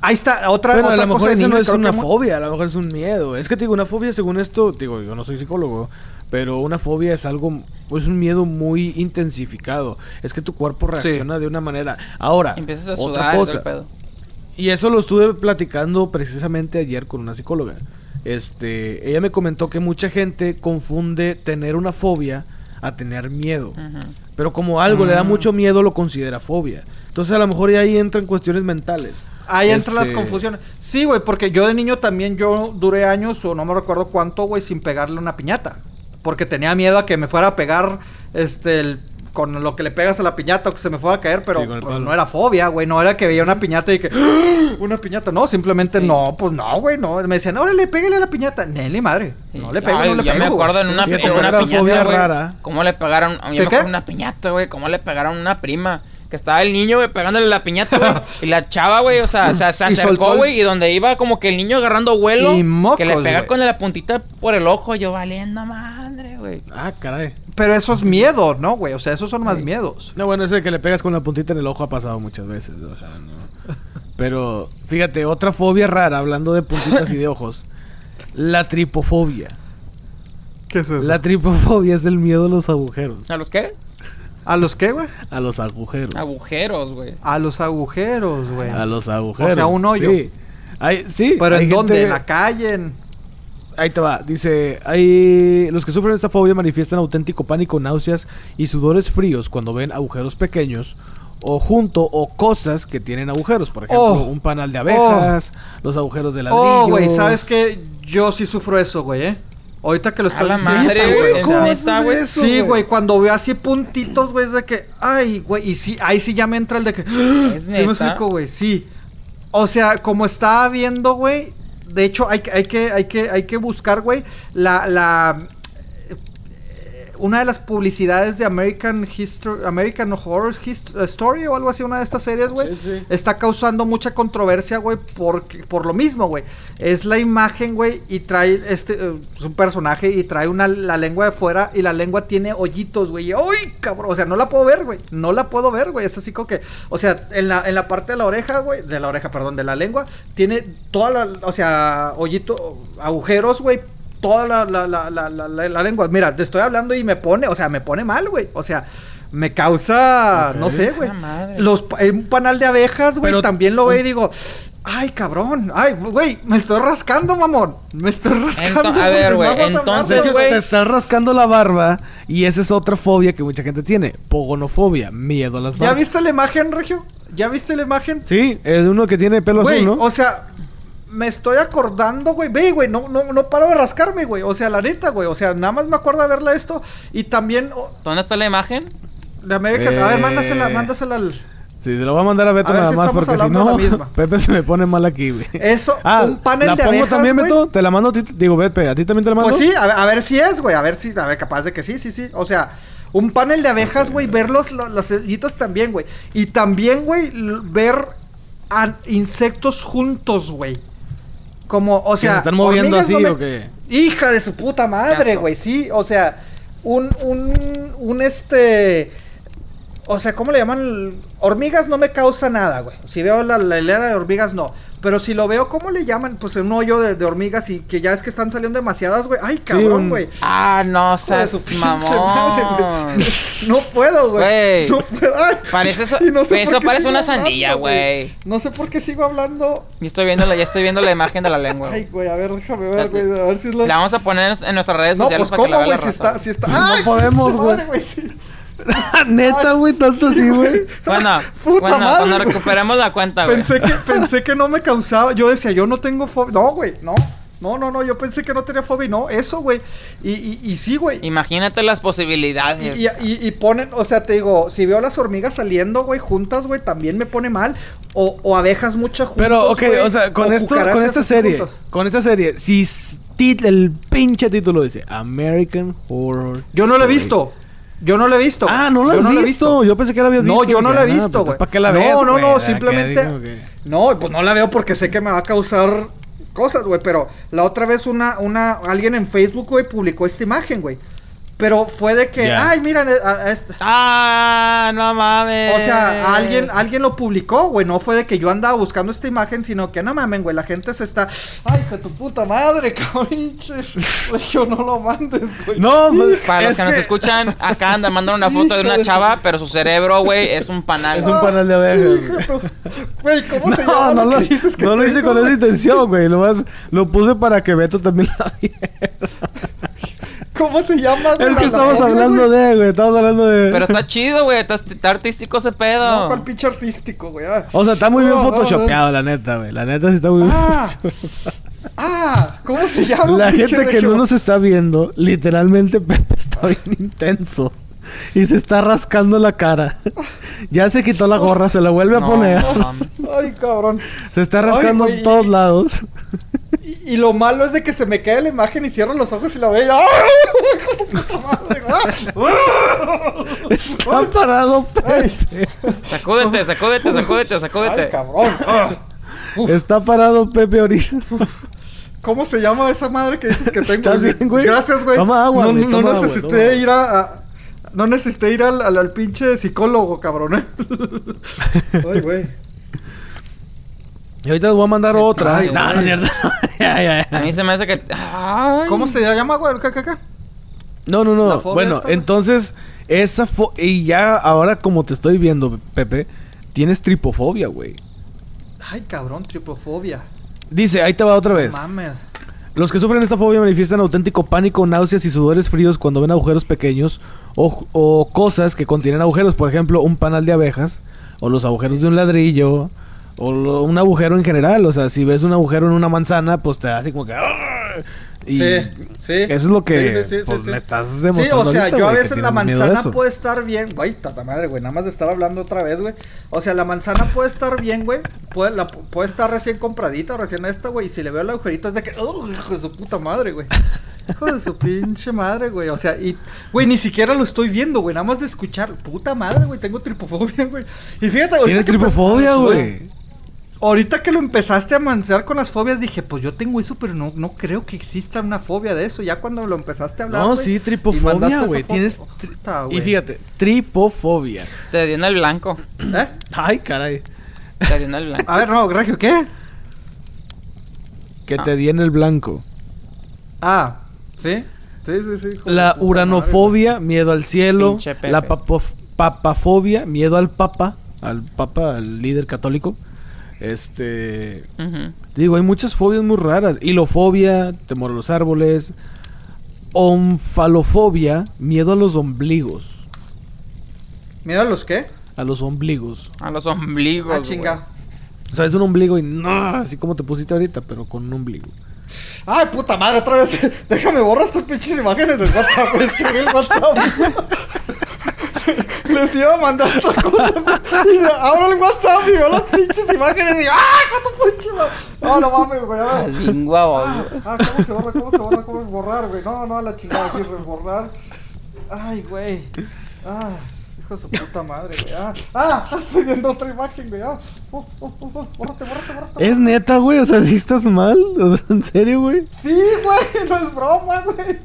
Ahí está, otra, Bueno, a otra lo cosa mejor de eso no es una fobia, a lo mejor es un miedo. Es que te digo, una fobia según esto, digo, yo no soy psicólogo, pero una fobia es algo, es un miedo muy intensificado. Es que tu cuerpo reacciona de una manera. Ahora, Empiezas a otra sudar el cosa. pedo. Y eso lo estuve platicando precisamente ayer con una psicóloga. Este, ella me comentó que mucha gente confunde tener una fobia a tener miedo. Pero como algo le da Mm. mucho miedo, lo considera fobia. Entonces a lo mejor ahí entran cuestiones mentales. Ahí entran las Este, confusiones. Sí, güey, porque yo de niño también yo duré años o no me recuerdo cuánto, güey, sin pegarle una piñata. Porque tenía miedo a que me fuera a pegar este el- con lo que le pegas a la piñata o que se me fuera a caer, pero, Sí, palo. no era fobia, güey, no era que veía una piñata y que ¡Ah! una piñata, no, simplemente Sí. no, pues no, güey, no, me decían, "Órale, pégale a la piñata." Nelly madre. Sí. No le pego, no le yo pego. me acuerdo en una, Fíjate, en una piñata, fobia rara. ¿Cómo le pegaron? Yo ¿Qué, me acuerdo en una piñata, güey. ¿Cómo le pegaron a una prima? Que estaba el niño, güey, pegándole la piñata, güey. y la chava, güey, o sea, se, acercó, el- güey, y donde iba como que el niño agarrando vuelo. Y mocos, que le pega güey. con la puntita por el ojo. Yo valiendo madre, güey. Ah, caray. Pero eso es miedo, ¿no, güey? O sea, esos son más miedos. No, bueno, ese que le pegas con la puntita en el ojo ha pasado muchas veces. o sea, no. Pero, fíjate, otra fobia rara, hablando de puntitas y de ojos. La tripofobia. ¿Qué es eso? La tripofobia es el miedo a los agujeros. ¿A los qué? ¿A los qué, güey? A los agujeros. Agujeros, güey. A los agujeros, güey. A los agujeros. O sea, un hoyo. Sí. Hay- sí, Pero hay ¿en dónde? ¿En la calle? En... Ahí te va. Dice, hay los que sufren esta fobia manifiestan auténtico pánico, náuseas y sudores fríos cuando ven agujeros pequeños o junto o cosas que tienen agujeros. Por ejemplo, Oh. un panal de abejas, los agujeros de ladrillo. Oh, güey, ¿sabes qué? Yo sí sufro eso, güey, ¿eh? Ahorita que lo la diciendo. madre, Sí, güey. ¿cómo Es vas a neta, hacer güey. eso, Sí, güey, cuando veo así puntitos, güey, es de que, ay, güey, y sí, ahí sí ya me entra el de que, ¿Es sí me explico, güey, sí. O sea, como estaba viendo, güey, de hecho hay, que- hay que, hay que, hay que buscar, güey, la, la, una de las publicidades de American History, American Horror Hist- Story o algo así, una de estas series, güey, Sí, sí. está causando mucha controversia, güey, por, por lo mismo, güey. Es la imagen, güey, y trae este, eh, es un personaje y trae una, la lengua de fuera y la lengua tiene hoyitos, güey. y, ¡Ay, cabrón! O sea, no la puedo ver, güey. No la puedo ver, güey. Es así como que, o sea, en la, en la parte de la oreja, güey, de la oreja, perdón, de la lengua, tiene toda la, o sea, hoyito, agujeros, güey. Toda la, la, la, la, la, la- la lengua. Mira, te estoy hablando y me pone, o sea, me pone mal, güey. O sea, me causa, no sé, güey. Ah. Los, un panal de abejas, güey, Pero- también lo veo y digo, ay, cabrón, ay, güey, me estoy rascando, mamón. Me estoy rascando. Ento- a ver, güey, vamos a hablar entonces, güey. te estás rascando la barba y esa es otra fobia que mucha gente tiene. Pogonofobia, miedo a las ¿Ya barbas. viste la imagen, Regio? ¿Ya viste la imagen? Sí, es uno que tiene pelo azul, ¿no? o sea, me estoy acordando, güey. Ve, güey, no, no, no paro de rascarme, güey. O sea, la neta, güey. O sea, nada más me acuerdo de verla esto. Y también oh, ¿Dónde está la imagen? de American. A ver, Eh. mándasela, mándasela al. Sí, se lo voy a mandar a Beto A ver nada si más porque si no. Pepe se me pone mal aquí, güey. Eso, Ah, un panel ¿la de pongo abejas, también, güey. Beto? Te la mando a ti. Digo, Pepe, ¿a ti también te la mando? Pues sí, a, ver- a ver si es, güey. A ver si, a ver, capaz de que sí, sí, sí. O sea, un panel de abejas, güey. Ver los, los, los sellitos también, güey. Y también, güey, ver a insectos juntos, güey. Como, o ¿Que sea. se están moviendo así no me- o qué? Hija de su puta madre, güey. Sí, o sea, un, un, un este. O sea, ¿cómo le llaman? Hormigas no me causa nada, güey. Si veo la, la hilera de hormigas, no. Pero si lo veo, ¿cómo le llaman? Pues un hoyo de, de hormigas y que ya es que están saliendo demasiadas, güey. Ay, cabrón, un- güey. Ah, no su madre, güey. No puedo, güey. Güey. No puedo. Ay, Parece eso- y no sé güey, por eso qué parece una hablando, sandía, güey. No sé por qué sigo hablando. Ya estoy viendo la, ya estoy viendo la imagen de la lengua. Ay, güey. a ver, déjame ver, güey. A ver si es la. La vamos a poner en nuestras redes No, sociales pues para que la cómo, vea güey, la si está, si está. No ¡Ay, podemos, güey. madre, güey. Sí. Neta, güey, tanto así, güey. Bueno, Puta bueno, madre, cuando recuperemos la cuenta, güey. Pensé que, pensé que no me causaba. Yo decía, yo no tengo fobia. No, güey, no. No, no, no, yo pensé que no tenía fobia y no, eso, güey. Y, y, y sí, güey. Imagínate las posibilidades. Y, y, ponen, o sea, te digo, si veo las hormigas saliendo, güey, juntas, güey, también me pone mal. O, o abejas muchas juntas. Pero, ok, o sea, con o esto, con esta serie, con esta serie, si el pinche título dice American Horror. Yo no lo he visto. Yo no lo he visto. Ah, no Yo has visto. Yo pensé que la habías No, visto. yo no la he ah, visto, pues, güey. ¿Para qué la no, ves? no, no, Acá simplemente. que- No, pues no la veo porque sé que me va a causar cosas, güey. Pero la otra vez una, una, alguien en Facebook, güey, publicó esta imagen, güey. Pero fue de que, ay, mira, a- a este- Ah, no mames. o sea, alguien, alguien lo publicó, güey. No fue de que yo andaba buscando esta imagen, sino que no mamen, güey. La gente se está. Ay, que tu puta madre, cabrón. Yo no lo mandes, güey. No, pues, Para los es que, nos escuchan, acá anda mandando una foto de una chava, pero su cerebro, güey, es un panal. Es un panal de abejas. güey. ¿cómo se No, llama no lo dices que no lo hice con esa güey? intención, güey. Lo, más, lo puse para que Beto también la viera. ¿Cómo se llama, güey? Es que estamos hablando de, güey. Estamos hablando de. Pero está chido, güey. Está, está artístico ese No, pedo. ¿cuál pinche artístico, güey? Ah. O sea, está muy bien No, no, photoshopeado, la neta, güey. La neta sí está muy bien. Ah, ah, ¿cómo se llama? La gente que no nos está viendo, literalmente Pepe está bien intenso. Y se está rascando la cara. Ya se quitó la gorra, se la vuelve a poner. no. Ay, cabrón. Se está Ay, rascando en todos lados. Y, y lo malo es de que se me cae la imagen y cierro los ojos y la veo. y- ¡Ay! ¡Ah! Está parado Pepe. Sacúdete, sacúdete, sacúdete, ¡Ay, sacúdete. cabrón! Ah. Está parado Pepe ahorita. ¿Cómo se llama esa madre que dices que tengo? ¿Estás bien, güey? Gracias, güey. Toma agua, no, güey, necesité agua. ir a, a- No necesité ir al, al, al pinche psicólogo, cabrón. ¿eh? Ay, güey. Y ahorita les voy a mandar otra. Ay, no, no es cierto. Ya, ya, ya. A mí se me hace que. Ay. ¿Cómo se llama, güey? No, no, ¿La no. Bueno, esta, entonces, esa fo Y ya ahora, como te estoy viendo, Pepe, tienes tripofobia, güey. Ay, cabrón, tripofobia. Dice, ahí te va otra vez. Mames. Los que sufren esta fobia manifiestan auténtico pánico, náuseas y sudores fríos cuando ven agujeros pequeños o, o cosas que contienen agujeros. Por ejemplo, un panal de abejas o los agujeros de un ladrillo o lo- un agujero en general. O sea, si ves un agujero en una manzana, pues te así como que... Sí, sí. Eso es lo que Sí, sí, sí, pues, sí, sí. me estás Sí, demostrando o sea, ahorita, yo a güey, veces la manzana puede estar bien, güey, tata madre, güey, nada más de estar hablando otra vez, güey. O sea, la manzana puede estar bien, güey, puede, la, puede estar recién compradita, recién esta, güey, y si le veo el agujerito es de que, ¡oh, hijo de su puta madre, güey! Hijo de su pinche madre, güey. O sea, y, güey, ni siquiera lo estoy viendo, güey. Nada más de escuchar. Puta madre, güey. Tengo tripofobia, güey. Y fíjate, ahorita Tienes tripofobia, güey. Ahorita que lo empezaste a mancear con las fobias, dije, pues yo tengo eso, pero no, no creo que exista una fobia de eso. Ya cuando lo empezaste a hablar. No, sí, y tripofobia, güey. puta, Y fíjate, tripofobia. Te dio en el blanco. ¿Eh? Ay, caray. Te dio en el blanco. A ver, no, Regio, ¿qué? Que Ah. te di en el blanco. Ah, ¿sí? Sí, sí, sí. La uranofobia, miedo al cielo. Pinche Pepe. La papafobia, miedo al papa. Al papa, al líder católico. Este. Ujú. Digo, hay muchas fobias muy raras. Hilofobia, temor a los árboles. Onfalofobia, miedo a los ombligos. ¿Miedo a los qué? A los ombligos. A los ombligos. Ah, chinga. O sea, es un ombligo y no, así como te pusiste ahorita, pero con un ombligo. Ay, puta madre, otra vez. Déjame borrar estas pinches imágenes del WhatsApp. Escribí el WhatsApp. Les iba a mandar otra cosa. Y abro el WhatsApp y veo las pinches imágenes y digo, ¡ah, cuánto pinche! No, no mames, güey. a ver. Es bien guapo. Ah, ah, ¿cómo se borra? ¿Cómo se borra? ¿Cómo es borrar, güey? No, no, a la chingada, sí, borrar. Ay, güey. Ah, hijo de su puta madre, güey. Ah, ah, estoy viendo otra imagen, güey. Ah, oh, oh, oh, bórrate, bórrate, bórrate. ¿Es neta, güey? O sea, ¿sí estás mal? O sea, ¿En serio, güey? Sí, güey, no es broma, güey.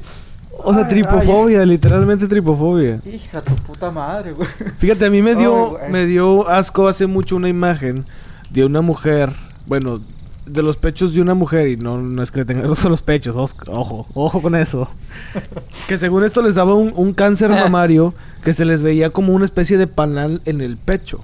O sea, Ay, tripofobia, literalmente tripofobia. hija tu puta madre, güey. Fíjate, a mí me dio, Ay, me dio asco hace mucho una imagen de una mujer, bueno, de los pechos de una mujer, y no, no es que le tengan los los pechos, os- ojo, ojo con eso. que según esto les daba un, un cáncer Ah. mamario que se les veía como una especie de panal en el pecho.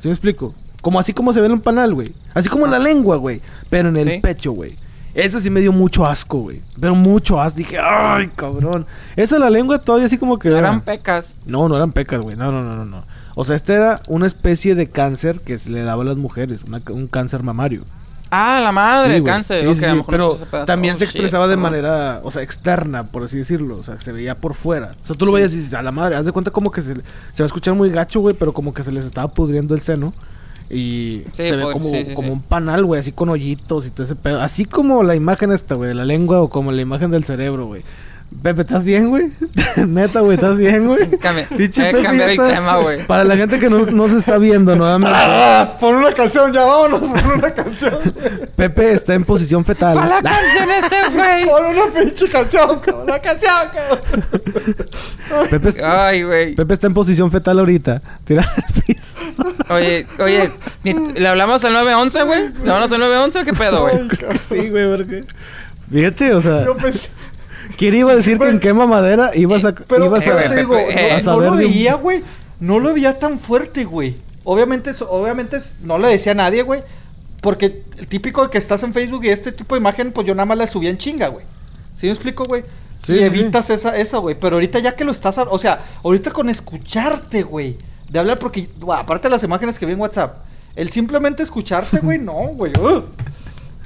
¿Sí me explico? Como así como se ve en un panal, güey. Así como en la lengua, güey. Pero en el Sí. pecho, güey. Eso sí me dio mucho asco, güey. Pero mucho asco. Dije, ay, cabrón. Esa la lengua todavía así como que... Eran pecas. No, no eran pecas, güey. No, no, no, no, no. O sea, este era una especie de cáncer que se le daba a las mujeres, una- un cáncer mamario. Ah, la madre, Sí, cáncer. Sí, ok, sí, a lo sí, mejor no Pero también Oh, se shit, expresaba de perdón. manera, o sea, externa, por así decirlo. O sea, se veía por fuera. O sea, tú lo veías y dices, a la madre, haz de cuenta como que se, se va a escuchar muy gacho, güey, pero como que se les estaba pudriendo el seno. Y Sí, se ve pues, como, sí, sí, como un panal, güey, así con hoyitos y todo ese pedo. Así como la imagen esta, güey, de la lengua o como la imagen del cerebro, güey. Pepe, ¿estás bien, güey? Neta, güey, ¿estás bien, güey? Cambia- Pinche hay que Pepe cambiar el está- tema, güey. Para la gente que no, no se está viendo nuevamente, Ah, pon una canción, ya vámonos, pon una canción. Pepe está en posición fetal. ¿Cuál la canción este, güey? Pon una pinche canción, cabrón, una canción, cabrón. Pepe, está- Ay, güey. Pepe está en posición fetal ahorita. Tira al piso. Oye, oye, ¿le hablamos al 911, güey? ¿Le hablamos al 911 o qué pedo, güey? Sí, güey, porque. Fíjate, o sea, Yo pensé, ¿quién iba a decir que en qué mamadera ibas a, pero ibas eh, a, güey, te digo, eh, no, lo veía, güey. No lo veía tan fuerte, güey. Obviamente, obviamente no le decía a nadie, güey. Porque el típico de que estás en Facebook y este tipo de imagen, pues yo nada más la subía en chinga, güey. ¿Sí me explico, güey? Sí, y sí, evitas esa, esa, güey. Pero ahorita ya que lo estás, o sea, ahorita con escucharte, güey. De hablar, porque, aparte de las imágenes que vi en WhatsApp, el simplemente escucharte, güey, no, güey. ugh.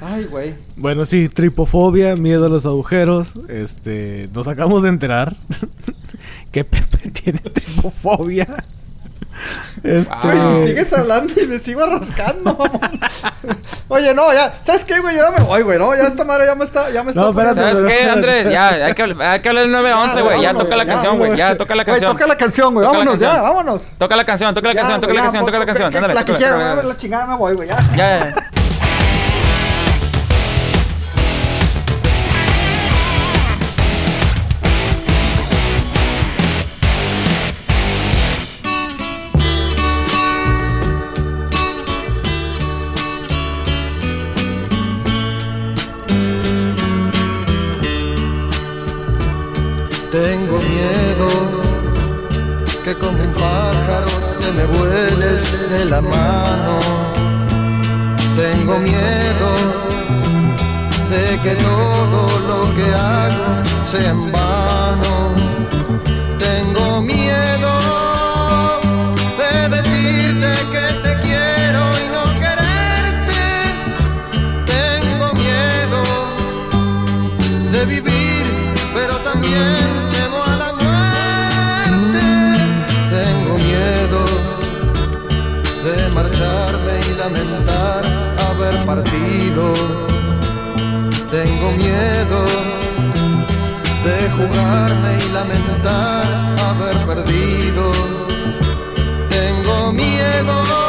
Ay, güey. Bueno, sí, tripofobia, miedo a los agujeros. Este, nos acabamos de enterar que Pepe tiene tripofobia. Este, Güey, y sigues hablando y me sigo rascando, mamón. Oye, no, ya, ¿sabes qué, güey? Yo ya me voy, güey, no, ya esta madre ya me está, ya me está. No, espérate, ¿Sabes qué, Andrés? Ya, hay que, hay que hablar del 911, Ya, güey. Ya, toca la canción, güey. Ya, toca la canción. toca la canción, güey. Vámonos, ya, vámonos. Toca la canción, toca la canción, toca la canción, toca la canción. La que tócala. la chingada me voy, güey, ya. Ya, miedo que como un pájaro te me vueles de la mano. Tengo miedo de que todo lo que hago sea en vano. Y lamentar haber perdido. Tengo miedo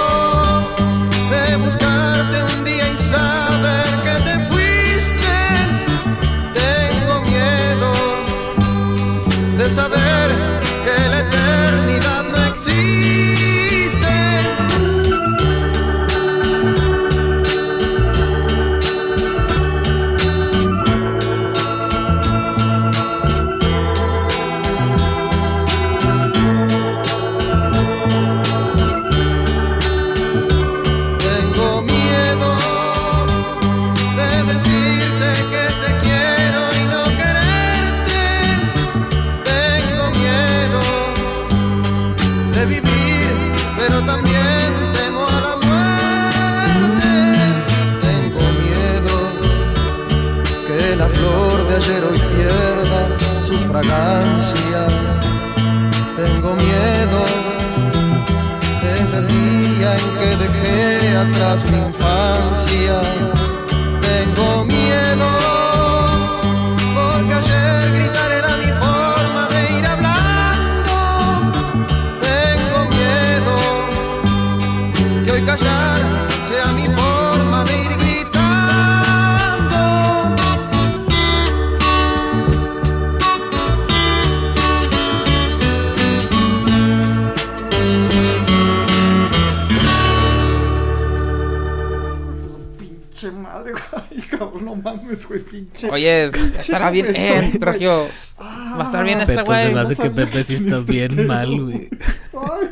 mames, güey, pinche. Oye, estará bien. Eh, güey. Regio. Ah, Va a estar bien este Pepe, se me güey. hace que Pepe sí está bien mal, güey. Ay,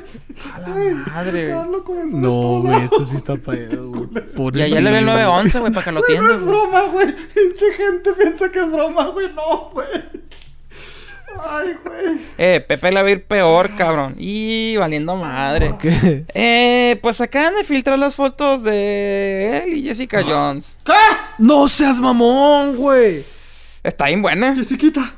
A la güey, madre. Carlos, No, güey, esto sí está para güey. Y allá le ve el 911, güey, para que lo Güey, no es güey. broma, güey. Pinche gente piensa que es broma, güey. No, güey. Ay, güey. Eh, Pepe la va a ir peor, cabrón. Y valiendo madre. ¿Qué? Eh, pues acaban de filtrar las fotos de él y Jessica Jones. ¡No seas mamón, güey! Está bien buena. Jessiquita.